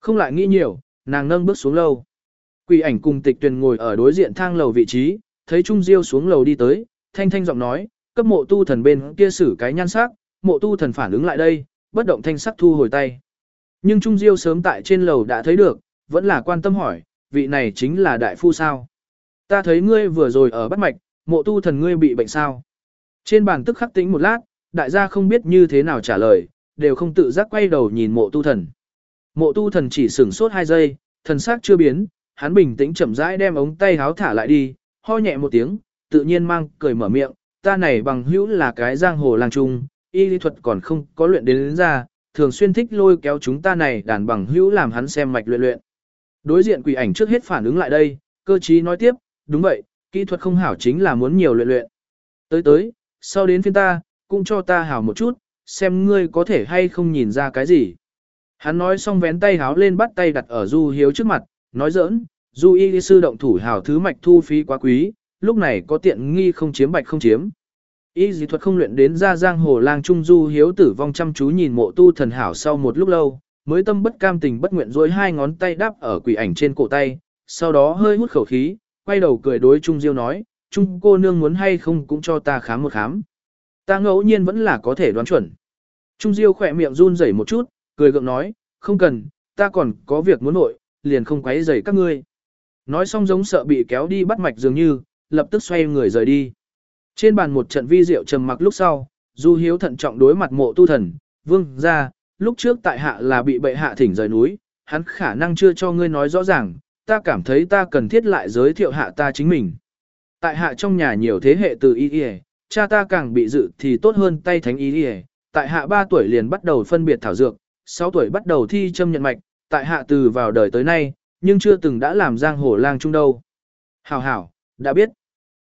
Không lại nghĩ nhiều, nàng nâng bước xuống lầu. Quỷ ảnh cùng tịch tuyền ngồi ở đối diện thang lầu vị trí, thấy Trung Diêu xuống lầu đi tới, thanh thanh giọng nói, cấp mộ tu thần bên kia xử cái nhan sắc, mộ tu thần phản ứng lại đây, bất động thanh sắc thu hồi tay. Nhưng Trung Diêu sớm tại trên lầu đã thấy được, vẫn là quan tâm hỏi, vị này chính là đại phu sao? Ta thấy ngươi vừa rồi ở bắt mạch, mộ tu thần ngươi bị bệnh sao? Trên bàn tức khắc tĩnh một lát, đại gia không biết như thế nào trả lời, đều không tự giác quay đầu nhìn mộ tu thần. Mộ tu thần chỉ sửng sốt hai giây, thần sắc chưa biến, hắn bình tĩnh chậm rãi đem ống tay háo thả lại đi, ho nhẹ một tiếng, tự nhiên mang cười mở miệng, ta này bằng hữu là cái giang hồ lang trung, y lý thuật còn không có luyện đến, đến ra, thường xuyên thích lôi kéo chúng ta này đàn bằng hữu làm hắn xem mạch luyện luyện. Đối diện quỷ ảnh trước hết phản ứng lại đây, cơ trí nói tiếp, đúng vậy, kỹ thuật không hảo chính là muốn nhiều luyện luyện. Tới tới, sau đến phiên ta, cũng cho ta hảo một chút, xem ngươi có thể hay không nhìn ra cái gì. Hắn nói xong vén tay háo lên bắt tay đặt ở Du Hiếu trước mặt, nói giỡn, Du y sư động thủ hảo thứ mạch thu phí quá quý, lúc này có tiện nghi không chiếm bạch không chiếm. Y dị thuật không luyện đến ra giang hồ lang trung Du Hiếu tử vong chăm chú nhìn mộ tu thần hảo sau một lúc lâu, mới tâm bất cam tình bất nguyện dối hai ngón tay đáp ở quỷ ảnh trên cổ tay, sau đó hơi hút khẩu khí, quay đầu cười đối Trung Diêu nói, Trung cô nương muốn hay không cũng cho ta khám một khám. Ta ngẫu nhiên vẫn là có thể đoán chuẩn. Trung Diêu khỏe miệng run rẩy một chút, cười gượng nói, không cần, ta còn có việc muốn nội, liền không quấy rầy các ngươi. Nói xong giống sợ bị kéo đi bắt mạch dường như, lập tức xoay người rời đi. Trên bàn một trận vi rượu trầm mặc lúc sau, Du Hiếu thận trọng đối mặt mộ tu thần, vương ra, lúc trước tại hạ là bị bệ hạ thỉnh rời núi, hắn khả năng chưa cho ngươi nói rõ ràng, ta cảm thấy ta cần thiết lại giới thiệu hạ ta chính mình. Tại hạ trong nhà nhiều thế hệ từ y y, cha ta càng bị dự thì tốt hơn tay thánh y y, tại hạ 3 tuổi liền bắt đầu phân biệt thảo dược, 6 tuổi bắt đầu thi châm nhận mạch, tại hạ từ vào đời tới nay, nhưng chưa từng đã làm giang hồ lang trung đâu. Hảo hảo, đã biết.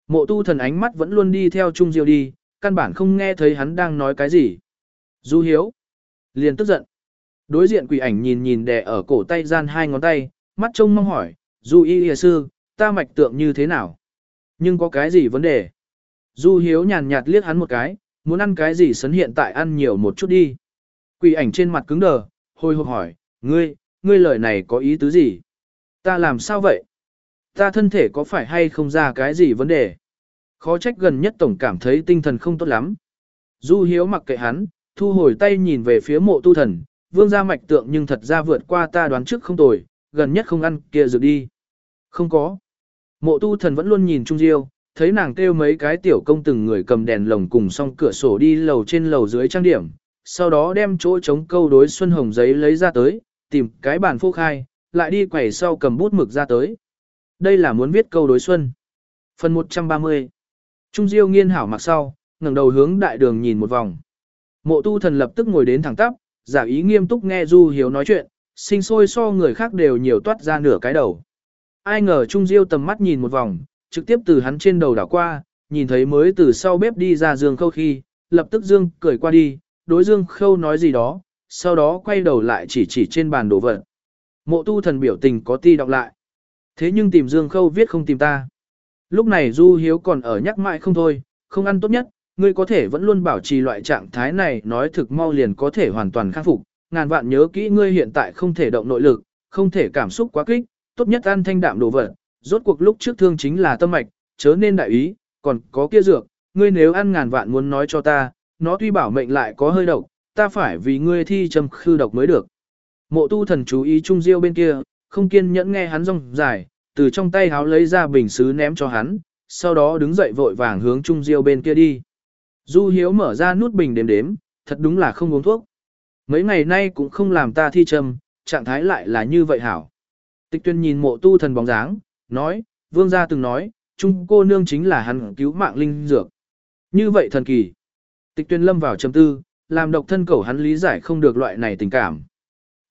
Mộ tu thần ánh mắt vẫn luôn đi theo Trung Diêu đi, căn bản không nghe thấy hắn đang nói cái gì. Du hiếu. Liền tức giận. Đối diện quỷ ảnh nhìn nhìn đè ở cổ tay gian hai ngón tay, mắt trông mong hỏi, Du y y sư, ta mạch tượng như thế nào? Nhưng có cái gì vấn đề? Du hiếu nhàn nhạt liếc hắn một cái, muốn ăn cái gì sấn hiện tại ăn nhiều một chút đi. Quỷ ảnh trên mặt cứng đờ, hồi hộp hỏi, ngươi, ngươi lời này có ý tứ gì? Ta làm sao vậy? Ta thân thể có phải hay không ra cái gì vấn đề? Khó trách gần nhất tổng cảm thấy tinh thần không tốt lắm. Du hiếu mặc kệ hắn, thu hồi tay nhìn về phía mộ tu thần, vương gia mạch tượng nhưng thật ra vượt qua ta đoán trước không tồi, gần nhất không ăn kia dược đi. Không có. Mộ tu thần vẫn luôn nhìn Trung Diêu, thấy nàng kêu mấy cái tiểu công từng người cầm đèn lồng cùng song cửa sổ đi lầu trên lầu dưới trang điểm, sau đó đem chỗ chống câu đối xuân hồng giấy lấy ra tới, tìm cái bàn phô khai, lại đi quẩy sau cầm bút mực ra tới. Đây là muốn viết câu đối xuân. Phần 130 Trung Diêu nghiên hảo mặc sau, ngẩng đầu hướng đại đường nhìn một vòng. Mộ tu thần lập tức ngồi đến thẳng tắp, giả ý nghiêm túc nghe Du Hiếu nói chuyện, sinh sôi so người khác đều nhiều toát ra nửa cái đầu. Ai ngờ Trung Diêu tầm mắt nhìn một vòng, trực tiếp từ hắn trên đầu đảo qua, nhìn thấy mới từ sau bếp đi ra Dương Khâu khi, lập tức Dương cười qua đi, đối Dương Khâu nói gì đó, sau đó quay đầu lại chỉ chỉ trên bàn đồ vật. Mộ tu thần biểu tình có ti đọc lại. Thế nhưng tìm Dương Khâu viết không tìm ta. Lúc này Du Hiếu còn ở nhắc mãi không thôi, không ăn tốt nhất, ngươi có thể vẫn luôn bảo trì loại trạng thái này nói thực mau liền có thể hoàn toàn khắc phục. Ngàn vạn nhớ kỹ ngươi hiện tại không thể động nội lực, không thể cảm xúc quá kích, tốt nhất ăn thanh đạm đồ vật. Rốt cuộc lúc trước thương chính là tâm mạch, chớ nên đại ý, còn có kia dược, ngươi nếu ăn ngàn vạn muốn nói cho ta, nó tuy bảo mệnh lại có hơi độc, ta phải vì ngươi thi châm khư độc mới được. Mộ tu thần chú ý Trung Diêu bên kia, không kiên nhẫn nghe hắn rong dài, từ trong tay háo lấy ra bình xứ ném cho hắn, sau đó đứng dậy vội vàng hướng Trung Diêu bên kia đi. Du Hiếu mở ra nút bình đếm đếm, thật đúng là không uống thuốc. Mấy ngày nay cũng không làm ta thi trầm, trạng thái lại là như vậy hảo. Tịch tuyên nhìn mộ tu thần bóng dáng, nói, vương gia từng nói, Trung cô nương chính là hắn cứu mạng linh dược. Như vậy thần kỳ. Tịch tuyên lâm vào trầm tư, làm độc thân cầu hắn lý giải không được loại này tình cảm.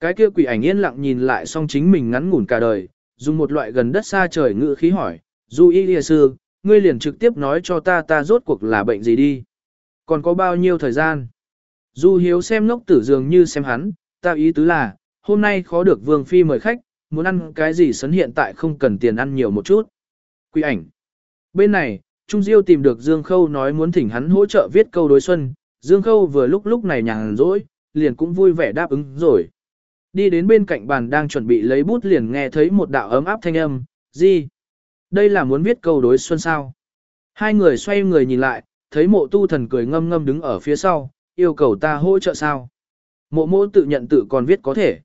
Cái kia quỷ ảnh yên lặng nhìn lại song chính mình ngắn ngủn cả đời, dùng một loại gần đất xa trời ngữ khí hỏi, Du Y Lìa Sư, ngươi liền trực tiếp nói cho ta ta rốt cuộc là bệnh gì đi. Còn có bao nhiêu thời gian? Du Hiếu xem ngốc tử dường như xem hắn, ta ý tứ là, hôm nay khó được Vương Phi mời khách, muốn ăn cái gì sấn hiện tại không cần tiền ăn nhiều một chút. Quỷ ảnh. Bên này, Trung Diêu tìm được Dương Khâu nói muốn thỉnh hắn hỗ trợ viết câu đối xuân, Dương Khâu vừa lúc lúc này nhàn rỗi, liền cũng vui vẻ đáp ứng rồi. Đi đến bên cạnh bàn đang chuẩn bị lấy bút liền nghe thấy một đạo ấm áp thanh âm, gì? Đây là muốn viết câu đối xuân sao? Hai người xoay người nhìn lại, thấy mộ tu thần cười ngâm ngâm đứng ở phía sau, yêu cầu ta hỗ trợ sao? Mộ mộ tự nhận tự còn viết có thể.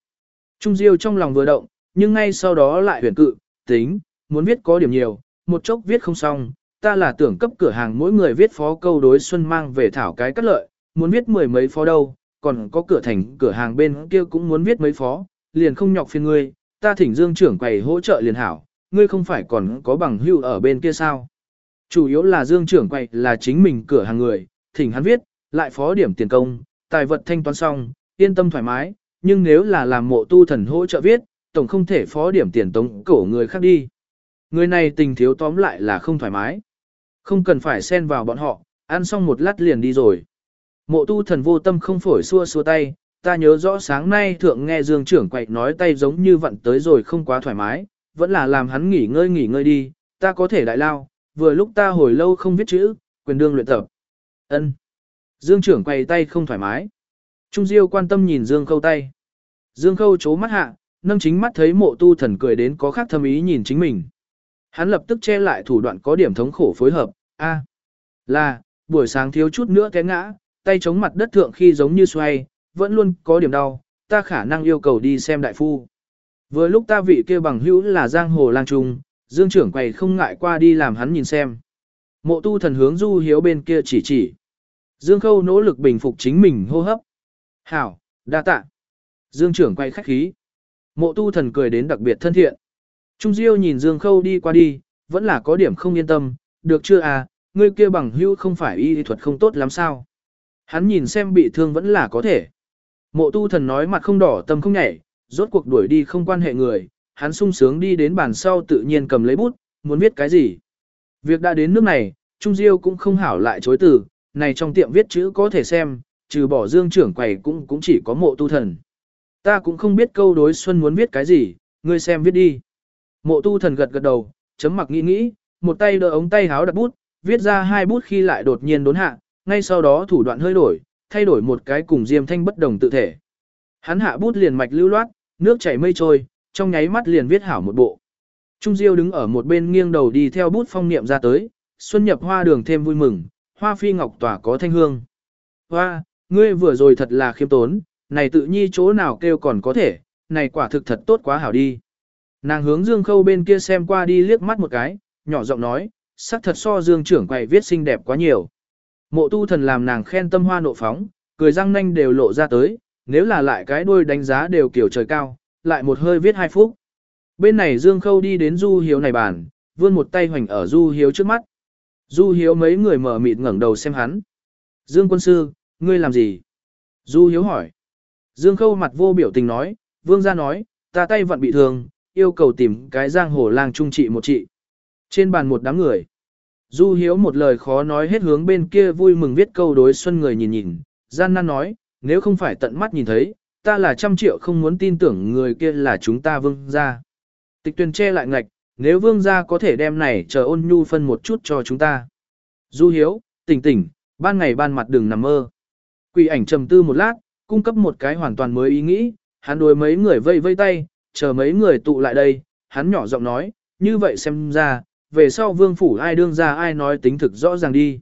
Trung Diêu trong lòng vừa động, nhưng ngay sau đó lại huyền cự, tính, muốn viết có điểm nhiều, một chốc viết không xong, ta là tưởng cấp cửa hàng mỗi người viết phó câu đối xuân mang về thảo cái cắt lợi, muốn viết mười mấy phó đâu, còn có cửa thành cửa hàng bên kia cũng muốn viết mấy phó, liền không nhọc phiền ngươi, ta thỉnh dương trưởng quầy hỗ trợ liền hảo, ngươi không phải còn có bằng hưu ở bên kia sao. Chủ yếu là dương trưởng quầy là chính mình cửa hàng người, thỉnh hắn viết, lại phó điểm tiền công, tài vật thanh toán xong, yên tâm thoải mái, nhưng nếu là làm mộ tu thần hỗ trợ viết, tổng không thể phó điểm tiền tống cổ người khác đi. Người này tình thiếu tóm lại là không thoải mái. Không cần phải xen vào bọn họ, ăn xong một lát liền đi rồi. Mộ tu thần vô tâm không phổi xua xua tay, ta nhớ rõ sáng nay thượng nghe Dương trưởng quậy nói tay giống như vặn tới rồi không quá thoải mái, vẫn là làm hắn nghỉ ngơi nghỉ ngơi đi, ta có thể đại lao, vừa lúc ta hồi lâu không viết chữ, quyền đương luyện tập. Ân. Dương trưởng quay tay không thoải mái. Trung Diêu quan tâm nhìn Dương Khâu tay. Dương Khâu chố mắt hạ, nâng chính mắt thấy mộ tu thần cười đến có khác thâm ý nhìn chính mình. Hắn lập tức che lại thủ đoạn có điểm thống khổ phối hợp, a là, buổi sáng thiếu chút nữa té ngã, tay chống mặt đất thượng khi giống như xoay, vẫn luôn có điểm đau, ta khả năng yêu cầu đi xem đại phu. Vừa lúc ta vị kia bằng hữu là giang hồ lang trung, dương trưởng quầy không ngại qua đi làm hắn nhìn xem. Mộ tu thần hướng du hiếu bên kia chỉ chỉ. Dương khâu nỗ lực bình phục chính mình hô hấp. Hảo, đa tạ. Dương trưởng quay khách khí. Mộ tu thần cười đến đặc biệt thân thiện. Trung Diêu nhìn Dương Khâu đi qua đi, vẫn là có điểm không yên tâm, được chưa à, ngươi kia bằng hữu không phải y thuật không tốt lắm sao. Hắn nhìn xem bị thương vẫn là có thể. Mộ tu thần nói mặt không đỏ tâm không nhảy, rốt cuộc đuổi đi không quan hệ người, hắn sung sướng đi đến bàn sau tự nhiên cầm lấy bút, muốn viết cái gì. Việc đã đến nước này, Trung Diêu cũng không hảo lại chối từ, này trong tiệm viết chữ có thể xem, trừ bỏ dương trưởng quầy cũng cũng chỉ có mộ tu thần. Ta cũng không biết câu đối xuân muốn viết cái gì, ngươi xem viết đi. Mộ tu thần gật gật đầu, chấm mặc nghĩ nghĩ, một tay đỡ ống tay háo đặt bút, viết ra hai bút khi lại đột nhiên đốn hạ, ngay sau đó thủ đoạn hơi đổi, thay đổi một cái cùng diêm thanh bất đồng tự thể. Hắn hạ bút liền mạch lưu loát, nước chảy mây trôi, trong nháy mắt liền viết hảo một bộ. Trung Diêu đứng ở một bên nghiêng đầu đi theo bút phong niệm ra tới, xuân nhập hoa đường thêm vui mừng, hoa phi ngọc tỏa có thanh hương. Hoa, ngươi vừa rồi thật là khiêm tốn, này tự nhi chỗ nào kêu còn có thể, này quả thực thật tốt quá hảo đi. Nàng hướng Dương Khâu bên kia xem qua đi liếc mắt một cái, nhỏ giọng nói, sắc thật so Dương trưởng quầy viết xinh đẹp quá nhiều. Mộ tu thần làm nàng khen tâm hoa nộ phóng, cười răng nanh đều lộ ra tới, nếu là lại cái đuôi đánh giá đều kiểu trời cao, lại một hơi viết hai phút. Bên này Dương Khâu đi đến Du Hiếu này bàn, vươn một tay hoành ở Du Hiếu trước mắt. Du Hiếu mấy người mở mịt ngẩng đầu xem hắn. Dương quân sư, ngươi làm gì? Du Hiếu hỏi. Dương Khâu mặt vô biểu tình nói, Vương gia nói, ta tay vận bị thương, yêu cầu tìm cái giang hồ lang trung trị một trị. Trên bàn một đám người. Du Hiếu một lời khó nói hết hướng bên kia vui mừng viết câu đối xuân người nhìn nhìn, gian nan nói, nếu không phải tận mắt nhìn thấy, ta là trăm triệu không muốn tin tưởng người kia là chúng ta vương gia. Tịch tuyên che lại ngạch, nếu vương gia có thể đem này chờ ôn nhu phân một chút cho chúng ta. Du Hiếu, tỉnh tỉnh, ban ngày ban mặt đừng nằm mơ. Quỷ ảnh trầm tư một lát, cung cấp một cái hoàn toàn mới ý nghĩ, hắn đối mấy người vây vây tay, chờ mấy người tụ lại đây, hắn nhỏ giọng nói, như vậy xem ra, về sau vương phủ ai đương ra ai nói tính thực rõ ràng đi.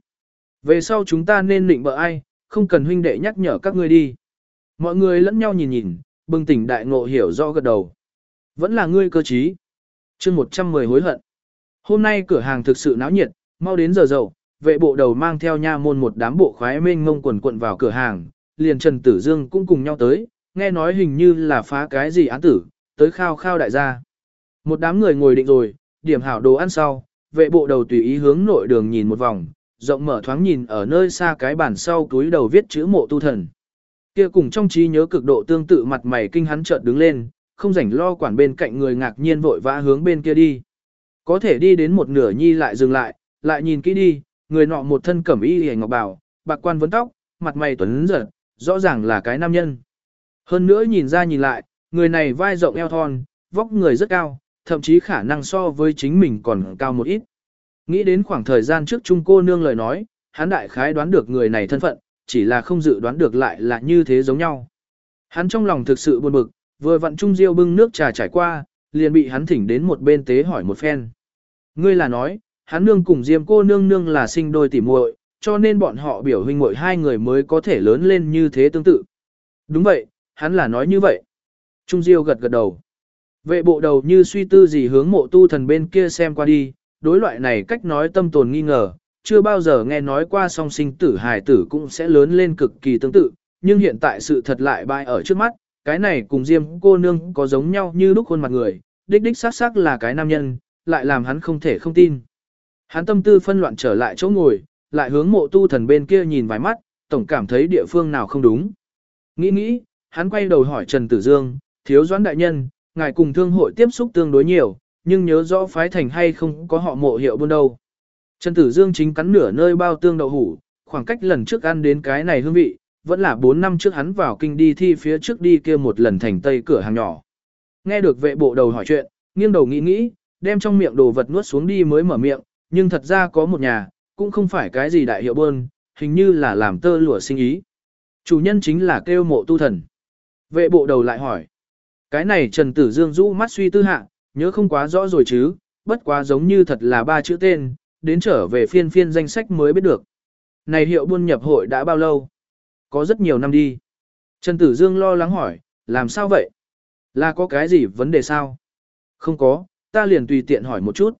Về sau chúng ta nên định bợ ai, không cần huynh đệ nhắc nhở các ngươi đi. Mọi người lẫn nhau nhìn nhìn, bừng tỉnh đại ngộ hiểu rõ gật đầu. Vẫn là ngươi cơ trí chương 110 hối hận. Hôm nay cửa hàng thực sự náo nhiệt, mau đến giờ dậu, vệ bộ đầu mang theo nha môn một đám bộ khoái mênh ngông quần quận vào cửa hàng, liền Trần Tử Dương cũng cùng nhau tới, nghe nói hình như là phá cái gì án tử, tới khao khao đại gia. Một đám người ngồi định rồi, điểm hảo đồ ăn sau, vệ bộ đầu tùy ý hướng nội đường nhìn một vòng, rộng mở thoáng nhìn ở nơi xa cái bản sau túi đầu viết chữ mộ tu thần. Kia cùng trong trí nhớ cực độ tương tự mặt mày kinh hắn chợt đứng lên, không rảnh lo quản bên cạnh người ngạc nhiên vội vã hướng bên kia đi. Có thể đi đến một nửa nhi lại dừng lại, lại nhìn kỹ đi, người nọ một thân cẩm y hề ngọc bảo, bạc quan vấn tóc, mặt mày tuấn giật, rõ ràng là cái nam nhân. Hơn nữa nhìn ra nhìn lại, người này vai rộng eo thon, vóc người rất cao, thậm chí khả năng so với chính mình còn cao một ít. Nghĩ đến khoảng thời gian trước Trung cô nương lời nói, hắn đại khái đoán được người này thân phận, chỉ là không dự đoán được lại là như thế giống nhau. Hắn trong lòng thực sự buồn bực, vừa vặn Trung Diêu bưng nước trà trải qua, liền bị hắn thỉnh đến một bên tế hỏi một phen. Ngươi là nói, hắn nương cùng Diêm cô nương nương là sinh đôi tỉ muội, cho nên bọn họ biểu huynh muội hai người mới có thể lớn lên như thế tương tự. Đúng vậy, hắn là nói như vậy. Trung Diêu gật gật đầu. Vệ bộ đầu như suy tư gì hướng mộ tu thần bên kia xem qua đi, đối loại này cách nói tâm tồn nghi ngờ, chưa bao giờ nghe nói qua song sinh tử hài tử cũng sẽ lớn lên cực kỳ tương tự, nhưng hiện tại sự thật lại bại ở trước mắt, cái này cùng Diêm cô nương có giống nhau như lúc khuôn mặt người, đích đích xác xác là cái nam nhân, lại làm hắn không thể không tin. Hắn tâm tư phân loạn trở lại chỗ ngồi, lại hướng mộ tu thần bên kia nhìn vài mắt, tổng cảm thấy địa phương nào không đúng. Nghĩ nghĩ, hắn quay đầu hỏi Trần Tử Dương, thiếu doãn đại nhân, ngài cùng thương hội tiếp xúc tương đối nhiều, nhưng nhớ rõ phái thành hay không có họ mộ hiệu buôn đâu. Trần Tử Dương chính cắn nửa nơi bao tương đậu hủ, khoảng cách lần trước ăn đến cái này hương vị, vẫn là 4 năm trước hắn vào kinh đi thi phía trước đi kia một lần thành tây cửa hàng nhỏ. Nghe được vệ bộ đầu hỏi chuyện, nghiêng đầu nghĩ nghĩ, đem trong miệng đồ vật nuốt xuống đi mới mở miệng, nhưng thật ra có một nhà, cũng không phải cái gì đại hiệu bơn, hình như là làm tơ lụa sinh ý. Chủ nhân chính là kêu mộ tu thần. Vệ bộ đầu lại hỏi. Cái này Trần Tử Dương rũ mắt suy tư hạ, nhớ không quá rõ rồi chứ, bất quá giống như thật là ba chữ tên, đến trở về phiên phiên danh sách mới biết được. Này hiệu buôn nhập hội đã bao lâu? Có rất nhiều năm đi. Trần Tử Dương lo lắng hỏi, làm sao vậy? Là có cái gì vấn đề sao? Không có, ta liền tùy tiện hỏi một chút.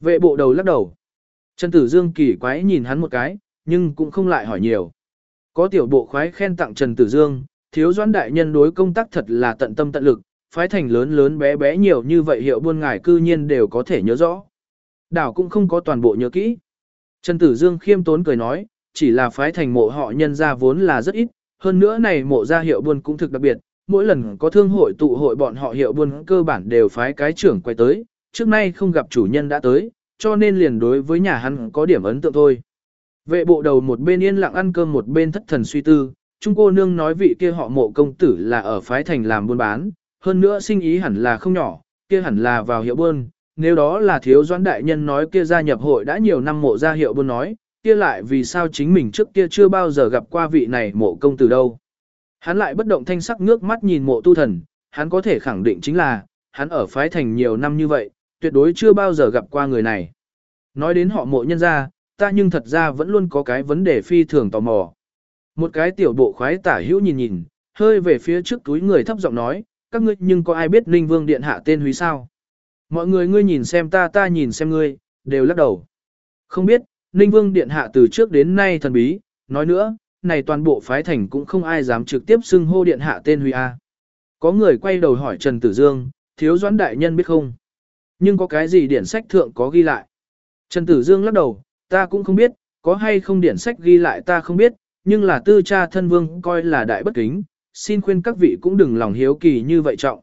Vệ bộ đầu lắc đầu. Trần Tử Dương kỳ quái nhìn hắn một cái, nhưng cũng không lại hỏi nhiều. Có tiểu bộ khoái khen tặng Trần Tử Dương, thiếu doãn đại nhân đối công tác thật là tận tâm tận lực, phái thành lớn lớn bé bé nhiều như vậy hiệu buôn ngài cư nhiên đều có thể nhớ rõ. Đảo cũng không có toàn bộ nhớ kỹ. Trần Tử Dương khiêm tốn cười nói, chỉ là phái thành mộ họ nhân ra vốn là rất ít, hơn nữa này mộ ra hiệu buôn cũng thực đặc biệt, mỗi lần có thương hội tụ hội bọn họ hiệu buôn cơ bản đều phái cái trưởng quay tới, trước nay không gặp chủ nhân đã tới, cho nên liền đối với nhà hắn có điểm ấn tượng thôi. Vệ bộ đầu một bên yên lặng ăn cơm một bên thất thần suy tư, Trung cô nương nói vị kia họ mộ công tử là ở phái thành làm buôn bán, hơn nữa sinh ý hẳn là không nhỏ, kia hẳn là vào hiệu buôn, nếu đó là thiếu doãn đại nhân nói kia gia nhập hội đã nhiều năm mộ gia hiệu buôn nói, kia lại vì sao chính mình trước kia chưa bao giờ gặp qua vị này mộ công tử đâu. Hắn lại bất động thanh sắc ngước mắt nhìn mộ tu thần, hắn có thể khẳng định chính là, hắn ở phái thành nhiều năm như vậy, tuyệt đối chưa bao giờ gặp qua người này. Nói đến họ mộ nhân ra, ta nhưng thật ra vẫn luôn có cái vấn đề phi thường tò mò. Một cái tiểu bộ khoái tả hữu nhìn nhìn, hơi về phía trước túi người thấp giọng nói, các ngươi nhưng có ai biết Ninh Vương Điện hạ tên Húy sao? Mọi người ngươi nhìn xem ta ta nhìn xem ngươi, đều lắc đầu. Không biết, Ninh Vương Điện hạ từ trước đến nay thần bí, nói nữa, này toàn bộ phái thành cũng không ai dám trực tiếp xưng hô Điện hạ tên Huy A. Có người quay đầu hỏi Trần Tử Dương, thiếu doãn đại nhân biết không? Nhưng có cái gì điển sách thượng có ghi lại? Trần Tử Dương lắc đầu, ta cũng không biết, có hay không điển sách ghi lại ta không biết, nhưng là tư cha thân vương coi là đại bất kính, xin khuyên các vị cũng đừng lòng hiếu kỳ như vậy trọng.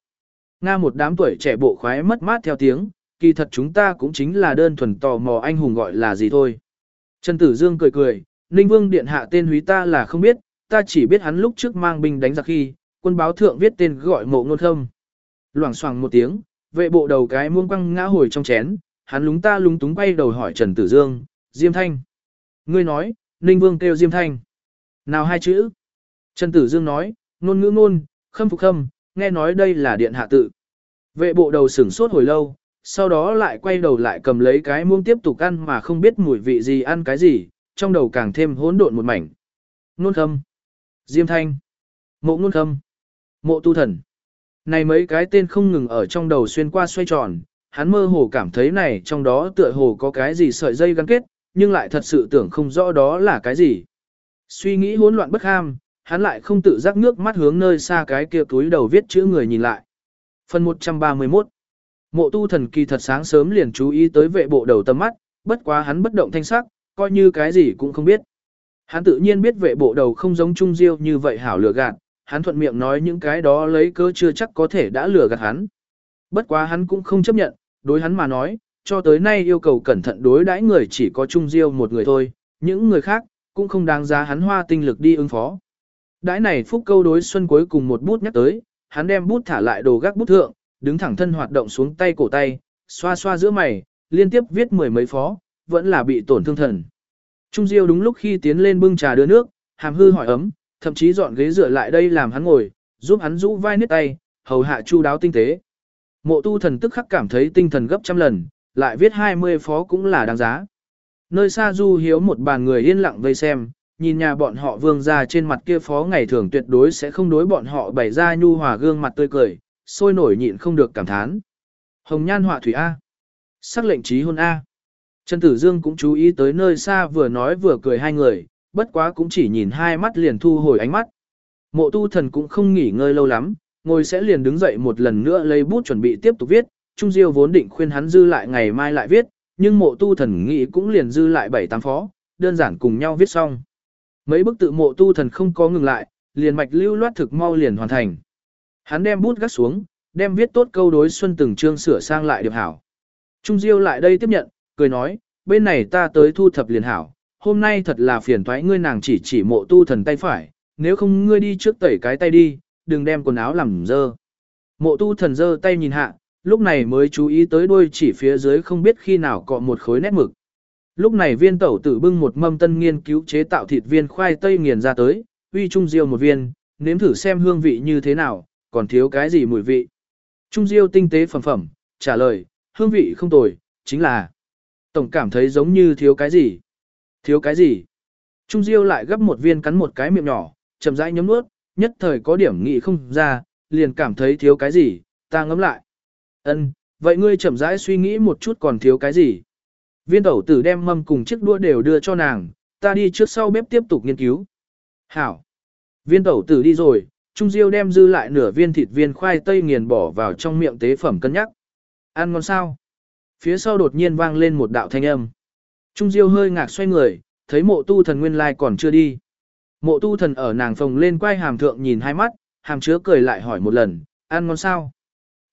Nga một đám tuổi trẻ bộ khoái mất mát theo tiếng, kỳ thật chúng ta cũng chính là đơn thuần tò mò anh hùng gọi là gì thôi. Trần Tử Dương cười cười, Ninh Vương Điện Hạ tên húy ta là không biết, ta chỉ biết hắn lúc trước mang binh đánh giặc khi, quân báo thượng viết tên gọi mộ ngôn thâm. Loảng xoảng một tiếng, vệ bộ đầu cái muông quăng ngã hồi trong chén, hắn lúng ta lúng túng quay đầu hỏi Trần Tử Dương, Diêm Thanh. Ngươi nói, Ninh Vương kêu Diêm Thanh. Nào hai chữ? Trần Tử Dương nói, ngôn ngữ ngôn, khâm phục khâm, nghe nói đây là điện hạ tự. Vệ bộ đầu sửng sốt hồi lâu, sau đó lại quay đầu lại cầm lấy cái muông tiếp tục ăn mà không biết mùi vị gì ăn cái gì, trong đầu càng thêm hỗn độn một mảnh. Nôn khâm, Diêm Thanh, Mộ Nôn khâm, Mộ Tu Thần. Này mấy cái tên không ngừng ở trong đầu xuyên qua xoay tròn, hắn mơ hồ cảm thấy này trong đó tựa hồ có cái gì sợi dây gắn kết, nhưng lại thật sự tưởng không rõ đó là cái gì. Suy nghĩ hỗn loạn bất ham, hắn lại không tự giác nước mắt hướng nơi xa cái kia túi đầu viết chữ người nhìn lại. Phần 131 Mộ tu thần kỳ thật sáng sớm liền chú ý tới vệ bộ đầu tầm mắt, bất quá hắn bất động thanh sắc, coi như cái gì cũng không biết. Hắn tự nhiên biết vệ bộ đầu không giống Trung Diêu như vậy hảo lừa gạt, hắn thuận miệng nói những cái đó lấy cớ chưa chắc có thể đã lừa gạt hắn. Bất quá hắn cũng không chấp nhận, đối hắn mà nói, cho tới nay yêu cầu cẩn thận đối đãi người chỉ có Trung Diêu một người thôi, những người khác, cũng không đáng giá hắn hoa tinh lực đi ứng phó. Đãi này phúc câu đối xuân cuối cùng một bút nhắc tới, hắn đem bút thả lại đồ gác bút thượng, đứng thẳng thân hoạt động xuống tay cổ tay, xoa xoa giữa mày, liên tiếp viết mười mấy phó, vẫn là bị tổn thương thần. Trung Diêu đúng lúc khi tiến lên bưng trà đưa nước, hàm hư hỏi ấm, thậm chí dọn ghế dựa lại đây làm hắn ngồi, giúp hắn rũ vai nít tay, hầu hạ chu đáo tinh tế. Mộ tu thần tức khắc cảm thấy tinh thần gấp trăm lần, lại viết 20 phó cũng là đáng giá. Nơi xa du hiếu một bàn người yên lặng vây xem, nhìn nhà bọn họ vương ra trên mặt kia phó ngày thường tuyệt đối sẽ không đối bọn họ bày ra nhu hòa gương mặt tươi cười, sôi nổi nhịn không được cảm thán. Hồng nhan họa thủy A. Sắc lệnh trí hôn A. Trần Tử Dương cũng chú ý tới nơi xa vừa nói vừa cười hai người, bất quá cũng chỉ nhìn hai mắt liền thu hồi ánh mắt. Mộ tu thần cũng không nghỉ ngơi lâu lắm, ngồi sẽ liền đứng dậy một lần nữa lấy bút chuẩn bị tiếp tục viết, Trung Diêu vốn định khuyên hắn dư lại ngày mai lại viết, nhưng mộ tu thần nghĩ cũng liền dư lại bảy tám phó, đơn giản cùng nhau viết xong. Mấy bức tự mộ tu thần không có ngừng lại, liền mạch lưu loát thực mau liền hoàn thành. Hắn đem bút gắt xuống, đem viết tốt câu đối xuân từng chương sửa sang lại điệp hảo. Trung Diêu lại đây tiếp nhận, cười nói, bên này ta tới thu thập liền hảo, hôm nay thật là phiền toái ngươi nàng chỉ chỉ mộ tu thần tay phải, nếu không ngươi đi trước tẩy cái tay đi, đừng đem quần áo làm dơ. Mộ tu thần dơ tay nhìn hạ, lúc này mới chú ý tới đuôi chỉ phía dưới không biết khi nào cọ một khối nét mực. Lúc này viên tẩu tử bưng một mâm tân nghiên cứu chế tạo thịt viên khoai tây nghiền ra tới, uy trung diêu một viên, nếm thử xem hương vị như thế nào, còn thiếu cái gì mùi vị. Trung diêu tinh tế phẩm phẩm, trả lời, hương vị không tồi, chính là tổng cảm thấy giống như thiếu cái gì. Thiếu cái gì? Trung diêu lại gấp một viên cắn một cái miệng nhỏ, chậm rãi nhấm nuốt, nhất thời có điểm nghị không ra, liền cảm thấy thiếu cái gì, ta ngấm lại. Ân, vậy ngươi chậm rãi suy nghĩ một chút còn thiếu cái gì? Viên tẩu tử đem mâm cùng chiếc đũa đều đưa cho nàng, ta đi trước sau bếp tiếp tục nghiên cứu. Hảo. Viên tẩu tử đi rồi, Trung Diêu đem dư lại nửa viên thịt viên khoai tây nghiền bỏ vào trong miệng tế phẩm cân nhắc. Ăn ngon sao? Phía sau đột nhiên vang lên một đạo thanh âm. Trung Diêu hơi ngạc xoay người, thấy mộ tu thần nguyên lai còn chưa đi. Mộ tu thần ở nàng phòng lên quay hàm thượng nhìn hai mắt, hàm chứa cười lại hỏi một lần, ăn ngon sao?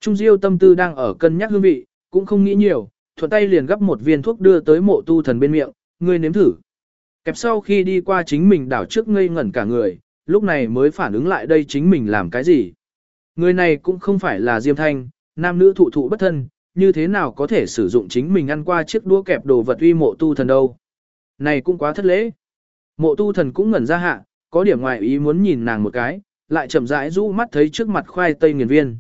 Trung Diêu tâm tư đang ở cân nhắc hương vị, cũng không nghĩ nhiều, thuận tay liền gấp một viên thuốc đưa tới mộ tu thần bên miệng, ngươi nếm thử. Kẹp sau khi đi qua chính mình đảo trước ngây ngẩn cả người, lúc này mới phản ứng lại đây chính mình làm cái gì. Người này cũng không phải là Diêm Thanh, nam nữ thụ thụ bất thân, như thế nào có thể sử dụng chính mình ăn qua chiếc đũa kẹp đồ vật uy mộ tu thần đâu. Này cũng quá thất lễ. Mộ tu thần cũng ngẩn ra hạ, có điểm ngoài ý muốn nhìn nàng một cái, lại chậm rãi rũ mắt thấy trước mặt khoai tây nghiền viên.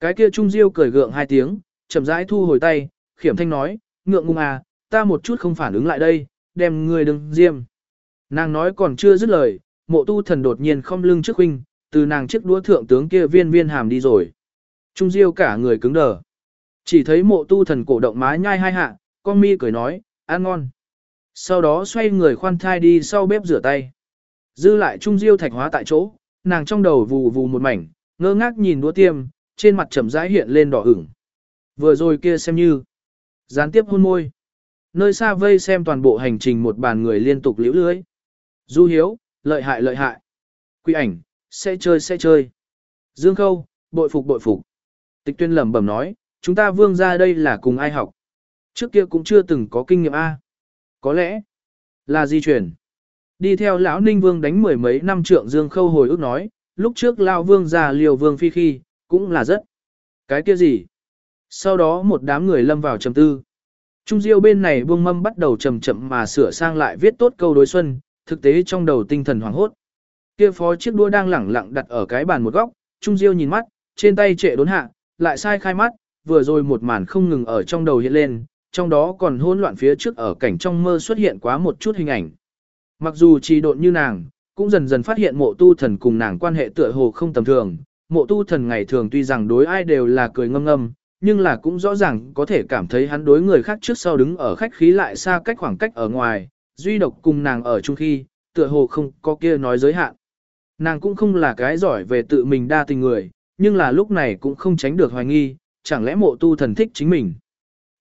Cái kia Trung Diêu cười gượng hai tiếng, chậm rãi thu hồi tay, khiểm thanh nói, ngượng ngung à, ta một chút không phản ứng lại đây, đem người đừng diêm. Nàng nói còn chưa dứt lời, mộ tu thần đột nhiên không lưng trước huynh, từ nàng chiếc đũa thượng tướng kia viên viên hàm đi rồi. Trung Diêu cả người cứng đờ. Chỉ thấy mộ tu thần cổ động má nhai hai hạ, con mi cười nói, ăn ngon. Sau đó xoay người khoan thai đi sau bếp rửa tay. Dư lại Trung Diêu thạch hóa tại chỗ, nàng trong đầu vù vù một mảnh, ngơ ngác nhìn đũa tiêm, trên mặt chậm rãi hiện lên đỏ ửng. Vừa rồi kia xem như gián tiếp hôn môi. Nơi xa vây xem toàn bộ hành trình một bàn người liên tục liễu lưới. Du hiếu, lợi hại lợi hại. quỷ ảnh, sẽ chơi sẽ chơi. Dương khâu, bội phục bội phục. Tịch tuyên lẩm bẩm nói, chúng ta vương ra đây là cùng ai học. Trước kia cũng chưa từng có kinh nghiệm A. Có lẽ là di chuyển. Đi theo lão ninh vương đánh mười mấy năm trượng dương khâu hồi ức nói, lúc trước lão vương ra liều vương phi khi, cũng là rất. Cái kia gì? Sau đó một đám người lâm vào trầm tư. Trung Diêu bên này buông mâm bắt đầu chậm chậm mà sửa sang lại viết tốt câu đối xuân, thực tế trong đầu tinh thần hoảng hốt. Kia phó chiếc đua đang lẳng lặng đặt ở cái bàn một góc, Trung Diêu nhìn mắt, trên tay trệ đốn hạ, lại sai khai mắt, vừa rồi một màn không ngừng ở trong đầu hiện lên, trong đó còn hỗn loạn phía trước ở cảnh trong mơ xuất hiện quá một chút hình ảnh. Mặc dù trì độn như nàng, cũng dần dần phát hiện mộ tu thần cùng nàng quan hệ tựa hồ không tầm thường. Mộ tu thần ngày thường tuy rằng đối ai đều là cười ngâm ngâm, nhưng là cũng rõ ràng có thể cảm thấy hắn đối người khác trước sau đứng ở khách khí lại xa cách khoảng cách ở ngoài, duy độc cùng nàng ở chung khi, tựa hồ không có kia nói giới hạn. Nàng cũng không là cái giỏi về tự mình đa tình người, nhưng là lúc này cũng không tránh được hoài nghi, chẳng lẽ mộ tu thần thích chính mình.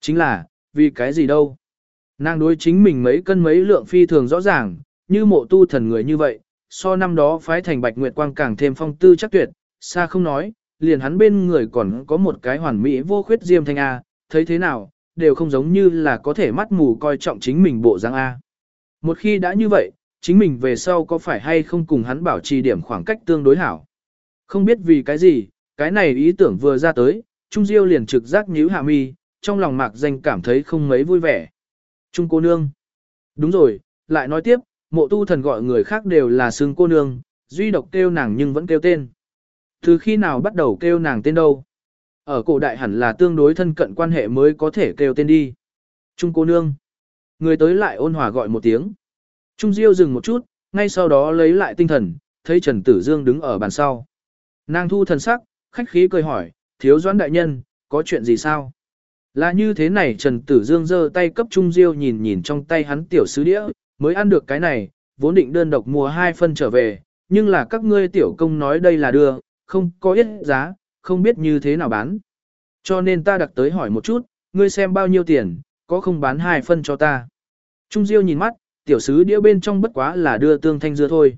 Chính là, vì cái gì đâu. Nàng đối chính mình mấy cân mấy lượng phi thường rõ ràng, như mộ tu thần người như vậy, so năm đó phái thành bạch nguyệt quang càng thêm phong tư chắc tuyệt, xa không nói, liền hắn bên người còn có một cái hoàn mỹ vô khuyết diêm thanh A, thấy thế nào, đều không giống như là có thể mắt mù coi trọng chính mình bộ dáng A. Một khi đã như vậy, chính mình về sau có phải hay không cùng hắn bảo trì điểm khoảng cách tương đối hảo. Không biết vì cái gì, cái này ý tưởng vừa ra tới, Trung Diêu liền trực giác nhíu hạ mi, trong lòng mạc danh cảm thấy không mấy vui vẻ. Trung cô nương. Đúng rồi, lại nói tiếp, mộ tu thần gọi người khác đều là xương cô nương, duy độc kêu nàng nhưng vẫn kêu tên. Từ khi nào bắt đầu kêu nàng tên đâu? Ở cổ đại hẳn là tương đối thân cận quan hệ mới có thể kêu tên đi. Trung cô nương. Người tới lại ôn hòa gọi một tiếng. Trung Diêu dừng một chút, ngay sau đó lấy lại tinh thần, thấy Trần Tử Dương đứng ở bàn sau. Nàng thu thần sắc, khách khí cười hỏi, thiếu doãn đại nhân, có chuyện gì sao? Là như thế này Trần Tử Dương giơ tay cấp Trung Diêu nhìn nhìn trong tay hắn tiểu sứ đĩa, mới ăn được cái này, vốn định đơn độc mua hai phân trở về, nhưng là các ngươi tiểu công nói đây là đưa, không có ít giá, không biết như thế nào bán. Cho nên ta đặc tới hỏi một chút, ngươi xem bao nhiêu tiền, có không bán hai phân cho ta. Trung Diêu nhìn mắt, tiểu sứ đĩa bên trong bất quá là đưa tương thanh dưa thôi.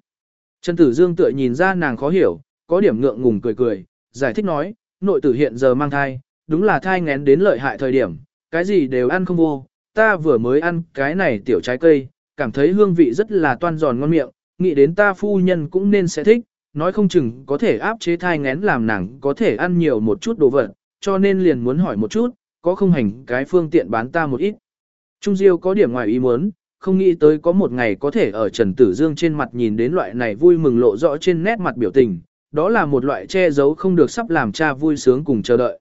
Trần Tử Dương tựa nhìn ra nàng khó hiểu, có điểm ngượng ngùng cười cười, giải thích nói, nội tử hiện giờ mang thai, đúng là thai ngén đến lợi hại thời điểm, cái gì đều ăn không vô, ta vừa mới ăn cái này tiểu trái cây, cảm thấy hương vị rất là toan giòn ngon miệng, nghĩ đến ta phu nhân cũng nên sẽ thích, nói không chừng có thể áp chế thai ngén làm nàng có thể ăn nhiều một chút đồ vật, cho nên liền muốn hỏi một chút, có không hành cái phương tiện bán ta một ít. Trung Diêu có điểm ngoài ý muốn, không nghĩ tới có một ngày có thể ở Trần Tử Dương trên mặt nhìn đến loại này vui mừng lộ rõ trên nét mặt biểu tình, đó là một loại che giấu không được sắp làm cha vui sướng cùng chờ đợi.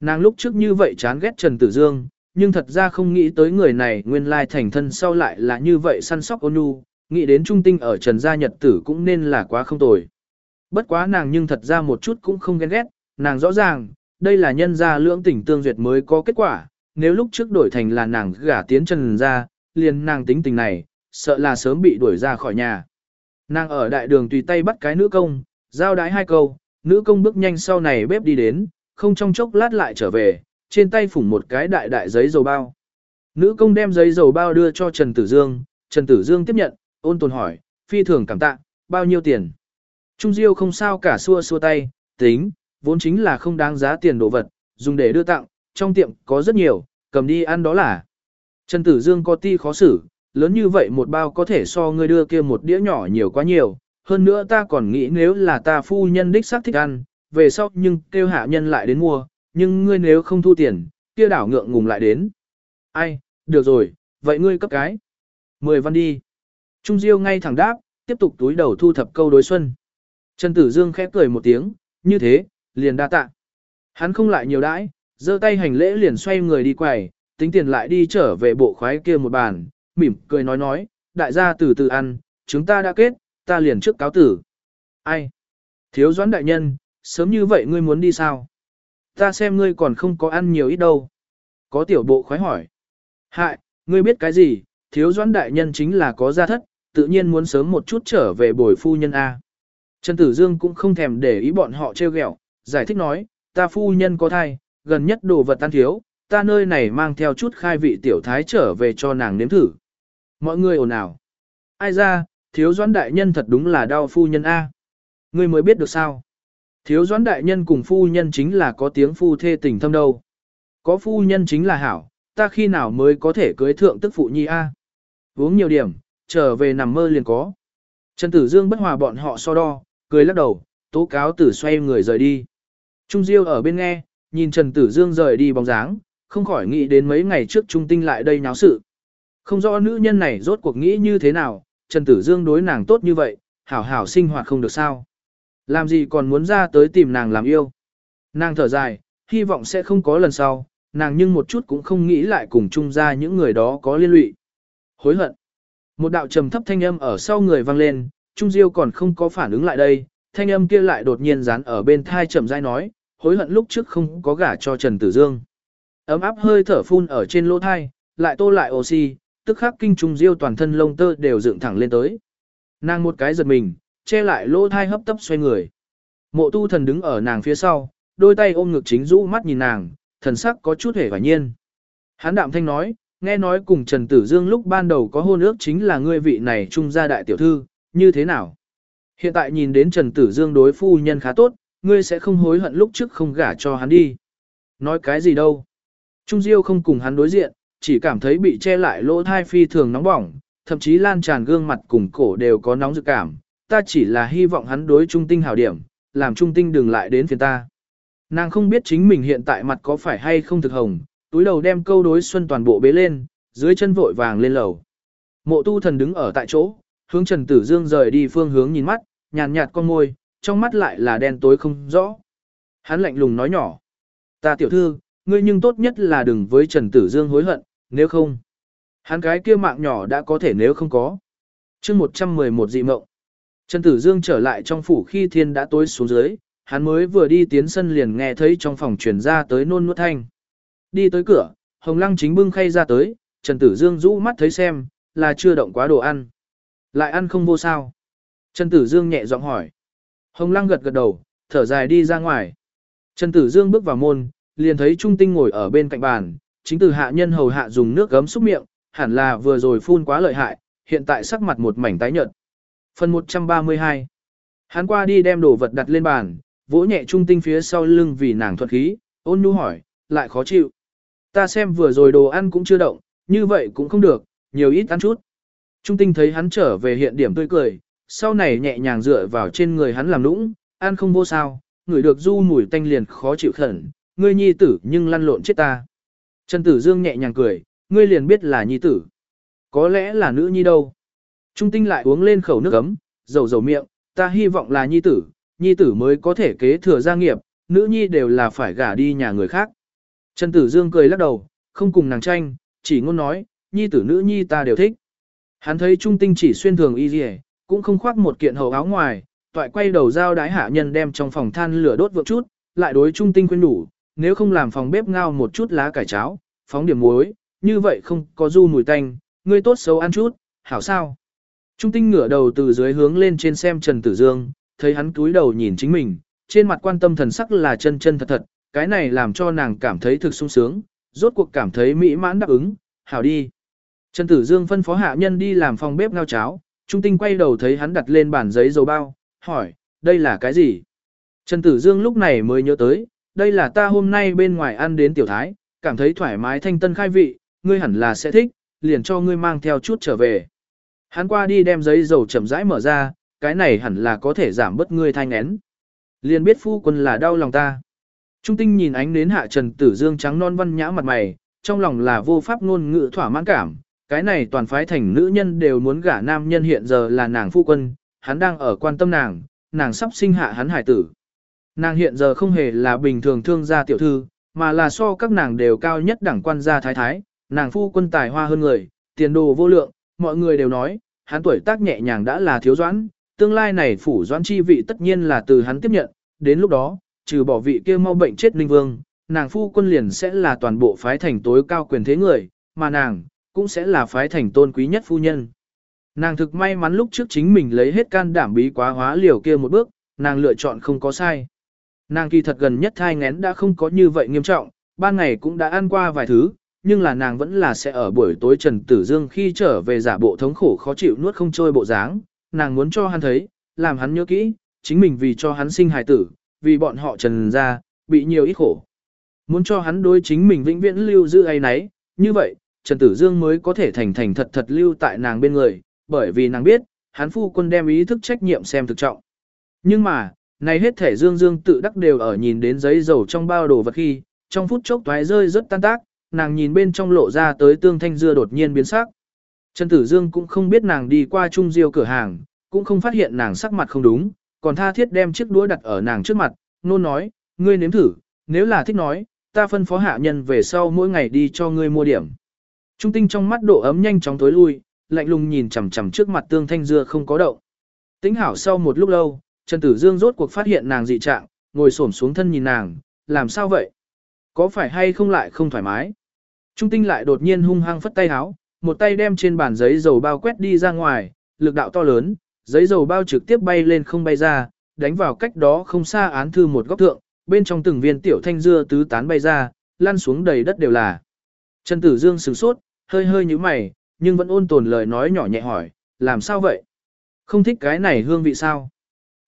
Nàng lúc trước như vậy chán ghét Trần Tử Dương, nhưng thật ra không nghĩ tới người này nguyên lai thành thân sau lại là như vậy săn sóc ôn nhu, nghĩ đến trung tinh ở Trần gia nhật tử cũng nên là quá không tồi. Bất quá nàng nhưng thật ra một chút cũng không ghen ghét, nàng rõ ràng, đây là nhân gia lưỡng tình tương duyệt mới có kết quả, nếu lúc trước đổi thành là nàng gả tiến Trần ra, liền nàng tính tình này, sợ là sớm bị đuổi ra khỏi nhà. Nàng ở đại đường tùy tay bắt cái nữ công, giao đái hai câu, nữ công bước nhanh sau này bếp đi đến, không trong chốc lát lại trở về, trên tay phủng một cái đại đại giấy dầu bao. Nữ công đem giấy dầu bao đưa cho Trần Tử Dương, Trần Tử Dương tiếp nhận, ôn tồn hỏi, phi thường cảm tạ, bao nhiêu tiền? Trung Diêu không sao cả xua xua tay, tính, vốn chính là không đáng giá tiền đồ vật, dùng để đưa tặng, trong tiệm có rất nhiều, cầm đi ăn đó là. Trần Tử Dương có ti khó xử, lớn như vậy một bao có thể so ngươi đưa kia một đĩa nhỏ nhiều quá nhiều, hơn nữa ta còn nghĩ nếu là ta phu nhân đích xác thích ăn, về sau nhưng kêu hạ nhân lại đến mua, nhưng ngươi nếu không thu tiền, kia đảo ngượng ngùng lại đến. Ai, được rồi, vậy ngươi cấp cái. Mười văn đi. Trung Diêu ngay thẳng đáp, tiếp tục túi đầu thu thập câu đối xuân. Trần Tử Dương khẽ cười một tiếng, như thế, liền đa tạ. Hắn không lại nhiều đãi, giơ tay hành lễ liền xoay người đi quầy, tính tiền lại đi trở về bộ khoái kia một bàn, mỉm cười nói nói, đại gia từ từ ăn, chúng ta đã kết, ta liền trước cáo tử. Ai? Thiếu doãn đại nhân, sớm như vậy ngươi muốn đi sao? Ta xem ngươi còn không có ăn nhiều ít đâu. Có tiểu bộ khoái hỏi. Hại, ngươi biết cái gì, thiếu doãn đại nhân chính là có gia thất, tự nhiên muốn sớm một chút trở về bồi phu nhân A. Trần Tử Dương cũng không thèm để ý bọn họ trêu ghẹo, giải thích nói, ta phu nhân có thai, gần nhất đồ vật tan thiếu, ta nơi này mang theo chút khai vị tiểu thái trở về cho nàng nếm thử. Mọi người ồn ào. Ai ra, thiếu doãn đại nhân thật đúng là đau phu nhân A. Ngươi mới biết được sao. Thiếu doãn đại nhân cùng phu nhân chính là có tiếng phu thê tình thâm đâu. Có phu nhân chính là hảo, ta khi nào mới có thể cưới thượng tức phụ nhi A. Uống nhiều điểm, trở về nằm mơ liền có. Trần Tử Dương bất hòa bọn họ so đo, cười lắc đầu, tố cáo tử xoay người rời đi. Trung Diêu ở bên nghe, nhìn Trần Tử Dương rời đi bóng dáng, không khỏi nghĩ đến mấy ngày trước Trung Tinh lại đây nháo sự. Không rõ nữ nhân này rốt cuộc nghĩ như thế nào, Trần Tử Dương đối nàng tốt như vậy, hảo hảo sinh hoạt không được sao. Làm gì còn muốn ra tới tìm nàng làm yêu. Nàng thở dài, hy vọng sẽ không có lần sau, nàng nhưng một chút cũng không nghĩ lại cùng chung ra những người đó có liên lụy. Hối hận. Một đạo trầm thấp thanh âm ở sau người vang lên, Trung Diêu còn không có phản ứng lại đây, thanh âm kia lại đột nhiên dán ở bên thai chậm rãi nói, hối hận lúc trước không có gả cho Trần Tử Dương. Ấm áp hơi thở phun ở trên lỗ thai, lại tô lại oxy, tức khắc kinh trùng Diêu toàn thân lông tơ đều dựng thẳng lên tới. Nàng một cái giật mình, che lại lỗ thai hấp tấp xoay người. Mộ tu thần đứng ở nàng phía sau, đôi tay ôm ngực chính rũ mắt nhìn nàng, thần sắc có chút hề và nhiên. Hán đạm thanh nói, nghe nói cùng Trần Tử Dương lúc ban đầu có hôn ước chính là ngươi vị này trung gia đại tiểu thư, như thế nào? Hiện tại nhìn đến Trần Tử Dương đối phu nhân khá tốt, ngươi sẽ không hối hận lúc trước không gả cho hắn đi. Nói cái gì đâu? Trung Diêu không cùng hắn đối diện, chỉ cảm thấy bị che lại lỗ thai phi thường nóng bỏng, thậm chí lan tràn gương mặt cùng cổ đều có nóng dự cảm. Ta chỉ là hy vọng hắn đối trung tinh hảo điểm, làm trung tinh đừng lại đến phiền ta. Nàng không biết chính mình hiện tại mặt có phải hay không thực hồng, túi đầu đem câu đối xuân toàn bộ bế lên, dưới chân vội vàng lên lầu. Mộ tu thần đứng ở tại chỗ, hướng Trần Tử Dương rời đi phương hướng nhìn mắt, nhàn nhạt con môi, trong mắt lại là đen tối không rõ. Hắn lạnh lùng nói nhỏ. Ta tiểu thư, ngươi nhưng tốt nhất là đừng với Trần Tử Dương hối hận, nếu không. Hắn cái kia mạng nhỏ đã có thể nếu không có. chương 111 dị mộng. Trần Tử Dương trở lại trong phủ khi thiên đã tối xuống dưới, hắn mới vừa đi tiến sân liền nghe thấy trong phòng truyền ra tới nôn nuốt thanh. Đi tới cửa, Hồng Lăng chính bưng khay ra tới, Trần Tử Dương rũ mắt thấy xem, là chưa động quá đồ ăn. Lại ăn không vô sao. Trần Tử Dương nhẹ giọng hỏi. Hồng Lăng gật gật đầu, thở dài đi ra ngoài. Trần Tử Dương bước vào môn, liền thấy Trung Tinh ngồi ở bên cạnh bàn, chính từ hạ nhân hầu hạ dùng nước gấm xúc miệng, hẳn là vừa rồi phun quá lợi hại, hiện tại sắc mặt một mảnh tái nhợt. Phần 132 Hắn qua đi đem đồ vật đặt lên bàn, vỗ nhẹ Trung Tinh phía sau lưng vì nàng thuật khí, ôn nhu hỏi, lại khó chịu. Ta xem vừa rồi đồ ăn cũng chưa động, như vậy cũng không được, nhiều ít ăn chút. Trung Tinh thấy hắn trở về hiện điểm tươi cười, sau này nhẹ nhàng dựa vào trên người hắn làm lũng, ăn không vô sao, người được du mùi tanh liền khó chịu khẩn, ngươi nhi tử nhưng lăn lộn chết ta. Trần Tử Dương nhẹ nhàng cười, ngươi liền biết là nhi tử. Có lẽ là nữ nhi đâu. Trung tinh lại uống lên khẩu nước ấm, dầu dầu miệng, ta hy vọng là nhi tử, nhi tử mới có thể kế thừa gia nghiệp, nữ nhi đều là phải gả đi nhà người khác. Trần Tử Dương cười lắc đầu, không cùng nàng tranh, chỉ ngôn nói, nhi tử nữ nhi ta đều thích. Hắn thấy trung tinh chỉ xuyên thường y dì cũng không khoác một kiện hầu áo ngoài, toại quay đầu giao đái hạ nhân đem trong phòng than lửa đốt vượng chút, lại đối trung tinh khuyên đủ, nếu không làm phòng bếp ngao một chút lá cải cháo, phóng điểm muối, như vậy không có du mùi tanh, ngươi tốt xấu ăn chút, hảo sao. Trung tinh ngửa đầu từ dưới hướng lên trên xem Trần Tử Dương, thấy hắn cúi đầu nhìn chính mình, trên mặt quan tâm thần sắc là chân chân thật thật, cái này làm cho nàng cảm thấy thực sung sướng, rốt cuộc cảm thấy mỹ mãn đáp ứng, hảo đi. Trần Tử Dương phân phó hạ nhân đi làm phòng bếp ngao cháo, Trung Tinh quay đầu thấy hắn đặt lên bàn giấy dầu bao, hỏi, đây là cái gì? Trần Tử Dương lúc này mới nhớ tới, đây là ta hôm nay bên ngoài ăn đến tiểu thái, cảm thấy thoải mái thanh tân khai vị, ngươi hẳn là sẽ thích, liền cho ngươi mang theo chút trở về. Hắn qua đi đem giấy dầu chậm rãi mở ra, cái này hẳn là có thể giảm bớt ngươi thanh én. Liền biết phu quân là đau lòng ta. Trung tinh nhìn ánh đến hạ Trần Tử Dương trắng non văn nhã mặt mày, trong lòng là vô pháp ngôn ngữ thỏa mãn cảm, cái này toàn phái thành nữ nhân đều muốn gả nam nhân hiện giờ là nàng phu quân, hắn đang ở quan tâm nàng, nàng sắp sinh hạ hắn hải tử. Nàng hiện giờ không hề là bình thường thương gia tiểu thư, mà là so các nàng đều cao nhất đẳng quan gia thái thái, nàng phu quân tài hoa hơn người, tiền đồ vô lượng, mọi người đều nói, hắn tuổi tác nhẹ nhàng đã là thiếu doãn, tương lai này phủ doãn chi vị tất nhiên là từ hắn tiếp nhận, đến lúc đó, trừ bỏ vị kia mau bệnh chết linh vương, nàng phu quân liền sẽ là toàn bộ phái thành tối cao quyền thế người, mà nàng, cũng sẽ là phái thành tôn quý nhất phu nhân. Nàng thực may mắn lúc trước chính mình lấy hết can đảm bí quá hóa liều kia một bước, nàng lựa chọn không có sai. Nàng kỳ thật gần nhất thai ngén đã không có như vậy nghiêm trọng, ban ngày cũng đã ăn qua vài thứ, nhưng là nàng vẫn là sẽ ở buổi tối Trần Tử Dương khi trở về giả bộ thống khổ khó chịu nuốt không trôi bộ dáng, nàng muốn cho hắn thấy, làm hắn nhớ kỹ, chính mình vì cho hắn sinh hài tử, vì bọn họ trần ra, bị nhiều ít khổ. Muốn cho hắn đối chính mình vĩnh viễn lưu giữ ấy nấy, như vậy, Trần Tử Dương mới có thể thành thành thật thật lưu tại nàng bên người, bởi vì nàng biết, hắn phu quân đem ý thức trách nhiệm xem thực trọng. Nhưng mà, này hết thể Dương Dương tự đắc đều ở nhìn đến giấy dầu trong bao đồ vật khi, trong phút chốc toái rơi rất tan tác, nàng nhìn bên trong lộ ra tới tương thanh dưa đột nhiên biến sắc. Trần Tử Dương cũng không biết nàng đi qua trung diêu cửa hàng, cũng không phát hiện nàng sắc mặt không đúng, còn tha thiết đem chiếc đũa đặt ở nàng trước mặt, nôn nói, ngươi nếm thử, nếu là thích nói, ta phân phó hạ nhân về sau mỗi ngày đi cho ngươi mua điểm. Trung tinh trong mắt độ ấm nhanh chóng tối lui, lạnh lùng nhìn chằm chằm trước mặt tương thanh dưa không có động. Tính hảo sau một lúc lâu, Trần Tử Dương rốt cuộc phát hiện nàng dị trạng, ngồi xổm xuống thân nhìn nàng, làm sao vậy? Có phải hay không lại không thoải mái? Trung tinh lại đột nhiên hung hăng phất tay háo, một tay đem trên bàn giấy dầu bao quét đi ra ngoài, lực đạo to lớn, giấy dầu bao trực tiếp bay lên không bay ra, đánh vào cách đó không xa án thư một góc thượng, bên trong từng viên tiểu thanh dưa tứ tán bay ra, lăn xuống đầy đất đều là. Trần Tử Dương sửng sốt, hơi hơi như mày, nhưng vẫn ôn tồn lời nói nhỏ nhẹ hỏi, làm sao vậy? Không thích cái này hương vị sao?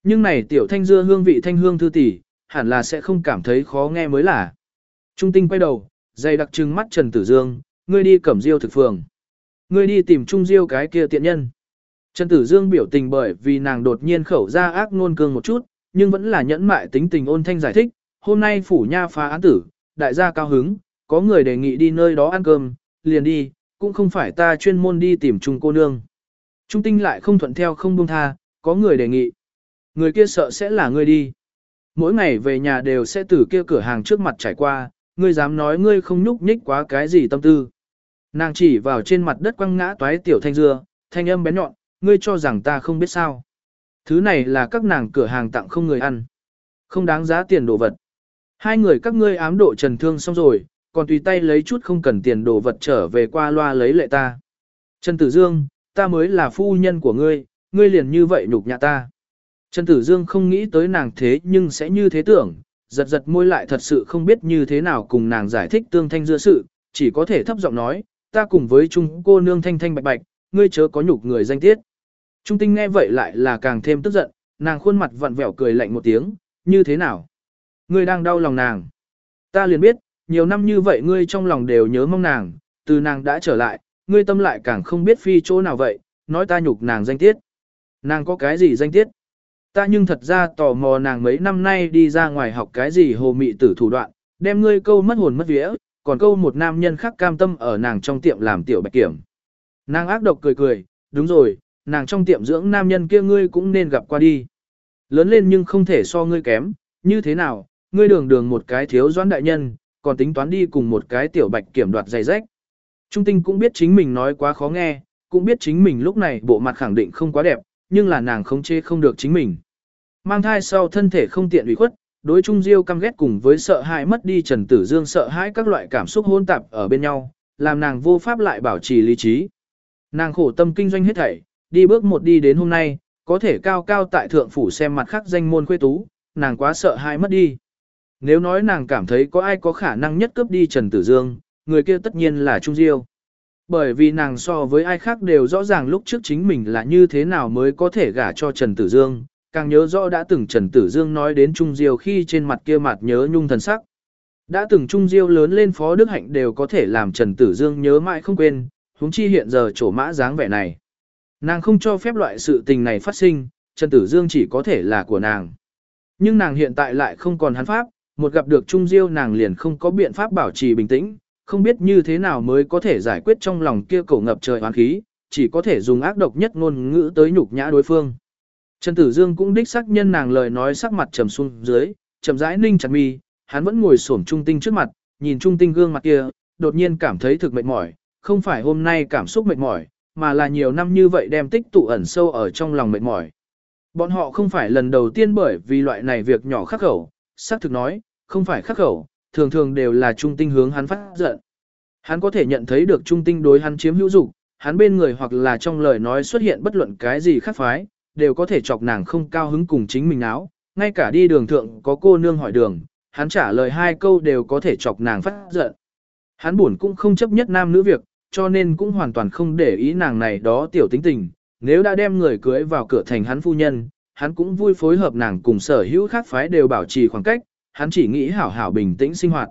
Nhưng này tiểu thanh dưa hương vị thanh hương thư tỷ, hẳn là sẽ không cảm thấy khó nghe mới là. Trung tinh quay đầu, dày đặc trừng mắt Trần Tử Dương, ngươi đi cẩm diêu thực phường. Ngươi đi tìm Trung Diêu cái kia tiện nhân. Trần Tử Dương biểu tình bởi vì nàng đột nhiên khẩu ra ác ngôn cương một chút, nhưng vẫn là nhẫn mại tính tình ôn thanh giải thích, hôm nay phủ nha phá án tử, đại gia cao hứng, có người đề nghị đi nơi đó ăn cơm, liền đi, cũng không phải ta chuyên môn đi tìm Trung cô nương. Trung tinh lại không thuận theo không buông tha, có người đề nghị. Người kia sợ sẽ là ngươi đi. Mỗi ngày về nhà đều sẽ từ kia cửa hàng trước mặt trải qua, ngươi dám nói ngươi không nhúc nhích quá cái gì tâm tư. Nàng chỉ vào trên mặt đất quăng ngã toái tiểu thanh dưa, thanh âm bé nhọn, ngươi cho rằng ta không biết sao. Thứ này là các nàng cửa hàng tặng không người ăn. Không đáng giá tiền đồ vật. Hai người các ngươi ám độ trần thương xong rồi, còn tùy tay lấy chút không cần tiền đồ vật trở về qua loa lấy lệ ta. Trần Tử Dương, ta mới là phu nhân của ngươi, ngươi liền như vậy nhục nhã ta. Trần Tử Dương không nghĩ tới nàng thế nhưng sẽ như thế tưởng, giật giật môi lại thật sự không biết như thế nào cùng nàng giải thích tương thanh giữa sự, chỉ có thể thấp giọng nói, ta cùng với chung cô nương thanh thanh bạch bạch, ngươi chớ có nhục người danh tiết. Trung tinh nghe vậy lại là càng thêm tức giận, nàng khuôn mặt vặn vẹo cười lạnh một tiếng, như thế nào? Ngươi đang đau lòng nàng. Ta liền biết, nhiều năm như vậy ngươi trong lòng đều nhớ mong nàng, từ nàng đã trở lại, ngươi tâm lại càng không biết phi chỗ nào vậy, nói ta nhục nàng danh tiết. Nàng có cái gì danh tiết? Ta nhưng thật ra tò mò nàng mấy năm nay đi ra ngoài học cái gì hồ mị tử thủ đoạn, đem ngươi câu mất hồn mất vía, còn câu một nam nhân khác cam tâm ở nàng trong tiệm làm tiểu bạch kiểm. Nàng ác độc cười cười, đúng rồi, nàng trong tiệm dưỡng nam nhân kia ngươi cũng nên gặp qua đi. Lớn lên nhưng không thể so ngươi kém, như thế nào, ngươi đường đường một cái thiếu doãn đại nhân, còn tính toán đi cùng một cái tiểu bạch kiểm đoạt giày rách. Trung tinh cũng biết chính mình nói quá khó nghe, cũng biết chính mình lúc này bộ mặt khẳng định không quá đẹp, nhưng là nàng không chê không được chính mình. Mang thai sau thân thể không tiện ủy khuất, đối trung diêu căm ghét cùng với sợ hãi mất đi Trần Tử Dương sợ hãi các loại cảm xúc hôn tạp ở bên nhau, làm nàng vô pháp lại bảo trì lý trí. Nàng khổ tâm kinh doanh hết thảy, đi bước một đi đến hôm nay, có thể cao cao tại thượng phủ xem mặt khác danh môn khuê tú, nàng quá sợ hãi mất đi. Nếu nói nàng cảm thấy có ai có khả năng nhất cướp đi Trần Tử Dương, người kia tất nhiên là Trung Diêu. Bởi vì nàng so với ai khác đều rõ ràng lúc trước chính mình là như thế nào mới có thể gả cho Trần Tử Dương, càng nhớ rõ đã từng Trần Tử Dương nói đến Trung Diêu khi trên mặt kia mặt nhớ nhung thần sắc. Đã từng Trung Diêu lớn lên Phó Đức Hạnh đều có thể làm Trần Tử Dương nhớ mãi không quên, huống chi hiện giờ chỗ mã dáng vẻ này. Nàng không cho phép loại sự tình này phát sinh, Trần Tử Dương chỉ có thể là của nàng. Nhưng nàng hiện tại lại không còn hắn pháp, một gặp được Trung Diêu nàng liền không có biện pháp bảo trì bình tĩnh, không biết như thế nào mới có thể giải quyết trong lòng kia cổ ngập trời oán khí, chỉ có thể dùng ác độc nhất ngôn ngữ tới nhục nhã đối phương. Trần Tử Dương cũng đích xác nhân nàng lời nói sắc mặt trầm xuống dưới, chậm rãi ninh chặt mi, hắn vẫn ngồi xổm trung tinh trước mặt, nhìn trung tinh gương mặt kia, đột nhiên cảm thấy thực mệt mỏi, không phải hôm nay cảm xúc mệt mỏi, mà là nhiều năm như vậy đem tích tụ ẩn sâu ở trong lòng mệt mỏi. Bọn họ không phải lần đầu tiên bởi vì loại này việc nhỏ khắc khẩu, xác thực nói, không phải khắc khẩu, thường thường đều là trung tinh hướng hắn phát giận. Hắn có thể nhận thấy được trung tinh đối hắn chiếm hữu dục, hắn bên người hoặc là trong lời nói xuất hiện bất luận cái gì khác phái, đều có thể chọc nàng không cao hứng cùng chính mình áo, ngay cả đi đường thượng có cô nương hỏi đường, hắn trả lời hai câu đều có thể chọc nàng phát giận. Hắn buồn cũng không chấp nhất nam nữ việc, cho nên cũng hoàn toàn không để ý nàng này đó tiểu tính tình, nếu đã đem người cưới vào cửa thành hắn phu nhân, hắn cũng vui phối hợp nàng cùng sở hữu khác phái đều bảo trì khoảng cách, hắn chỉ nghĩ hảo hảo bình tĩnh sinh hoạt.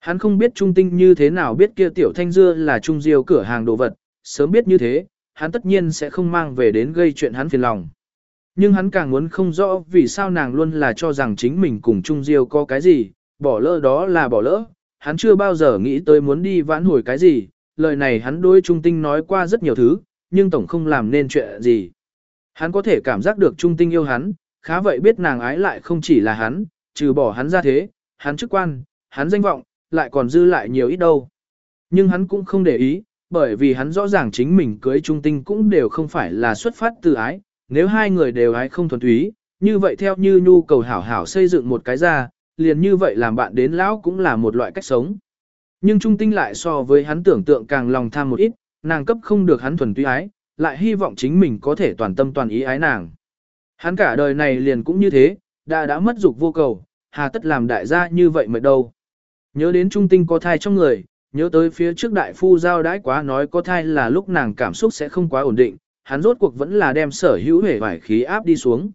Hắn không biết trung tinh như thế nào biết kia tiểu thanh dưa là trung diêu cửa hàng đồ vật, sớm biết như thế, hắn tất nhiên sẽ không mang về đến gây chuyện hắn phiền lòng. Nhưng hắn càng muốn không rõ vì sao nàng luôn là cho rằng chính mình cùng Trung Diêu có cái gì, bỏ lỡ đó là bỏ lỡ, hắn chưa bao giờ nghĩ tới muốn đi vãn hồi cái gì, lời này hắn đối Trung Tinh nói qua rất nhiều thứ, nhưng tổng không làm nên chuyện gì. Hắn có thể cảm giác được Trung Tinh yêu hắn, khá vậy biết nàng ái lại không chỉ là hắn, trừ bỏ hắn ra thế, hắn chức quan, hắn danh vọng, lại còn dư lại nhiều ít đâu. Nhưng hắn cũng không để ý, bởi vì hắn rõ ràng chính mình cưới trung tinh cũng đều không phải là xuất phát từ ái, nếu hai người đều ái không thuần túy, như vậy theo như nhu cầu hảo hảo xây dựng một cái ra, liền như vậy làm bạn đến lão cũng là một loại cách sống. Nhưng trung tinh lại so với hắn tưởng tượng càng lòng tham một ít, nàng cấp không được hắn thuần túy ái, lại hy vọng chính mình có thể toàn tâm toàn ý ái nàng. Hắn cả đời này liền cũng như thế, đã đã mất dục vô cầu, hà tất làm đại gia như vậy mới đâu. Nhớ đến trung tinh có thai trong người, nhớ tới phía trước đại phu giao đãi quá nói có thai là lúc nàng cảm xúc sẽ không quá ổn định, hắn rốt cuộc vẫn là đem sở hữu hể vải khí áp đi xuống.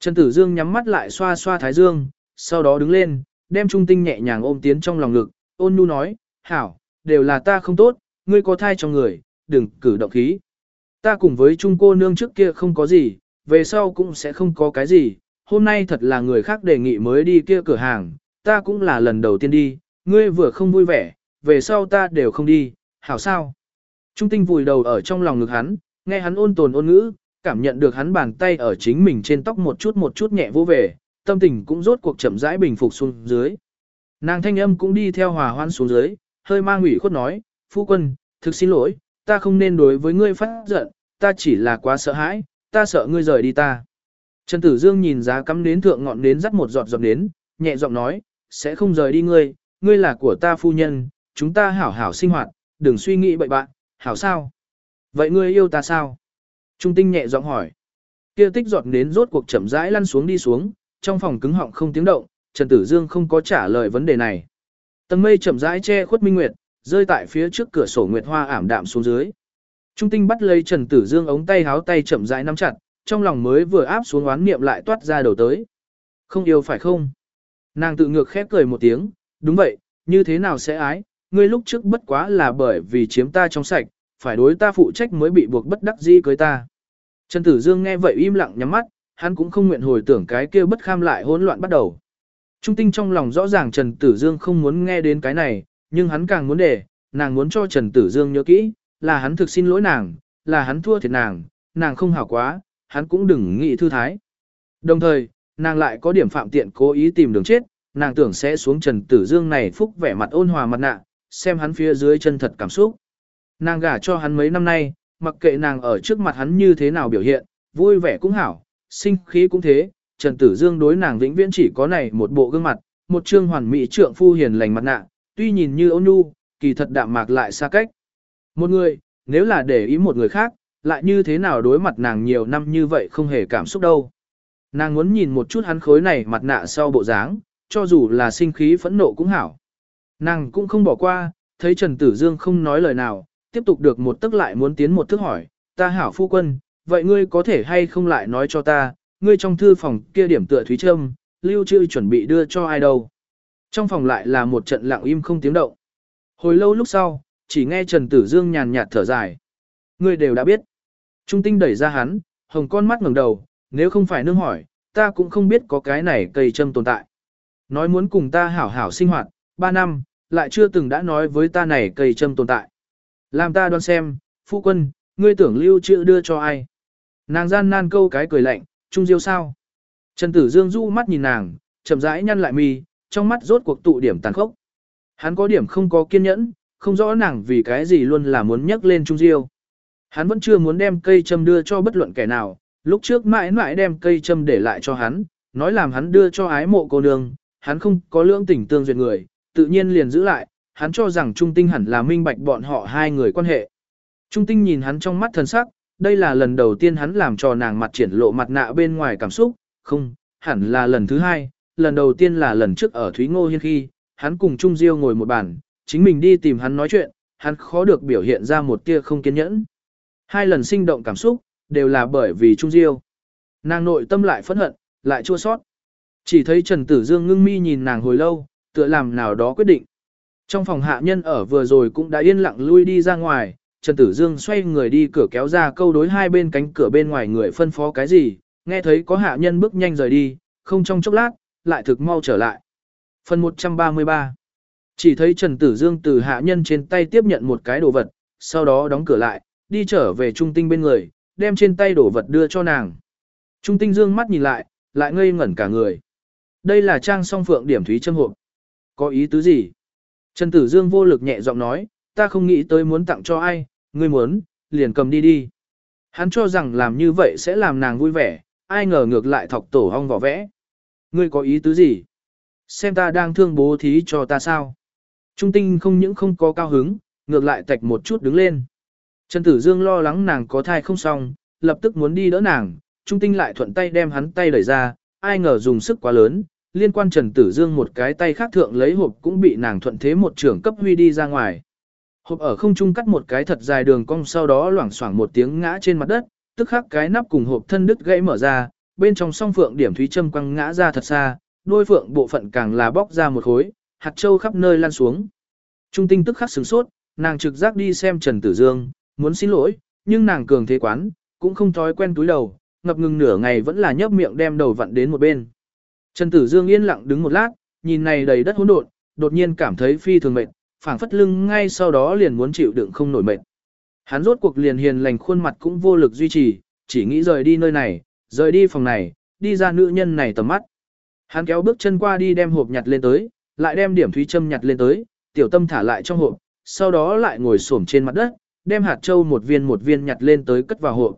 Trần Tử Dương nhắm mắt lại xoa xoa thái dương, sau đó đứng lên, đem trung tinh nhẹ nhàng ôm tiến trong lòng ngực, ôn nhu nói, hảo, đều là ta không tốt, ngươi có thai trong người, đừng cử động khí. Ta cùng với trung cô nương trước kia không có gì, về sau cũng sẽ không có cái gì, hôm nay thật là người khác đề nghị mới đi kia cửa hàng, ta cũng là lần đầu tiên đi, ngươi vừa không vui vẻ, về sau ta đều không đi, hảo sao. Trung tinh vùi đầu ở trong lòng ngực hắn, nghe hắn ôn tồn ôn ngữ, cảm nhận được hắn bàn tay ở chính mình trên tóc một chút một chút nhẹ vô về, tâm tình cũng rốt cuộc chậm rãi bình phục xuống dưới. Nàng thanh âm cũng đi theo hòa hoan xuống dưới, hơi mang ủy khuất nói, phu quân, thực xin lỗi, ta không nên đối với ngươi phát giận, ta chỉ là quá sợ hãi, ta sợ ngươi rời đi ta. Trần Tử Dương nhìn giá cắm nến thượng ngọn nến dắt một giọt giọt nến, nhẹ giọng nói, sẽ không rời đi ngươi, ngươi là của ta phu nhân, chúng ta hảo hảo sinh hoạt, đừng suy nghĩ bậy bạn, hảo sao? Vậy ngươi yêu ta sao? Trung tinh nhẹ giọng hỏi. Kia tích giọt nến rốt cuộc chậm rãi lăn xuống đi xuống, trong phòng cứng họng không tiếng động, Trần Tử Dương không có trả lời vấn đề này. Tầng mây chậm rãi che khuất minh nguyệt, rơi tại phía trước cửa sổ nguyệt hoa ảm đạm xuống dưới. Trung tinh bắt lấy Trần Tử Dương ống tay háo tay chậm rãi nắm chặt, trong lòng mới vừa áp xuống oán niệm lại toát ra đầu tới. Không yêu phải không? Nàng tự ngược khép cười một tiếng, đúng vậy, như thế nào sẽ ái, ngươi lúc trước bất quá là bởi vì chiếm ta trong sạch, phải đối ta phụ trách mới bị buộc bất đắc dĩ cưới ta. Trần Tử Dương nghe vậy im lặng nhắm mắt, hắn cũng không nguyện hồi tưởng cái kia bất kham lại hỗn loạn bắt đầu. Trung tinh trong lòng rõ ràng Trần Tử Dương không muốn nghe đến cái này, nhưng hắn càng muốn để, nàng muốn cho Trần Tử Dương nhớ kỹ, là hắn thực xin lỗi nàng, là hắn thua thiệt nàng, nàng không hảo quá, hắn cũng đừng nghĩ thư thái. Đồng thời, nàng lại có điểm phạm tiện cố ý tìm đường chết, nàng tưởng sẽ xuống Trần Tử Dương này phúc vẻ mặt ôn hòa mặt nạ, xem hắn phía dưới chân thật cảm xúc. Nàng gả cho hắn mấy năm nay, mặc kệ nàng ở trước mặt hắn như thế nào biểu hiện, vui vẻ cũng hảo, sinh khí cũng thế, Trần Tử Dương đối nàng vĩnh viễn chỉ có này một bộ gương mặt, một trương hoàn mỹ trượng phu hiền lành mặt nạ, tuy nhìn như ôn nhu, kỳ thật đạm mạc lại xa cách. Một người, nếu là để ý một người khác, lại như thế nào đối mặt nàng nhiều năm như vậy không hề cảm xúc đâu. Nàng muốn nhìn một chút hắn khối này mặt nạ sau bộ dáng, cho dù là sinh khí phẫn nộ cũng hảo. Nàng cũng không bỏ qua, thấy Trần Tử Dương không nói lời nào, tiếp tục được một tức lại muốn tiến một thức hỏi, ta hảo phu quân, vậy ngươi có thể hay không lại nói cho ta, ngươi trong thư phòng kia điểm tựa Thúy Trâm, lưu trữ chuẩn bị đưa cho ai đâu. Trong phòng lại là một trận lặng im không tiếng động. Hồi lâu lúc sau, chỉ nghe Trần Tử Dương nhàn nhạt thở dài. Ngươi đều đã biết. Trung tinh đẩy ra hắn, hồng con mắt ngẩng đầu, nếu không phải nương hỏi, ta cũng không biết có cái này cây châm tồn tại. Nói muốn cùng ta hảo hảo sinh hoạt, ba năm, lại chưa từng đã nói với ta này cây châm tồn tại. Làm ta đoán xem, phu quân, ngươi tưởng lưu trữ đưa cho ai. Nàng gian nan câu cái cười lạnh, trung diêu sao. Trần Tử Dương du mắt nhìn nàng, chậm rãi nhăn lại mi, trong mắt rốt cuộc tụ điểm tàn khốc. Hắn có điểm không có kiên nhẫn, không rõ nàng vì cái gì luôn là muốn nhắc lên trung diêu. Hắn vẫn chưa muốn đem cây châm đưa cho bất luận kẻ nào, lúc trước mãi mãi đem cây châm để lại cho hắn, nói làm hắn đưa cho ái mộ cô nương, hắn không có lương tình tương duyệt người, tự nhiên liền giữ lại, hắn cho rằng Trung Tinh hẳn là minh bạch bọn họ hai người quan hệ. Trung Tinh nhìn hắn trong mắt thần sắc, đây là lần đầu tiên hắn làm cho nàng mặt triển lộ mặt nạ bên ngoài cảm xúc, không, hẳn là lần thứ hai, lần đầu tiên là lần trước ở Thúy Ngô Hiên khi, hắn cùng Trung Diêu ngồi một bàn, chính mình đi tìm hắn nói chuyện, hắn khó được biểu hiện ra một tia không kiên nhẫn. Hai lần sinh động cảm xúc, đều là bởi vì Trung Diêu. Nàng nội tâm lại phẫn hận, lại chua sót. Chỉ thấy Trần Tử Dương ngưng mi nhìn nàng hồi lâu, tựa làm nào đó quyết định. Trong phòng hạ nhân ở vừa rồi cũng đã yên lặng lui đi ra ngoài, Trần Tử Dương xoay người đi cửa kéo ra câu đối hai bên cánh cửa bên ngoài người phân phó cái gì, nghe thấy có hạ nhân bước nhanh rời đi, không trong chốc lát, lại thực mau trở lại. Phần 133 Chỉ thấy Trần Tử Dương từ hạ nhân trên tay tiếp nhận một cái đồ vật, sau đó đóng cửa lại, đi trở về Trung Tinh bên người, đem trên tay đồ vật đưa cho nàng. Trung Tinh Dương mắt nhìn lại, lại ngây ngẩn cả người. Đây là trang song phượng điểm thúy châm hộp. Có ý tứ gì? Trần Tử Dương vô lực nhẹ giọng nói, ta không nghĩ tới muốn tặng cho ai, ngươi muốn, liền cầm đi đi. Hắn cho rằng làm như vậy sẽ làm nàng vui vẻ, ai ngờ ngược lại thọc tổ hong vỏ vẽ. Ngươi có ý tứ gì? Xem ta đang thương bố thí cho ta sao? Trung tinh không những không có cao hứng, ngược lại tạch một chút đứng lên. Trần Tử Dương lo lắng nàng có thai không xong, lập tức muốn đi đỡ nàng, Trung tinh lại thuận tay đem hắn tay đẩy ra, ai ngờ dùng sức quá lớn, liên quan Trần Tử Dương một cái tay khác thượng lấy hộp cũng bị nàng thuận thế một trưởng cấp huy đi ra ngoài. Hộp ở không trung cắt một cái thật dài đường cong sau đó loảng xoảng một tiếng ngã trên mặt đất, tức khắc cái nắp cùng hộp thân đứt gãy mở ra, bên trong song phượng điểm thúy châm quăng ngã ra thật xa, đôi phượng bộ phận càng là bóc ra một khối, hạt châu khắp nơi lan xuống. Trung tinh tức khắc sửng sốt, nàng trực giác đi xem Trần Tử Dương, muốn xin lỗi, nhưng nàng cường thế quán, cũng không thói quen túi đầu, ngập ngừng nửa ngày vẫn là nhấp miệng đem đầu vặn đến một bên. Trần Tử Dương yên lặng đứng một lát, nhìn này đầy đất hỗn độn, đột nhiên cảm thấy phi thường mệt, phảng phất lưng ngay sau đó liền muốn chịu đựng không nổi mệt. Hắn rốt cuộc liền hiền lành khuôn mặt cũng vô lực duy trì, chỉ nghĩ rời đi nơi này, rời đi phòng này, đi ra nữ nhân này tầm mắt. Hắn kéo bước chân qua đi đem hộp nhặt lên tới, lại đem điểm thúy châm nhặt lên tới, tiểu tâm thả lại trong hộp, sau đó lại ngồi xổm trên mặt đất, đem hạt châu một viên một viên nhặt lên tới cất vào hộp.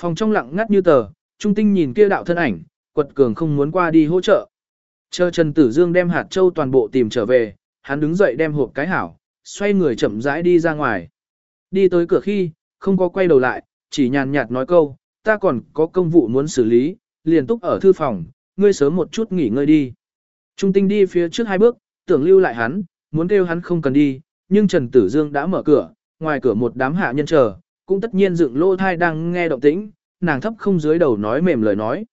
Phòng trong lặng ngắt như tờ, trung tinh nhìn kia đạo thân ảnh, quật cường không muốn qua đi hỗ trợ. Chờ Trần Tử Dương đem hạt châu toàn bộ tìm trở về, hắn đứng dậy đem hộp cái hảo, xoay người chậm rãi đi ra ngoài. Đi tới cửa khi, không có quay đầu lại, chỉ nhàn nhạt nói câu, ta còn có công vụ muốn xử lý, liền túc ở thư phòng, ngươi sớm một chút nghỉ ngơi đi. Trung tinh đi phía trước hai bước, tưởng lưu lại hắn, muốn kêu hắn không cần đi, nhưng Trần Tử Dương đã mở cửa, ngoài cửa một đám hạ nhân chờ, cũng tất nhiên dựng lô thai đang nghe động tĩnh, nàng thấp không dưới đầu nói mềm lời nói.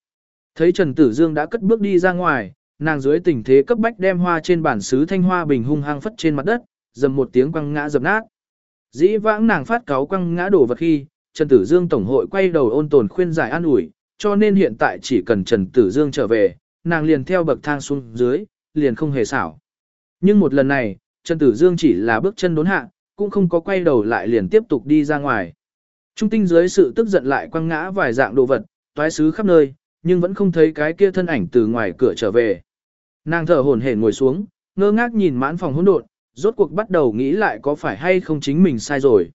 Thấy Trần Tử Dương đã cất bước đi ra ngoài, nàng dưới tình thế cấp bách đem hoa trên bản xứ thanh hoa bình hung hăng phất trên mặt đất, dầm một tiếng quăng ngã dập nát. Dĩ vãng nàng phát cáo quăng ngã đổ vật khi, Trần Tử Dương Tổng hội quay đầu ôn tồn khuyên giải an ủi, cho nên hiện tại chỉ cần Trần Tử Dương trở về, nàng liền theo bậc thang xuống dưới, liền không hề xảo. Nhưng một lần này, Trần Tử Dương chỉ là bước chân đốn hạ, cũng không có quay đầu lại liền tiếp tục đi ra ngoài. Trung tinh dưới sự tức giận lại quăng ngã vài dạng đồ vật, toái xứ khắp nơi, nhưng vẫn không thấy cái kia thân ảnh từ ngoài cửa trở về. Nàng thở hổn hển ngồi xuống, ngơ ngác nhìn mãn phòng hỗn độn, rốt cuộc bắt đầu nghĩ lại có phải hay không chính mình sai rồi.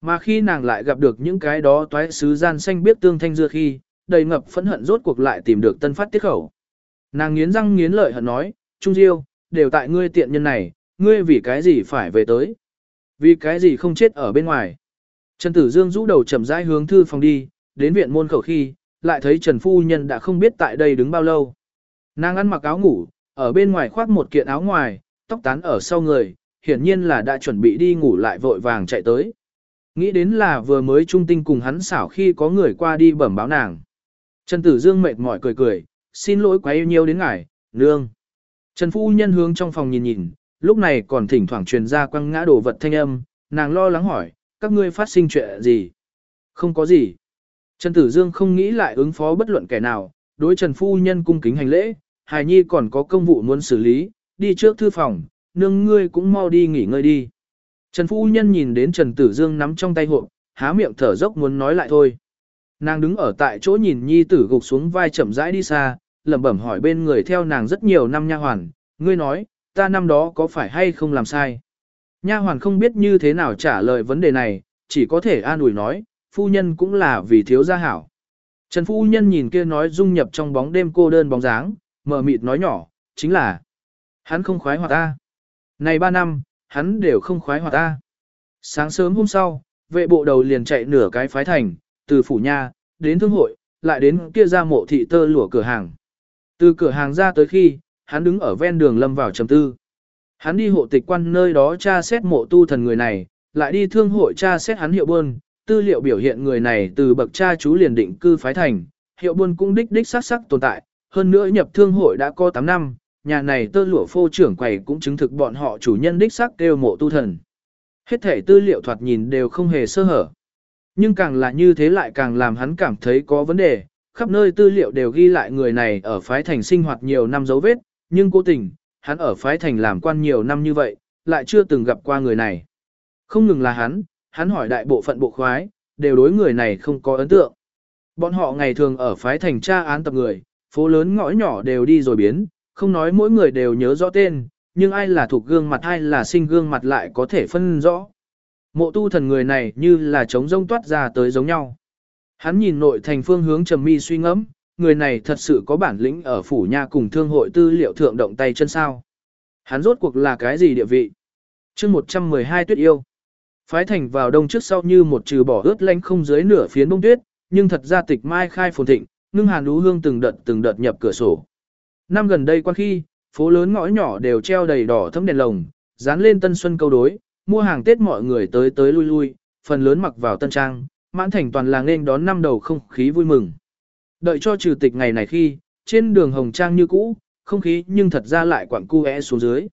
Mà khi nàng lại gặp được những cái đó toái sứ gian xanh biết tương thanh dưa khi, đầy ngập phẫn hận rốt cuộc lại tìm được tân phát tiết khẩu. Nàng nghiến răng nghiến lợi hận nói, Trung Diêu, đều tại ngươi tiện nhân này, ngươi vì cái gì phải về tới? Vì cái gì không chết ở bên ngoài? Trần Tử Dương rũ đầu chậm rãi hướng thư phòng đi, đến viện môn khẩu khi, lại thấy Trần Phu Nhân đã không biết tại đây đứng bao lâu. Nàng ăn mặc áo ngủ, ở bên ngoài khoác một kiện áo ngoài, tóc tán ở sau người, hiển nhiên là đã chuẩn bị đi ngủ lại vội vàng chạy tới. Nghĩ đến là vừa mới trung tinh cùng hắn xảo khi có người qua đi bẩm báo nàng. Trần Tử Dương mệt mỏi cười cười, xin lỗi quá yêu nhiều đến ngài, nương. Trần Phu Nhân hướng trong phòng nhìn nhìn, lúc này còn thỉnh thoảng truyền ra quăng ngã đồ vật thanh âm, nàng lo lắng hỏi, các ngươi phát sinh chuyện gì? Không có gì. Trần Tử Dương không nghĩ lại ứng phó bất luận kẻ nào, đối Trần Phu Nhân cung kính hành lễ, Hải Nhi còn có công vụ muốn xử lý, đi trước thư phòng, nương ngươi cũng mau đi nghỉ ngơi đi. Trần Phu Nhân nhìn đến Trần Tử Dương nắm trong tay hộp, há miệng thở dốc muốn nói lại thôi. Nàng đứng ở tại chỗ nhìn Nhi tử gục xuống vai chậm rãi đi xa, lẩm bẩm hỏi bên người theo nàng rất nhiều năm nha hoàn, ngươi nói, ta năm đó có phải hay không làm sai? Nha hoàn không biết như thế nào trả lời vấn đề này, chỉ có thể an ủi nói, phu nhân cũng là vì thiếu gia hảo. Trần phu nhân nhìn kia nói dung nhập trong bóng đêm cô đơn bóng dáng, mờ mịt nói nhỏ, chính là hắn không khoái hoạt ta. Này ba năm, hắn đều không khoái hoạt ta. Sáng sớm hôm sau, vệ bộ đầu liền chạy nửa cái phái thành, từ phủ nha, đến thương hội, lại đến kia ra mộ thị tơ lụa cửa hàng. Từ cửa hàng ra tới khi, hắn đứng ở ven đường lâm vào trầm tư. Hắn đi hộ tịch quan nơi đó tra xét mộ tu thần người này, lại đi thương hội tra xét hắn hiệu buôn, tư liệu biểu hiện người này từ bậc cha chú liền định cư phái thành, hiệu buôn cũng đích đích sắc sắc tồn tại, hơn nữa nhập thương hội đã có 8 năm, nhà này tơ lụa phô trưởng quầy cũng chứng thực bọn họ chủ nhân đích sắc kêu mộ tu thần. Hết thể tư liệu thoạt nhìn đều không hề sơ hở. Nhưng càng là như thế lại càng làm hắn cảm thấy có vấn đề, khắp nơi tư liệu đều ghi lại người này ở phái thành sinh hoạt nhiều năm dấu vết, nhưng cố tình, hắn ở phái thành làm quan nhiều năm như vậy, lại chưa từng gặp qua người này. Không ngừng là hắn, hắn hỏi đại bộ phận bộ khoái, đều đối người này không có ấn tượng. Bọn họ ngày thường ở phái thành tra án tập người, phố lớn ngõ nhỏ đều đi rồi biến, không nói mỗi người đều nhớ rõ tên, nhưng ai là thuộc gương mặt ai là sinh gương mặt lại có thể phân rõ. Mộ tu thần người này như là trống rông toát ra tới giống nhau. Hắn nhìn nội thành phương hướng trầm mi suy ngẫm, người này thật sự có bản lĩnh ở phủ nha cùng thương hội tư liệu thượng động tay chân sao. Hắn rốt cuộc là cái gì địa vị? chương 112 tuyết yêu. Phái thành vào đông trước sau như một trừ bỏ ướt lánh không dưới nửa phiến bông tuyết, nhưng thật ra tịch mai khai phồn thịnh, ngưng hàn lú hương từng đợt từng đợt nhập cửa sổ. Năm gần đây quan khi, phố lớn ngõ nhỏ đều treo đầy đỏ thấm đèn lồng, dán lên tân xuân câu đối, mua hàng Tết mọi người tới tới lui lui, phần lớn mặc vào tân trang, mãn thành toàn làng nên đón năm đầu không khí vui mừng. Đợi cho trừ tịch ngày này khi, trên đường hồng trang như cũ, không khí nhưng thật ra lại quặng cu é xuống dưới.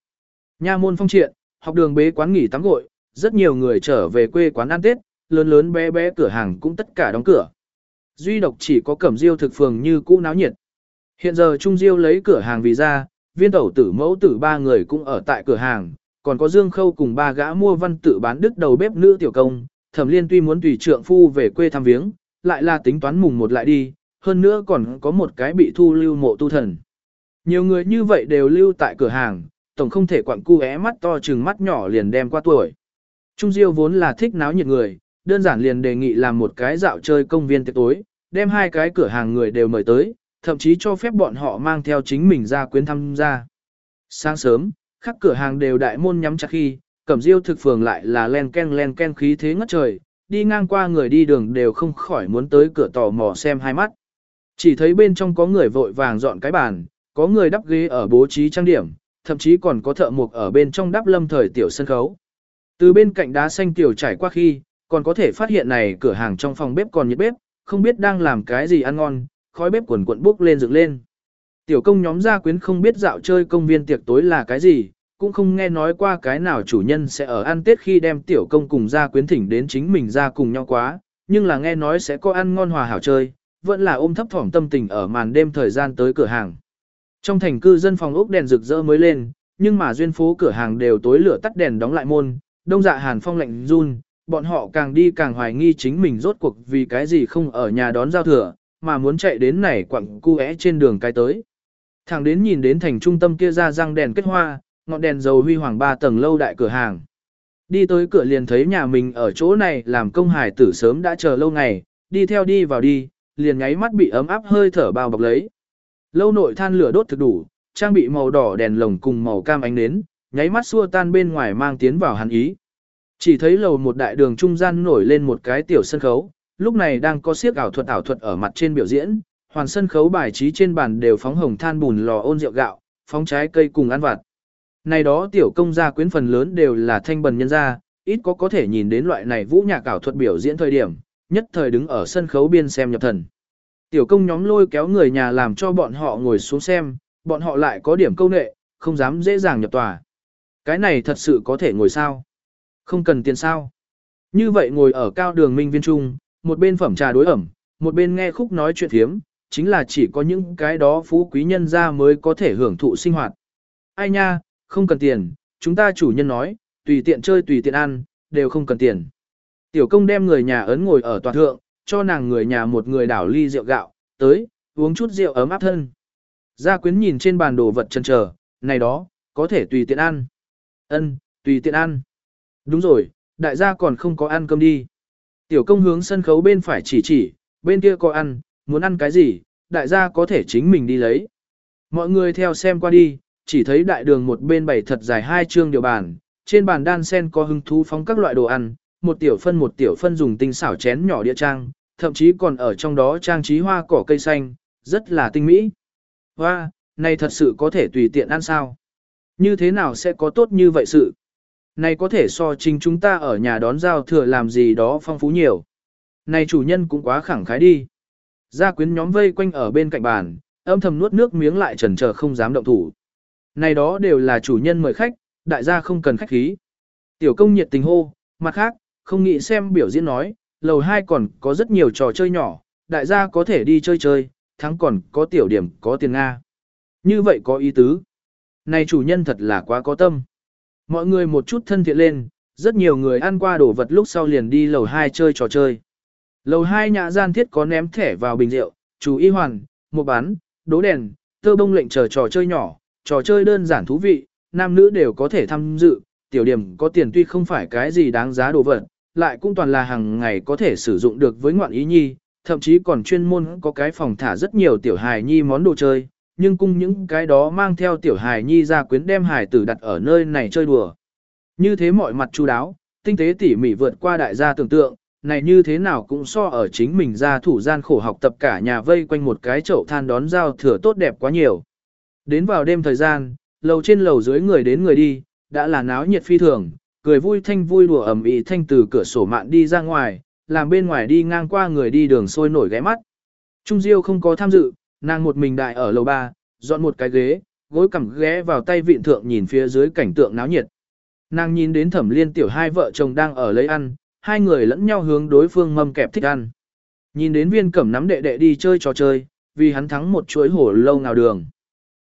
Nha môn phong triện, học đường bế quán nghỉ tắm gội, rất nhiều người trở về quê quán ăn Tết, lớn lớn bé bé cửa hàng cũng tất cả đóng cửa. Duy độc chỉ có cẩm diêu thực phường như cũ náo nhiệt. Hiện giờ Trung Diêu lấy cửa hàng vì ra, viên tẩu tử mẫu tử ba người cũng ở tại cửa hàng, còn có Dương Khâu cùng ba gã mua văn tự bán đứt đầu bếp nữ tiểu công, thẩm liên tuy muốn tùy trượng phu về quê thăm viếng, lại là tính toán mùng một lại đi, hơn nữa còn có một cái bị thu lưu mộ tu thần. Nhiều người như vậy đều lưu tại cửa hàng, tổng không thể quặng cu é mắt to chừng mắt nhỏ liền đem qua tuổi. Trung Diêu vốn là thích náo nhiệt người, đơn giản liền đề nghị làm một cái dạo chơi công viên tiệc tối, đem hai cái cửa hàng người đều mời tới, thậm chí cho phép bọn họ mang theo chính mình ra quyến thăm gia. Sáng sớm, khắp cửa hàng đều đại môn nhắm chặt khi, cẩm diêu thực phường lại là len ken len ken khí thế ngất trời, đi ngang qua người đi đường đều không khỏi muốn tới cửa tò mò xem hai mắt. Chỉ thấy bên trong có người vội vàng dọn cái bàn, có người đắp ghế ở bố trí trang điểm, thậm chí còn có thợ mộc ở bên trong đắp lâm thời tiểu sân khấu. Từ bên cạnh đá xanh tiểu trải qua khi, còn có thể phát hiện này cửa hàng trong phòng bếp còn nhiệt bếp, không biết đang làm cái gì ăn ngon, khói bếp quần quận bốc lên dựng lên. Tiểu công nhóm gia quyến không biết dạo chơi công viên tiệc tối là cái gì, cũng không nghe nói qua cái nào chủ nhân sẽ ở ăn tết khi đem tiểu công cùng gia quyến thỉnh đến chính mình ra cùng nhau quá, nhưng là nghe nói sẽ có ăn ngon hòa hảo chơi, vẫn là ôm thấp thỏm tâm tình ở màn đêm thời gian tới cửa hàng. Trong thành cư dân phòng ốc đèn rực rỡ mới lên, nhưng mà duyên phố cửa hàng đều tối lửa tắt đèn đóng lại môn, đông dạ hàn phong lạnh run, bọn họ càng đi càng hoài nghi chính mình rốt cuộc vì cái gì không ở nhà đón giao thừa, mà muốn chạy đến này quặng cu é trên đường cái tới. Thẳng đến nhìn đến thành trung tâm kia ra răng đèn kết hoa, ngọn đèn dầu huy hoàng ba tầng lâu đại cửa hàng. Đi tới cửa liền thấy nhà mình ở chỗ này làm công hải tử sớm đã chờ lâu ngày, đi theo đi vào đi, liền nháy mắt bị ấm áp hơi thở bao bọc lấy. Lâu nội than lửa đốt thực đủ, trang bị màu đỏ đèn lồng cùng màu cam ánh nến, nháy mắt xua tan bên ngoài mang tiến vào hắn ý. Chỉ thấy lầu một đại đường trung gian nổi lên một cái tiểu sân khấu, lúc này đang có siếc ảo thuật ảo thuật ở mặt trên biểu diễn, hoàn sân khấu bài trí trên bàn đều phóng hồng than bùn lò ôn rượu gạo, phóng trái cây cùng ăn vặt. Này đó tiểu công gia quyến phần lớn đều là thanh bần nhân gia, ít có có thể nhìn đến loại này vũ nhạc ảo thuật biểu diễn thời điểm, nhất thời đứng ở sân khấu biên xem nhập thần. Tiểu công nhóm lôi kéo người nhà làm cho bọn họ ngồi xuống xem, bọn họ lại có điểm câu nệ, không dám dễ dàng nhập tòa. Cái này thật sự có thể ngồi sao? Không cần tiền sao? Như vậy ngồi ở cao đường minh viên trung, một bên phẩm trà đối ẩm, một bên nghe khúc nói chuyện thiếm, chính là chỉ có những cái đó phú quý nhân ra mới có thể hưởng thụ sinh hoạt. Ai nha, không cần tiền, chúng ta chủ nhân nói, tùy tiện chơi tùy tiện ăn, đều không cần tiền. Tiểu công đem người nhà ấn ngồi ở tòa thượng, cho nàng người nhà một người đảo ly rượu gạo, tới, uống chút rượu ấm áp thân. Gia quyến nhìn trên bàn đồ vật chân chờ, này đó, có thể tùy tiện ăn. Ân, tùy tiện ăn. Đúng rồi, đại gia còn không có ăn cơm đi. Tiểu công hướng sân khấu bên phải chỉ chỉ, bên kia có ăn, muốn ăn cái gì, đại gia có thể chính mình đi lấy. Mọi người theo xem qua đi, chỉ thấy đại đường một bên bày thật dài hai chương điều bàn, trên bàn đan sen có hứng thú phóng các loại đồ ăn, một tiểu phân một tiểu phân dùng tinh xảo chén nhỏ đĩa trang, thậm chí còn ở trong đó trang trí hoa cỏ cây xanh, rất là tinh mỹ. Hoa, này thật sự có thể tùy tiện ăn sao? Như thế nào sẽ có tốt như vậy sự? Này có thể so chính chúng ta ở nhà đón giao thừa làm gì đó phong phú nhiều. Này chủ nhân cũng quá khẳng khái đi. Gia quyến nhóm vây quanh ở bên cạnh bàn, âm thầm nuốt nước miếng lại trần chờ không dám động thủ. Này đó đều là chủ nhân mời khách, đại gia không cần khách khí. Tiểu công nhiệt tình hô, mặt khác, không nghĩ xem biểu diễn nói, lầu 2 còn có rất nhiều trò chơi nhỏ, đại gia có thể đi chơi chơi, thắng còn có tiểu điểm có tiền Nga. Như vậy có ý tứ. Này chủ nhân thật là quá có tâm. Mọi người một chút thân thiện lên, rất nhiều người ăn qua đồ vật lúc sau liền đi lầu 2 chơi trò chơi. Lầu 2 nhà gian thiết có ném thẻ vào bình rượu, chú y hoàn, một bán, đố đèn, tơ bông lệnh chờ trò chơi nhỏ, trò chơi đơn giản thú vị, nam nữ đều có thể tham dự, tiểu điểm có tiền tuy không phải cái gì đáng giá đồ vật, lại cũng toàn là hàng ngày có thể sử dụng được với ngoạn ý nhi, thậm chí còn chuyên môn có cái phòng thả rất nhiều tiểu hài nhi món đồ chơi, nhưng cung những cái đó mang theo tiểu hài nhi ra quyến đem hài tử đặt ở nơi này chơi đùa. Như thế mọi mặt chu đáo, tinh tế tỉ mỉ vượt qua đại gia tưởng tượng, này như thế nào cũng so ở chính mình ra thủ gian khổ học tập cả nhà vây quanh một cái chậu than đón giao thừa tốt đẹp quá nhiều. Đến vào đêm thời gian, lầu trên lầu dưới người đến người đi, đã là náo nhiệt phi thường, cười vui thanh vui đùa ẩm ĩ thanh từ cửa sổ mạn đi ra ngoài, làm bên ngoài đi ngang qua người đi đường sôi nổi ghé mắt. Trung Diêu không có tham dự, nàng một mình đại ở lầu ba, dọn một cái ghế, gối cằm ghé vào tay vịn thượng nhìn phía dưới cảnh tượng náo nhiệt. Nàng nhìn đến thẩm liên tiểu hai vợ chồng đang ở lấy ăn, hai người lẫn nhau hướng đối phương mâm kẹp thích ăn. Nhìn đến viên cẩm nắm đệ đệ đi chơi trò chơi, vì hắn thắng một chuỗi hổ lâu nào đường.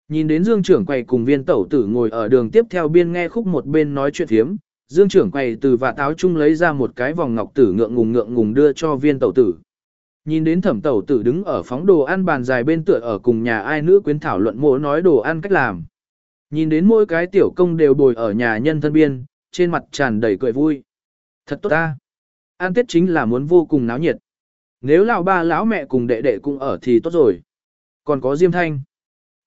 Nhìn đến dương trưởng quầy cùng viên tẩu tử ngồi ở đường tiếp theo biên nghe khúc một bên nói chuyện thiếm, dương trưởng quầy từ vạt áo chung lấy ra một cái vòng ngọc tử ngượng ngùng ngượng ngùng đưa cho viên tẩu tử. Nhìn đến thẩm tẩu tử đứng ở phóng đồ ăn bàn dài bên tựa ở cùng nhà ai nữ quyến thảo luận mỗi nói đồ ăn cách làm. Nhìn đến mỗi cái tiểu công đều bồi ở nhà nhân thân biên, trên mặt tràn đầy cười vui. Thật tốt ta. An tết chính là muốn vô cùng náo nhiệt. Nếu lão ba lão mẹ cùng đệ đệ cũng ở thì tốt rồi. Còn có Diêm Thanh.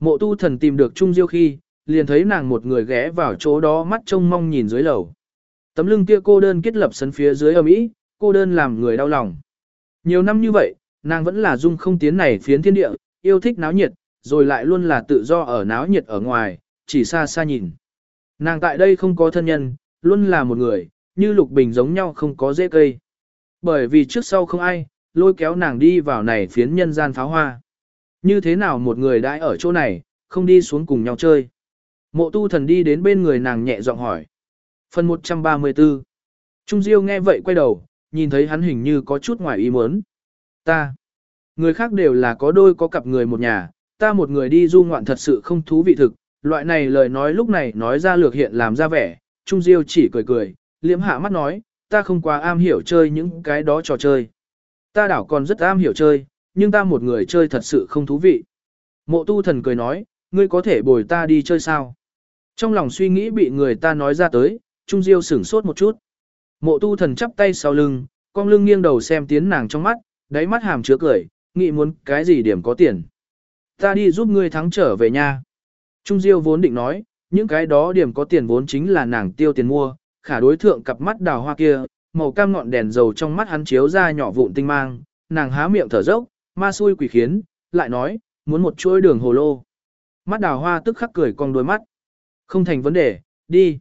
Mộ tu thần tìm được Trung Diêu khi, liền thấy nàng một người ghé vào chỗ đó mắt trông mong nhìn dưới lầu. Tấm lưng kia cô đơn kết lập sân phía dưới âm ý, cô đơn làm người đau lòng. Nhiều năm như vậy, nàng vẫn là dung không tiến này phiến thiên địa, yêu thích náo nhiệt, rồi lại luôn là tự do ở náo nhiệt ở ngoài, chỉ xa xa nhìn. Nàng tại đây không có thân nhân, luôn là một người, như lục bình giống nhau không có dễ cây. Bởi vì trước sau không ai, lôi kéo nàng đi vào này phiến nhân gian pháo hoa. Như thế nào một người đã ở chỗ này, không đi xuống cùng nhau chơi. Mộ tu thần đi đến bên người nàng nhẹ giọng hỏi. Phần 134 Trung Diêu nghe vậy quay đầu, nhìn thấy hắn hình như có chút ngoài ý muốn. Ta. Người khác đều là có đôi có cặp người một nhà, ta một người đi du ngoạn thật sự không thú vị thực. Loại này lời nói lúc này nói ra lược hiện làm ra vẻ, Trung Diêu chỉ cười cười, liễm hạ mắt nói, ta không quá am hiểu chơi những cái đó trò chơi. Ta đảo còn rất am hiểu chơi, nhưng ta một người chơi thật sự không thú vị. Mộ tu thần cười nói, ngươi có thể bồi ta đi chơi sao? Trong lòng suy nghĩ bị người ta nói ra tới, Trung Diêu sửng sốt một chút. Mộ tu thần chắp tay sau lưng, con lưng nghiêng đầu xem tiến nàng trong mắt, đáy mắt hàm chứa cười, nghĩ muốn cái gì điểm có tiền. Ta đi giúp ngươi thắng trở về nha. Trung Diêu vốn định nói, những cái đó điểm có tiền vốn chính là nàng tiêu tiền mua, khả đối thượng cặp mắt đào hoa kia, màu cam ngọn đèn dầu trong mắt hắn chiếu ra nhỏ vụn tinh mang, nàng há miệng thở dốc, ma xui quỷ khiến, lại nói, muốn một chuỗi đường hồ lô. Mắt đào hoa tức khắc cười cong đôi mắt. Không thành vấn đề, đi.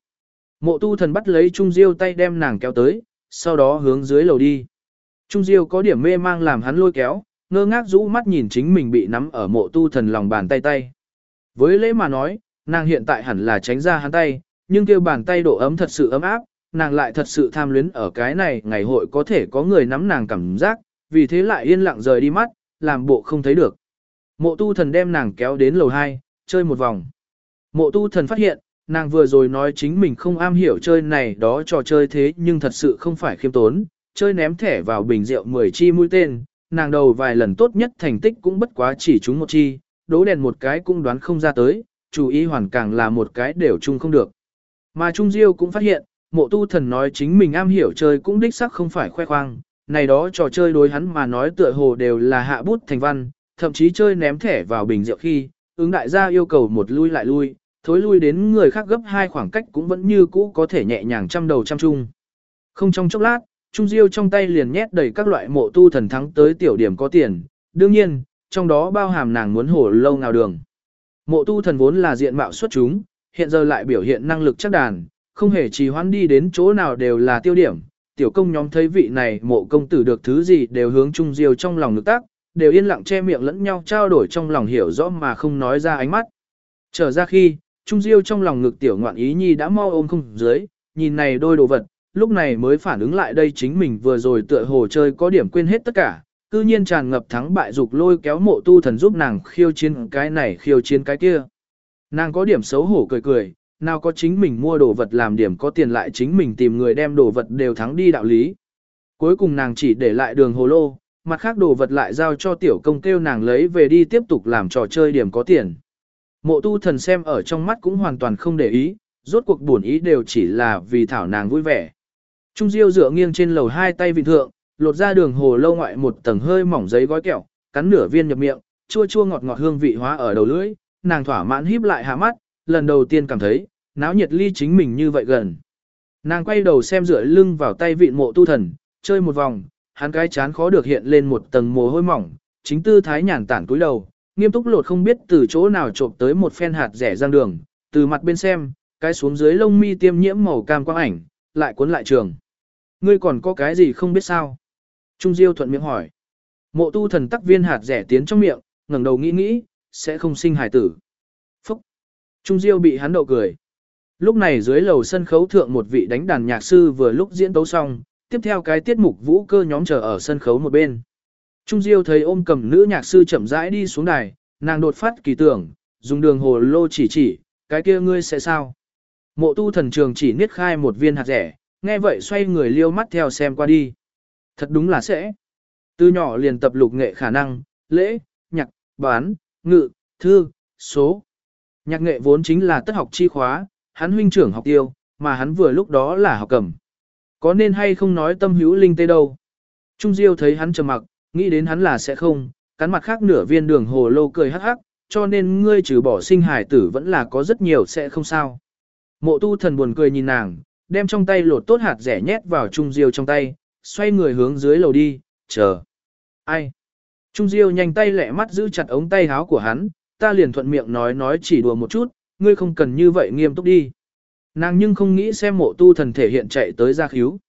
Mộ tu thần bắt lấy Trung Diêu tay đem nàng kéo tới, sau đó hướng dưới lầu đi. Trung Diêu có điểm mê mang làm hắn lôi kéo, ngơ ngác rũ mắt nhìn chính mình bị nắm ở mộ tu thần lòng bàn tay tay. Với lễ mà nói, nàng hiện tại hẳn là tránh ra hắn tay, nhưng kêu bàn tay độ ấm thật sự ấm áp, nàng lại thật sự tham luyến ở cái này ngày hội có thể có người nắm nàng cảm giác, vì thế lại yên lặng rời đi mắt, làm bộ không thấy được. Mộ tu thần đem nàng kéo đến lầu 2, chơi một vòng. Mộ tu thần phát hiện, nàng vừa rồi nói chính mình không am hiểu chơi này đó trò chơi thế nhưng thật sự không phải khiêm tốn, chơi ném thẻ vào bình rượu 10 chi mũi tên, nàng đầu vài lần tốt nhất thành tích cũng bất quá chỉ trúng một chi, đố đèn một cái cũng đoán không ra tới, chú ý hoàn càng là một cái đều chung không được. Mà Trung Diêu cũng phát hiện, mộ tu thần nói chính mình am hiểu chơi cũng đích sắc không phải khoe khoang, này đó trò chơi đối hắn mà nói tựa hồ đều là hạ bút thành văn, thậm chí chơi ném thẻ vào bình rượu khi, ứng đại gia yêu cầu một lui lại lui, thối lui đến người khác gấp hai khoảng cách cũng vẫn như cũ có thể nhẹ nhàng chăm đầu chăm chung. Không trong chốc lát, Trung Diêu trong tay liền nhét đầy các loại mộ tu thần thắng tới tiểu điểm có tiền, đương nhiên, trong đó bao hàm nàng muốn hổ lâu nào đường. Mộ tu thần vốn là diện mạo xuất chúng, hiện giờ lại biểu hiện năng lực chắc đàn, không hề trì hoãn đi đến chỗ nào đều là tiêu điểm. Tiểu công nhóm thấy vị này mộ công tử được thứ gì đều hướng Trung Diêu trong lòng ngực tác, đều yên lặng che miệng lẫn nhau trao đổi trong lòng hiểu rõ mà không nói ra ánh mắt. Trở ra khi, Trung Diêu trong lòng ngực tiểu ngoạn ý nhi đã mau ôm không dưới, nhìn này đôi đồ vật, lúc này mới phản ứng lại đây chính mình vừa rồi tựa hồ chơi có điểm quên hết tất cả, cư nhiên tràn ngập thắng bại dục lôi kéo mộ tu thần giúp nàng khiêu chiến cái này khiêu chiến cái kia. Nàng có điểm xấu hổ cười cười, nào có chính mình mua đồ vật làm điểm có tiền lại chính mình tìm người đem đồ vật đều thắng đi đạo lý. Cuối cùng nàng chỉ để lại đường hồ lô, mặt khác đồ vật lại giao cho tiểu công kêu nàng lấy về đi tiếp tục làm trò chơi điểm có tiền. Mộ tu thần xem ở trong mắt cũng hoàn toàn không để ý, rốt cuộc buồn ý đều chỉ là vì thảo nàng vui vẻ. Trung Diêu dựa nghiêng trên lầu hai tay vị thượng, lột ra đường hồ lâu ngoại một tầng hơi mỏng giấy gói kẹo, cắn nửa viên nhập miệng, chua chua ngọt ngọt hương vị hóa ở đầu lưỡi, nàng thỏa mãn híp lại hạ mắt, lần đầu tiên cảm thấy, náo nhiệt ly chính mình như vậy gần. Nàng quay đầu xem dựa lưng vào tay vị mộ tu thần, chơi một vòng, hắn cái chán khó được hiện lên một tầng mồ hôi mỏng, chính tư thái nhàn tản cúi đầu, nghiêm túc lột không biết từ chỗ nào trộm tới một phen hạt rẻ giang đường, từ mặt bên xem, cái xuống dưới lông mi tiêm nhiễm màu cam quang ảnh, lại cuốn lại trường. Ngươi còn có cái gì không biết sao? Trung Diêu thuận miệng hỏi. Mộ tu thần tắc viên hạt rẻ tiến trong miệng, ngẩng đầu nghĩ nghĩ, sẽ không sinh hài tử. Phúc! Trung Diêu bị hắn đậu cười. Lúc này dưới lầu sân khấu thượng một vị đánh đàn nhạc sư vừa lúc diễn tấu xong, tiếp theo cái tiết mục vũ cơ nhóm chờ ở sân khấu một bên. Trung Diêu thấy ôm cầm nữ nhạc sư chậm rãi đi xuống đài, nàng đột phát kỳ tưởng, dùng đường hồ lô chỉ chỉ, cái kia ngươi sẽ sao? Mộ tu thần trường chỉ niết khai một viên hạt rẻ, nghe vậy xoay người liêu mắt theo xem qua đi. Thật đúng là sẽ. Từ nhỏ liền tập lục nghệ khả năng, lễ, nhạc, bán, ngự, thư, số. Nhạc nghệ vốn chính là tất học chi khóa, hắn huynh trưởng học tiêu, mà hắn vừa lúc đó là học cầm. Có nên hay không nói tâm hữu linh tê đâu. Trung Diêu thấy hắn trầm mặc, nghĩ đến hắn là sẽ không, cắn mặt khác nửa viên đường hồ lô cười hắc hắc, cho nên ngươi trừ bỏ sinh hải tử vẫn là có rất nhiều sẽ không sao. Mộ tu thần buồn cười nhìn nàng, đem trong tay lột tốt hạt rẻ nhét vào Trung Diêu trong tay, xoay người hướng dưới lầu đi, chờ. Ai? Trung Diêu nhanh tay lẹ mắt giữ chặt ống tay háo của hắn, ta liền thuận miệng nói nói chỉ đùa một chút, ngươi không cần như vậy nghiêm túc đi. Nàng nhưng không nghĩ xem mộ tu thần thể hiện chạy tới ra khíu.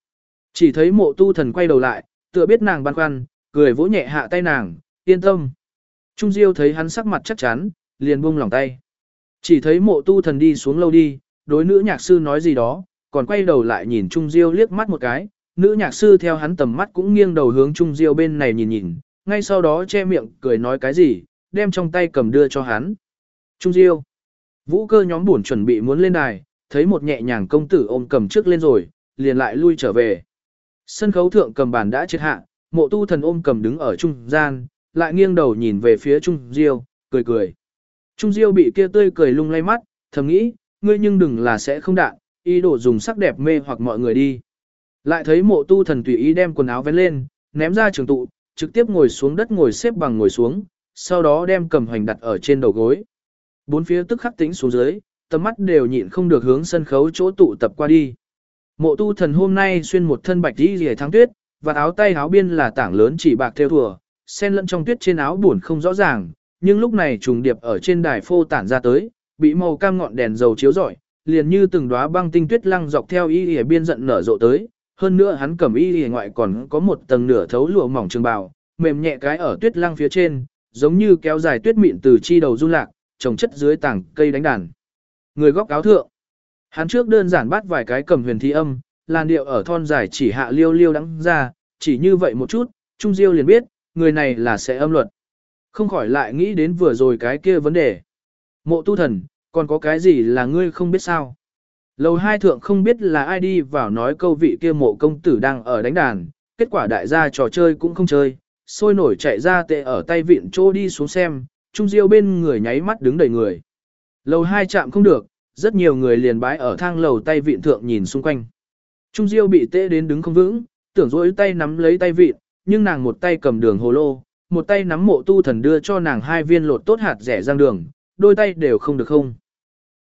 Chỉ thấy mộ tu thần quay đầu lại, tựa biết nàng băn khoăn, cười vỗ nhẹ hạ tay nàng, yên tâm. Trung Diêu thấy hắn sắc mặt chắc chắn, liền buông lòng tay. Chỉ thấy mộ tu thần đi xuống lâu đi, đối nữ nhạc sư nói gì đó, còn quay đầu lại nhìn Trung Diêu liếc mắt một cái, nữ nhạc sư theo hắn tầm mắt cũng nghiêng đầu hướng Trung Diêu bên này nhìn nhìn, ngay sau đó che miệng cười nói cái gì, đem trong tay cầm đưa cho hắn. Trung Diêu. Vũ cơ nhóm buồn chuẩn bị muốn lên đài, thấy một nhẹ nhàng công tử ôm cầm trước lên rồi, liền lại lui trở về. Sân khấu thượng cầm bàn đã chết hạ, mộ tu thần ôm cầm đứng ở trung gian, lại nghiêng đầu nhìn về phía Trung Diêu, cười cười. Trung Diêu bị kia tươi cười lung lay mắt, thầm nghĩ, ngươi nhưng đừng là sẽ không đạn, ý đồ dùng sắc đẹp mê hoặc mọi người đi. Lại thấy mộ tu thần tùy ý đem quần áo vén lên, ném ra trường tụ, trực tiếp ngồi xuống đất ngồi xếp bằng ngồi xuống, sau đó đem cầm hoành đặt ở trên đầu gối. Bốn phía tức khắc tĩnh xuống dưới, tầm mắt đều nhịn không được hướng sân khấu chỗ tụ tập qua đi. Mộ tu thần hôm nay xuyên một thân bạch đi rìa tháng tuyết, và áo tay áo biên là tảng lớn chỉ bạc theo thùa, xen lẫn trong tuyết trên áo buồn không rõ ràng, nhưng lúc này trùng điệp ở trên đài phô tản ra tới, bị màu cam ngọn đèn dầu chiếu rọi, liền như từng đóa băng tinh tuyết lăng dọc theo y y biên giận nở rộ tới, hơn nữa hắn cầm y y ngoại còn có một tầng nửa thấu lụa mỏng trường bào, mềm nhẹ cái ở tuyết lăng phía trên, giống như kéo dài tuyết mịn từ chi đầu du lạc, trồng chất dưới tảng cây đánh đàn. Người góc áo thượng, hắn trước đơn giản bắt vài cái cầm huyền thi âm, làn điệu ở thon dài chỉ hạ liêu liêu đắng ra, chỉ như vậy một chút, Trung Diêu liền biết, người này là sẽ âm luật. Không khỏi lại nghĩ đến vừa rồi cái kia vấn đề. Mộ tu thần, còn có cái gì là ngươi không biết sao? Lầu hai thượng không biết là ai đi vào nói câu vị kia mộ công tử đang ở đánh đàn, kết quả đại gia trò chơi cũng không chơi, sôi nổi chạy ra tệ ở tay vịn trô đi xuống xem, Trung Diêu bên người nháy mắt đứng đầy người. Lầu hai chạm không được, rất nhiều người liền bái ở thang lầu tay vịn thượng nhìn xung quanh. Trung Diêu bị tê đến đứng không vững, tưởng dỗi tay nắm lấy tay vịt, nhưng nàng một tay cầm đường hồ lô, một tay nắm mộ tu thần đưa cho nàng hai viên lột tốt hạt rẻ rang đường, đôi tay đều không được không.